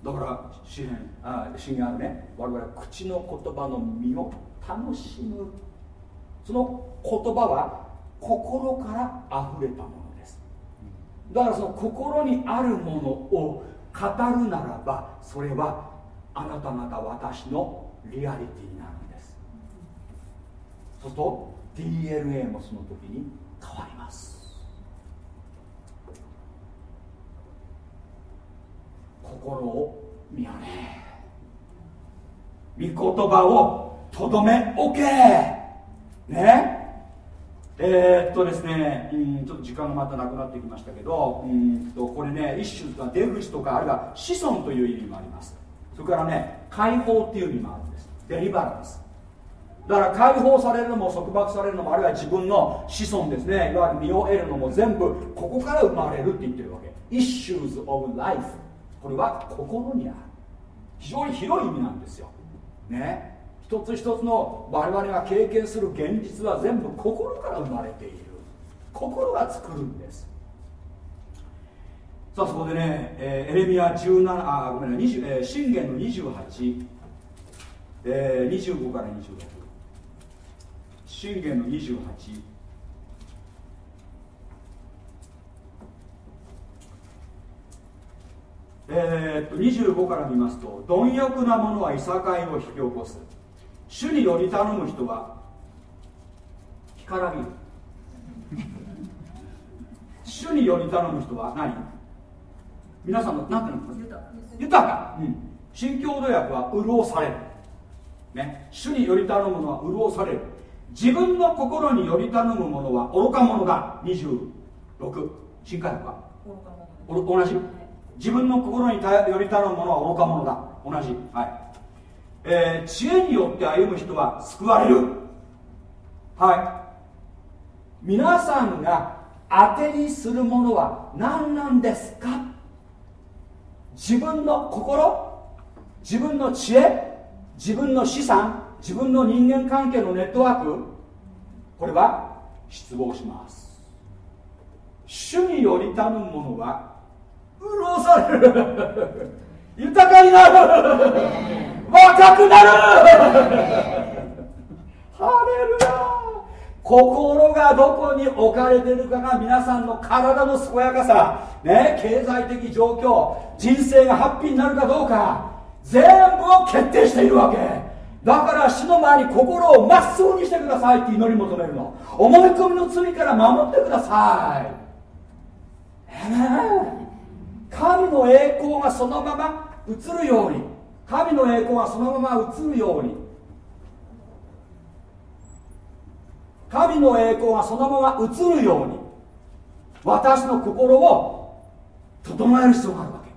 だから詩篇あ詩があるね我々口の言葉の実を楽しむ。その言葉は心から溢れたものです。だからその心にあるものを語るならばそれはあなた方私のリアリティになるんです。そうすると DNA もその時に変わります。心を見よね御言葉をとどめおけねえー、っとですね、うん、ちょっと時間がまたなくなってきましたけど、うんとこれね、一種とは出口とか、あるいは子孫という意味もあります。それからね、解放っていう意味もあるんです。デリバランス。だから解放されるのも束縛されるのもあるいは自分の子孫ですねいわゆる身を得るのも全部ここから生まれるって言ってるわけ Issues of life これは心にある。非常に広い意味なんですよ。ね。一つ一つの我々が経験する現実は全部心から生まれている。心が作るんです。さあそこでね、えー、エレミア17あごめんなさい、えー、信玄の28、えー、25から26信玄の28えー、っと25から見ますと貪欲な者はいさかいを引き起こす。主により頼む人は干からびる。主により頼む人は何？皆さんの何ていうの豊か、うん、新共同訳は潤される、ね、主により頼むのは潤される。自分の心により頼む者は愚か者だ。26新海訳は。同じ？自分の心により頼む者は愚か者だ。同じ。はい。えー、知恵によって歩む人は救われる。はい。皆さんが当てにするものは何なんですか？自分の心？自分の知恵？自分の資産？自分の人間関係のネットワーク？これは失望します。主により頼むものは潤される。豊かになる。若くなる。ハレルヤ。心がどこに置かれてるかが皆さんの体の健やかさ、ね、経済的状況。人生がハッピーになるかどうか。全部を決定しているわけ。だから死の前に心をまっすぐにしてください。って祈り求めるの。思い込みの罪から守ってください。えー、神の栄光がそのまま映るように。神の栄光がそのまま映るように。神の栄光がそのまま映るように。私の心を整える必要があるわけ。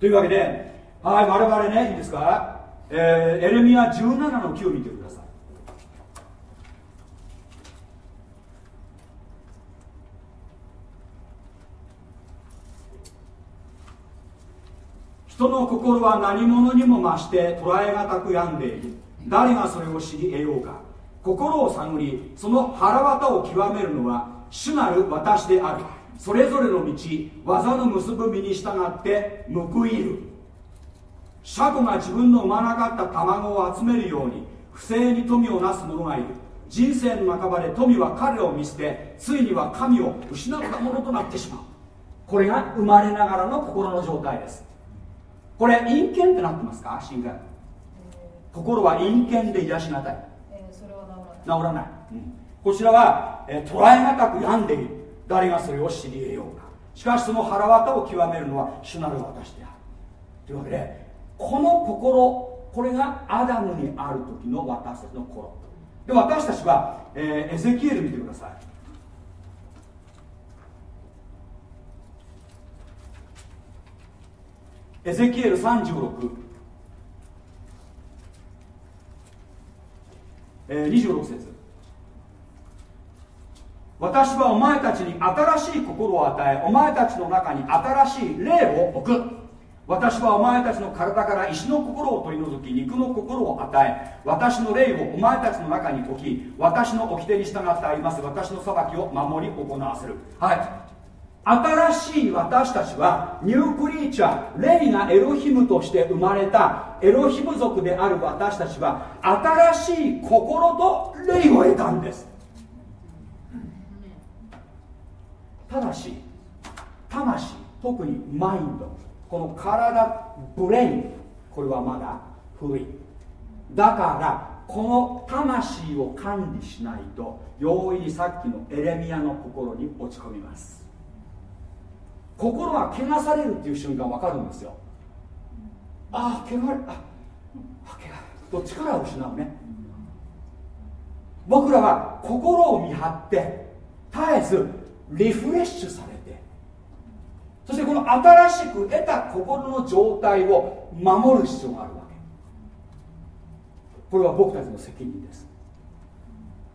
というわけではい我々ねいいですか、えー、エレミア17の9見てください。人の心は何者にも増して捉えがたく病んでいる。誰がそれを知り得ようか。心を探りその腹渡を極めるのは主なる私である。それぞれの道技の結ぶ身に従って報いる。シャコが自分の産まなかった卵を集めるように不正に富をなす者がいる。人生の半ばで富は彼を見捨てついには神を失ったものとなってしまう。これが生まれながらの心の状態です。これ陰険ってなってますか？心は陰険で癒しがたい、えー、それは治らない、うん、こちらは、えー、捉えがたく病んでいる。誰がそれを知り得ようか。しかしその腹渡を極めるのは主なる私である。というわけでこの心これがアダムにある時の私たちの頃で私たちは、えー、エゼキエル見てくださいエゼキエル36、えー、26節。私はお前たちに新しい心を与えお前たちの中に新しい霊を置く。私はお前たちの体から石の心を取り除き肉の心を与え私の霊をお前たちの中に置き私の掟に従ってあります。私の裁きを守り行わせる。はい。新しい私たちはニュークリーチャー霊がエロヒムとして生まれたエロヒム族である私たちは新しい心と霊を得たんです。ただし魂特にマインドこの体ブレインこれはまだ古い。だからこの魂を管理しないと容易にさっきのエレミアの心に落ち込みます。心が汚されるっていう瞬間分かるんですよ。ああ汚れああ汚と力を失うね。僕らは心を見張って絶えずリフレッシュされて。そしてこの新しく得た心の状態を守る必要があるわけ。これは僕たちの責任です。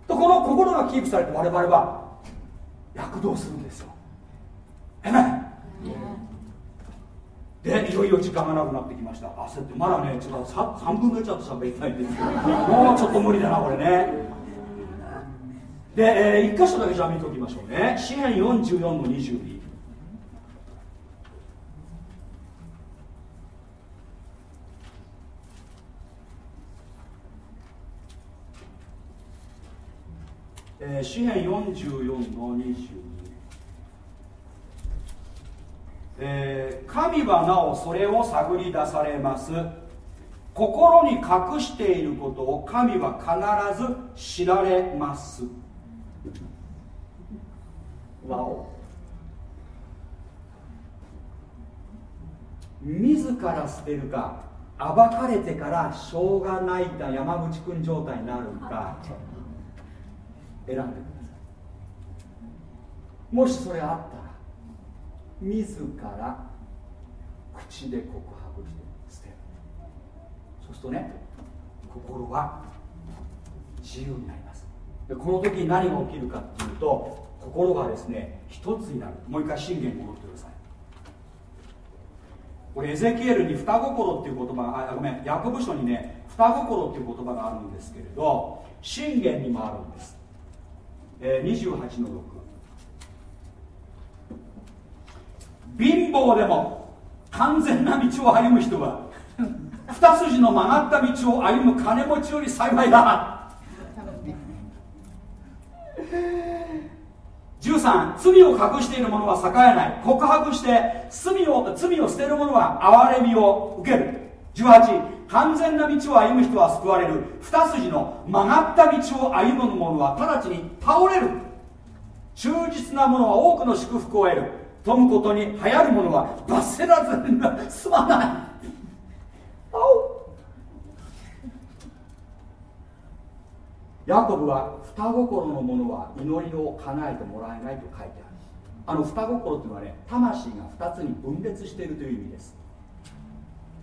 とこの心がキープされて我々は躍動するんですよ。えめでいよいよ時間がなくなってきました。焦ってまだねちょっと 3, 分の1はと喋りたいんですけど。もうちょっと無理だなこれね。で、えー、1箇所だけじゃあ見ておきましょうね。詩篇44の22えー、詩篇44の22えー、神はなおそれを探り出されます。心に隠していることを神は必ず知られます。わお。自ら捨てるか暴かれてからしょうがないた山口君状態になるか選んでください。もしそれあったら自ら口で告白して捨てる。そうするとね心は自由になります。でこの時に何が起きるかっていうと心がですね一つになる。もう一回信玄に戻ってください。これエゼキエルに双心っていう言葉があごめんヤコブ書にね双心っていう言葉があるんですけれど信玄にもあるんです、えー、28の6貧乏でも完全な道を歩む人は二筋の曲がった道を歩む金持ちより幸いだ。13罪を隠している者は栄えない。告白して罪を罪を捨てる者は憐れみを受ける。18完全な道を歩む人は救われる。二筋の曲がった道を歩む者は直ちに倒れる。忠実な者は多くの祝福を得る。富むことに流行るものは罰せらずすまない。ヤコブは双心のものは祈りを叶えてもらえないと書いてある。あの双心っていうのはね魂が2つに分裂しているという意味です。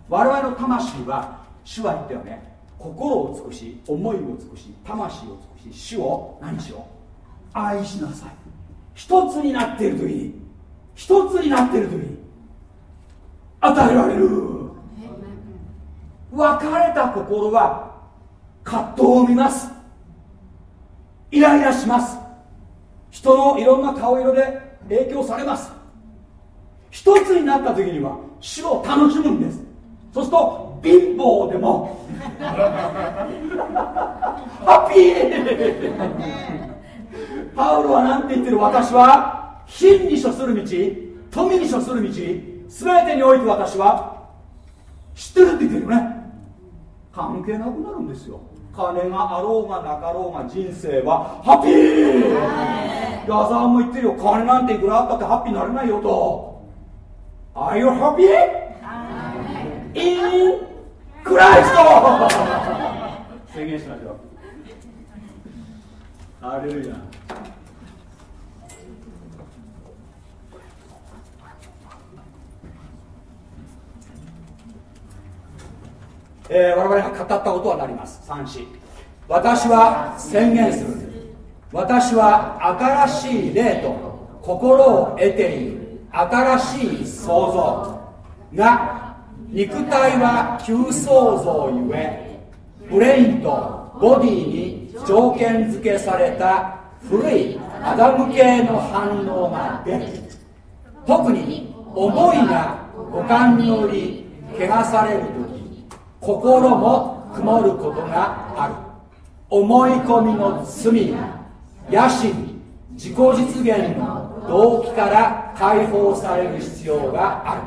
我々の魂は主は言ったよね心を尽くし思いを尽くし魂を尽くし主を何しよう？愛しなさい。一つになっているといい一つになっている時に与えられる。別れた心は葛藤を見ます。イライラします。人のいろんな顔色で影響されます。一つになった時には主を楽しむんです。そうすると貧乏でも。ハッピー。パウロは何て言ってる？私は貧に処する道富に処する道全てにおいて私は知ってるって言ってるよね。関係なくなるんですよ。金があろうがなかろうが人生はハッピー。矢沢も言ってるよ。金なんていくらあったってハッピーになれないよと。Are you happy? in クライスト。宣言しましょう。ハレルヤえー、我々が語ったことはなります。三子私は宣言する。私は新しい霊と心を得ている。新しい創造。が肉体は旧創造ゆえブレインとボディに条件付けされた古いアダム系の反応が出る特に思いが五感により汚される時。心も曇ることがある。思い込みの罪や野心自己実現の動機から解放される必要がある。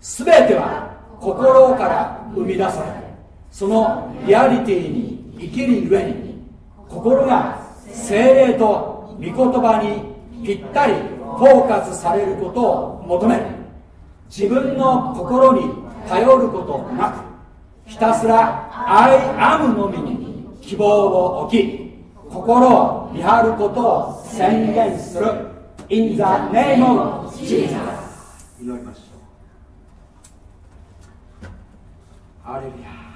全ては心から生み出されそのリアリティに生きるゆえに心が精霊と御言葉にぴったりフォーカスされることを求める。自分の心に頼ることなくひたすら「I am」のみに希望を置き心を見張ることを宣言する。In the name of Jesus 祈りましょう。ハレルヤ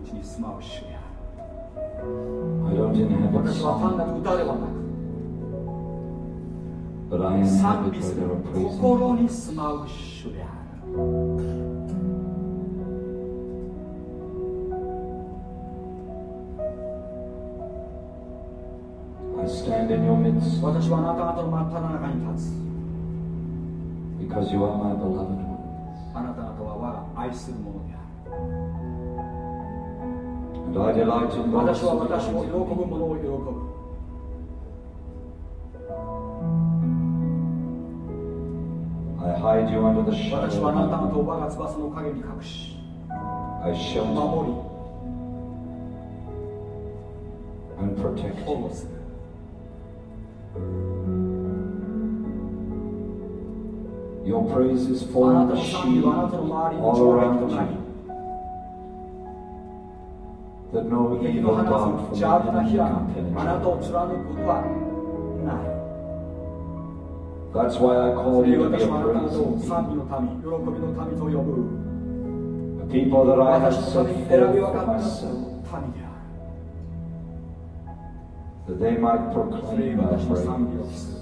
うちに住まう主である I don't inhabit 私は単な song, る歌ではなく but I 賛 inhabit 美す where る 私は私を喜ぶ者.を喜ぶ I hide you under the shadow 私 of はあなたを wings. 我が翼の陰に隠し守り保護 you. するあなたの賛美はあなたの周りに壁 around となり敵 evil の放つ邪悪 the な火があなたを.貫くことはない That's why I そ call れ you ゆ to え be 私 a はあなた方を praising 賛美 people. の民喜びの民と呼ぶ A people that I have set forth 分 for myself, that they might proclaim my praise.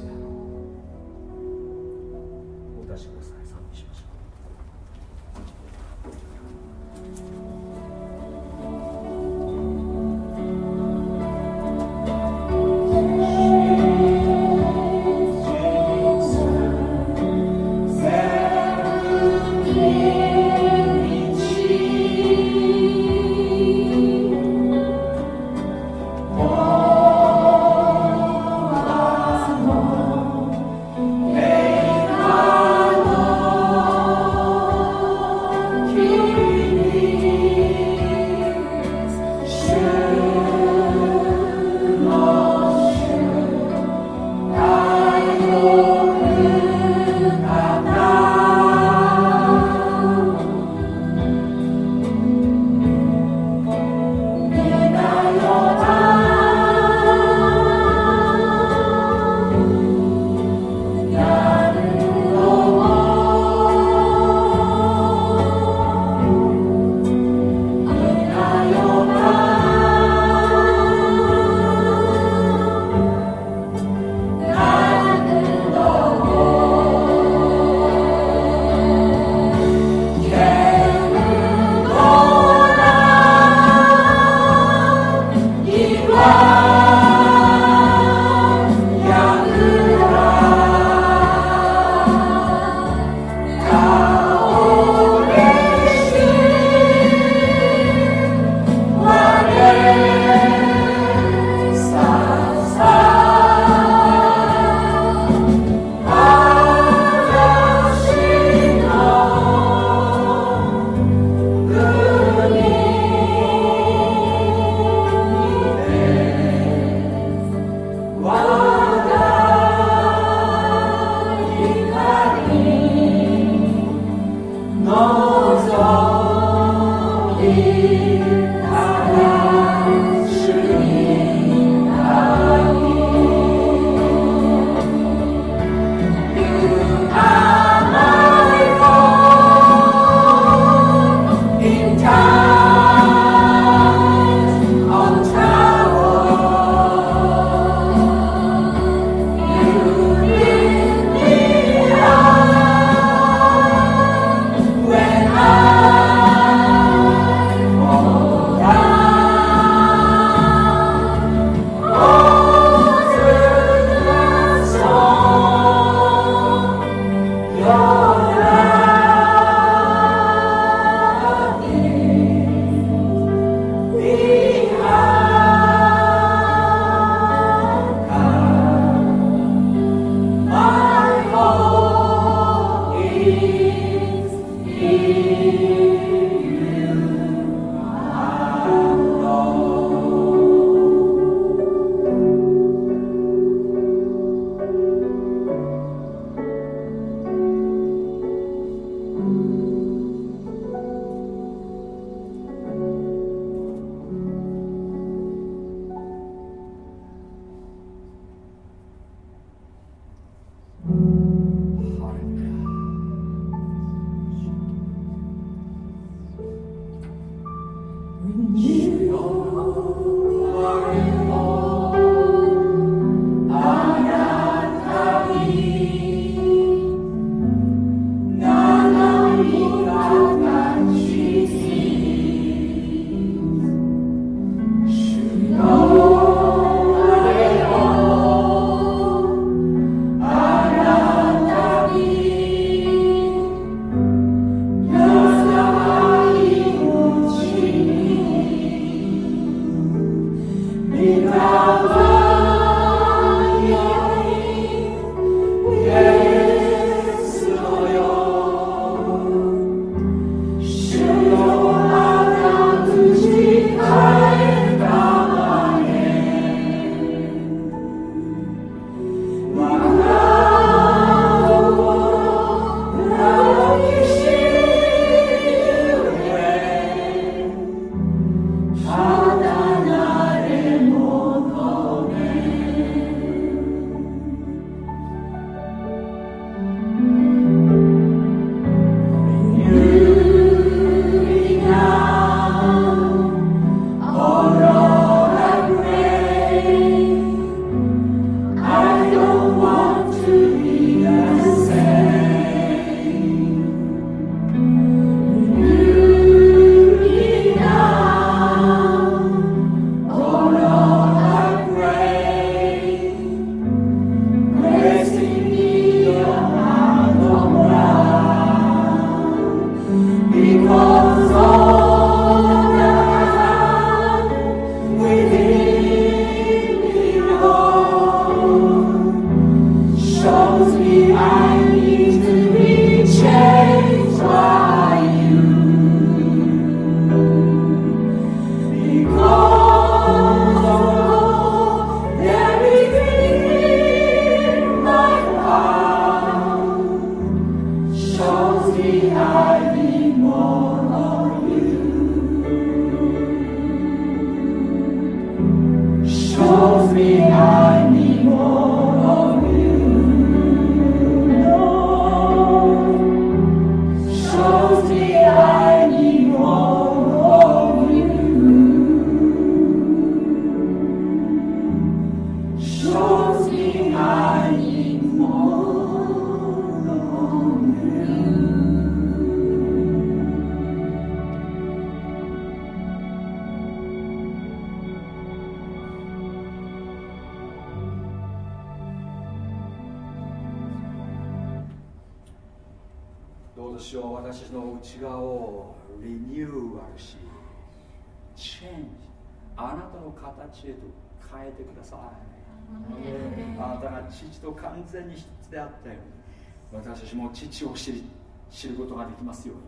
父を知り知ることができますように。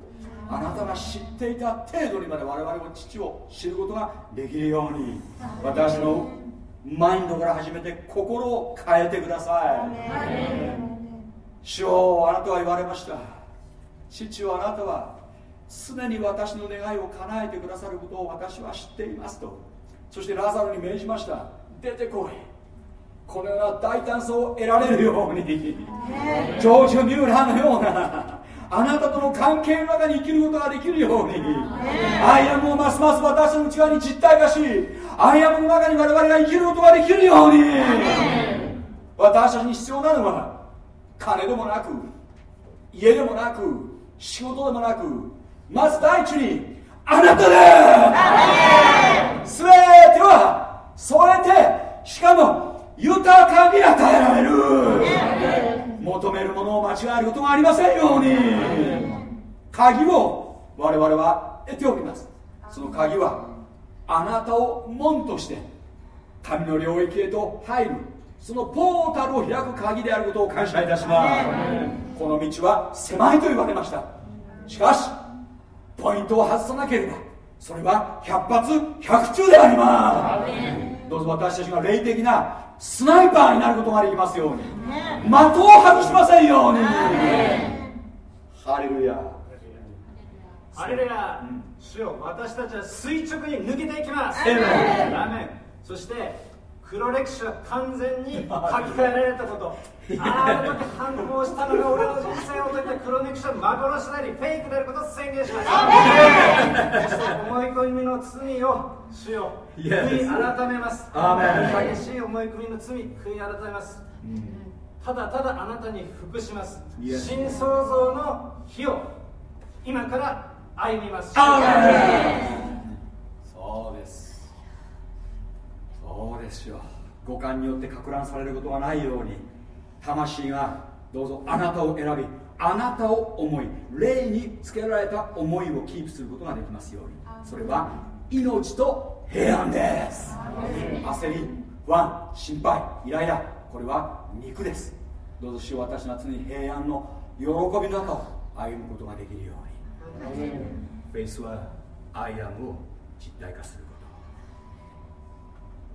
あなたが知っていた程度にまで我々も父を知ることができるように。私のマインドから始めて心を変えてください。主よあなたは言われました。父はあなたは常に私の願いを叶えてくださることを私は知っていますと。そしてラザロに命じました。出てこい。このような大胆さを得られるように。ジョージ・ミューラーのような。あなたとの関係の中に生きることができるように。 I am をますます私の内側に実体化し I am の中に我々が生きることができるように。私たちに必要なのは金でもなく家でもなく仕事でもなくまず第一にあなたです全ては添えてしかも豊かに与えられる。求めるものを間違えることがありませんように。鍵を我々は得ております。その鍵はあなたを門として神の領域へと入る。そのポータルを開く鍵であることを感謝いたします。この道は狭いと言われました。しかしポイントを外さなければそれは百発百中であります。どうぞ私たちが霊的なスナイパーになることができますように。的を外しませんように。ハレルヤ。ハレルヤ、主よ私たちは垂直に抜けていきます。そして黒歴史は完全に書き換えられたこと。あの時反抗したのが俺の人生を解いた黒歴史は幻なりフェイクであることを宣言しますそして思い込みの罪を主よ悔い改めます。激しい思い込みの罪悔い改めます、ただただあなたに服します。新創造の日を今から歩みます。そうですそうですよ。五感によってか乱されることがないように魂がどうぞあなたを選びあなたを思い霊につけられた思いをキープすることができますように。それは命と平安です。焦り不安心配イライラこれは肉です。どうぞ主私の常に平安の喜びの中を歩むことができるように。フェイスはアイアムを実体化する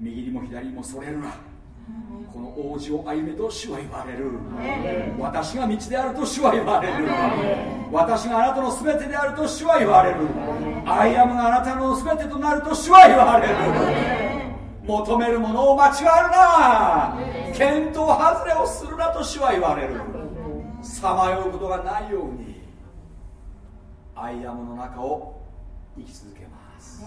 右にも左にもそれるな。この大路を歩めと主は言われる。私が道であると主は言われる。私があなたの全てであると主は言われる。 I am があなたの全てとなると主は言われる。求めるものを間違えるな。見当外れをするなと主は言われる。さまようことがないように I am の中を生き続けます。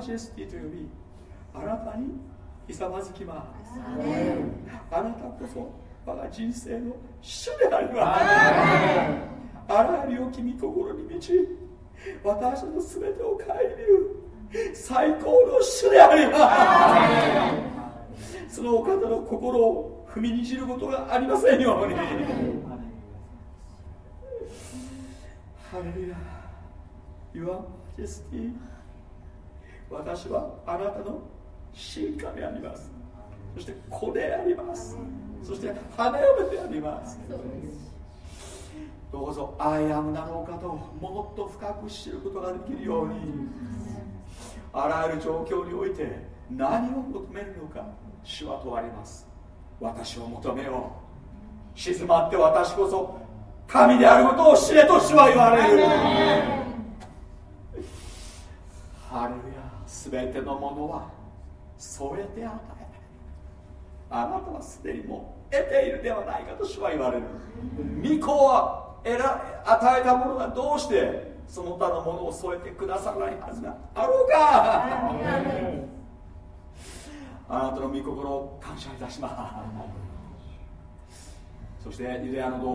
ジェスティと呼びあなたにいさまずきます。あなたこそ我が人生の主であります。あらゆる良き御心に満ち私の全てを顧みる最高の主であります。そのお方の心を踏みにじることがありませんように。ハレルヤ。Your Majesty. 私はあなたの進化であります。そして子であります。そして花嫁であります。どうぞアイアムなのかともっと深く知ることができるように。あらゆる状況において何を求めるのか主は問われます。私を求めよう。静まって私こそ神であることを知れと主は言われる。ハレルヤ全てのものは添えて与え。あなたはすでにもう得ているではないかと主は言われる。御子は与えたものがどうしてその他のものを添えてくださらないはずがあろうか。あなたの御心を感謝いたします。そしてユダヤの同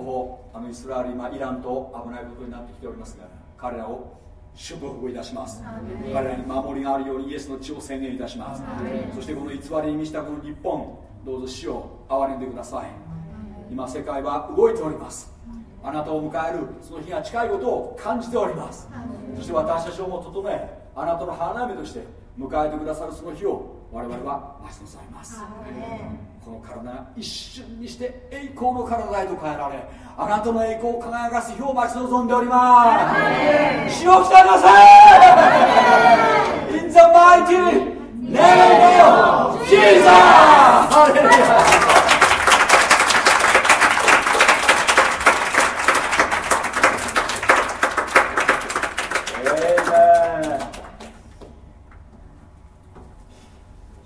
胞あのイスラエル今イランと危ないことになってきておりますが彼らを祝福いたします。彼らに守りがあるようにイエスの血を宣言いたします。そしてこの偽りに満ちたこの日本どうぞ死を憐れんでください。今世界は動いております。あなたを迎えるその日が近いことを感じております。そして私たちをも整えあなたの花嫁として迎えてくださるその日を我々は待ち望みますこの体が一瞬にして栄光の体へと変えられあなたの栄光を輝かす日を待ち望んでおります。塩を鍛なさい。In the mighty name of Jesus!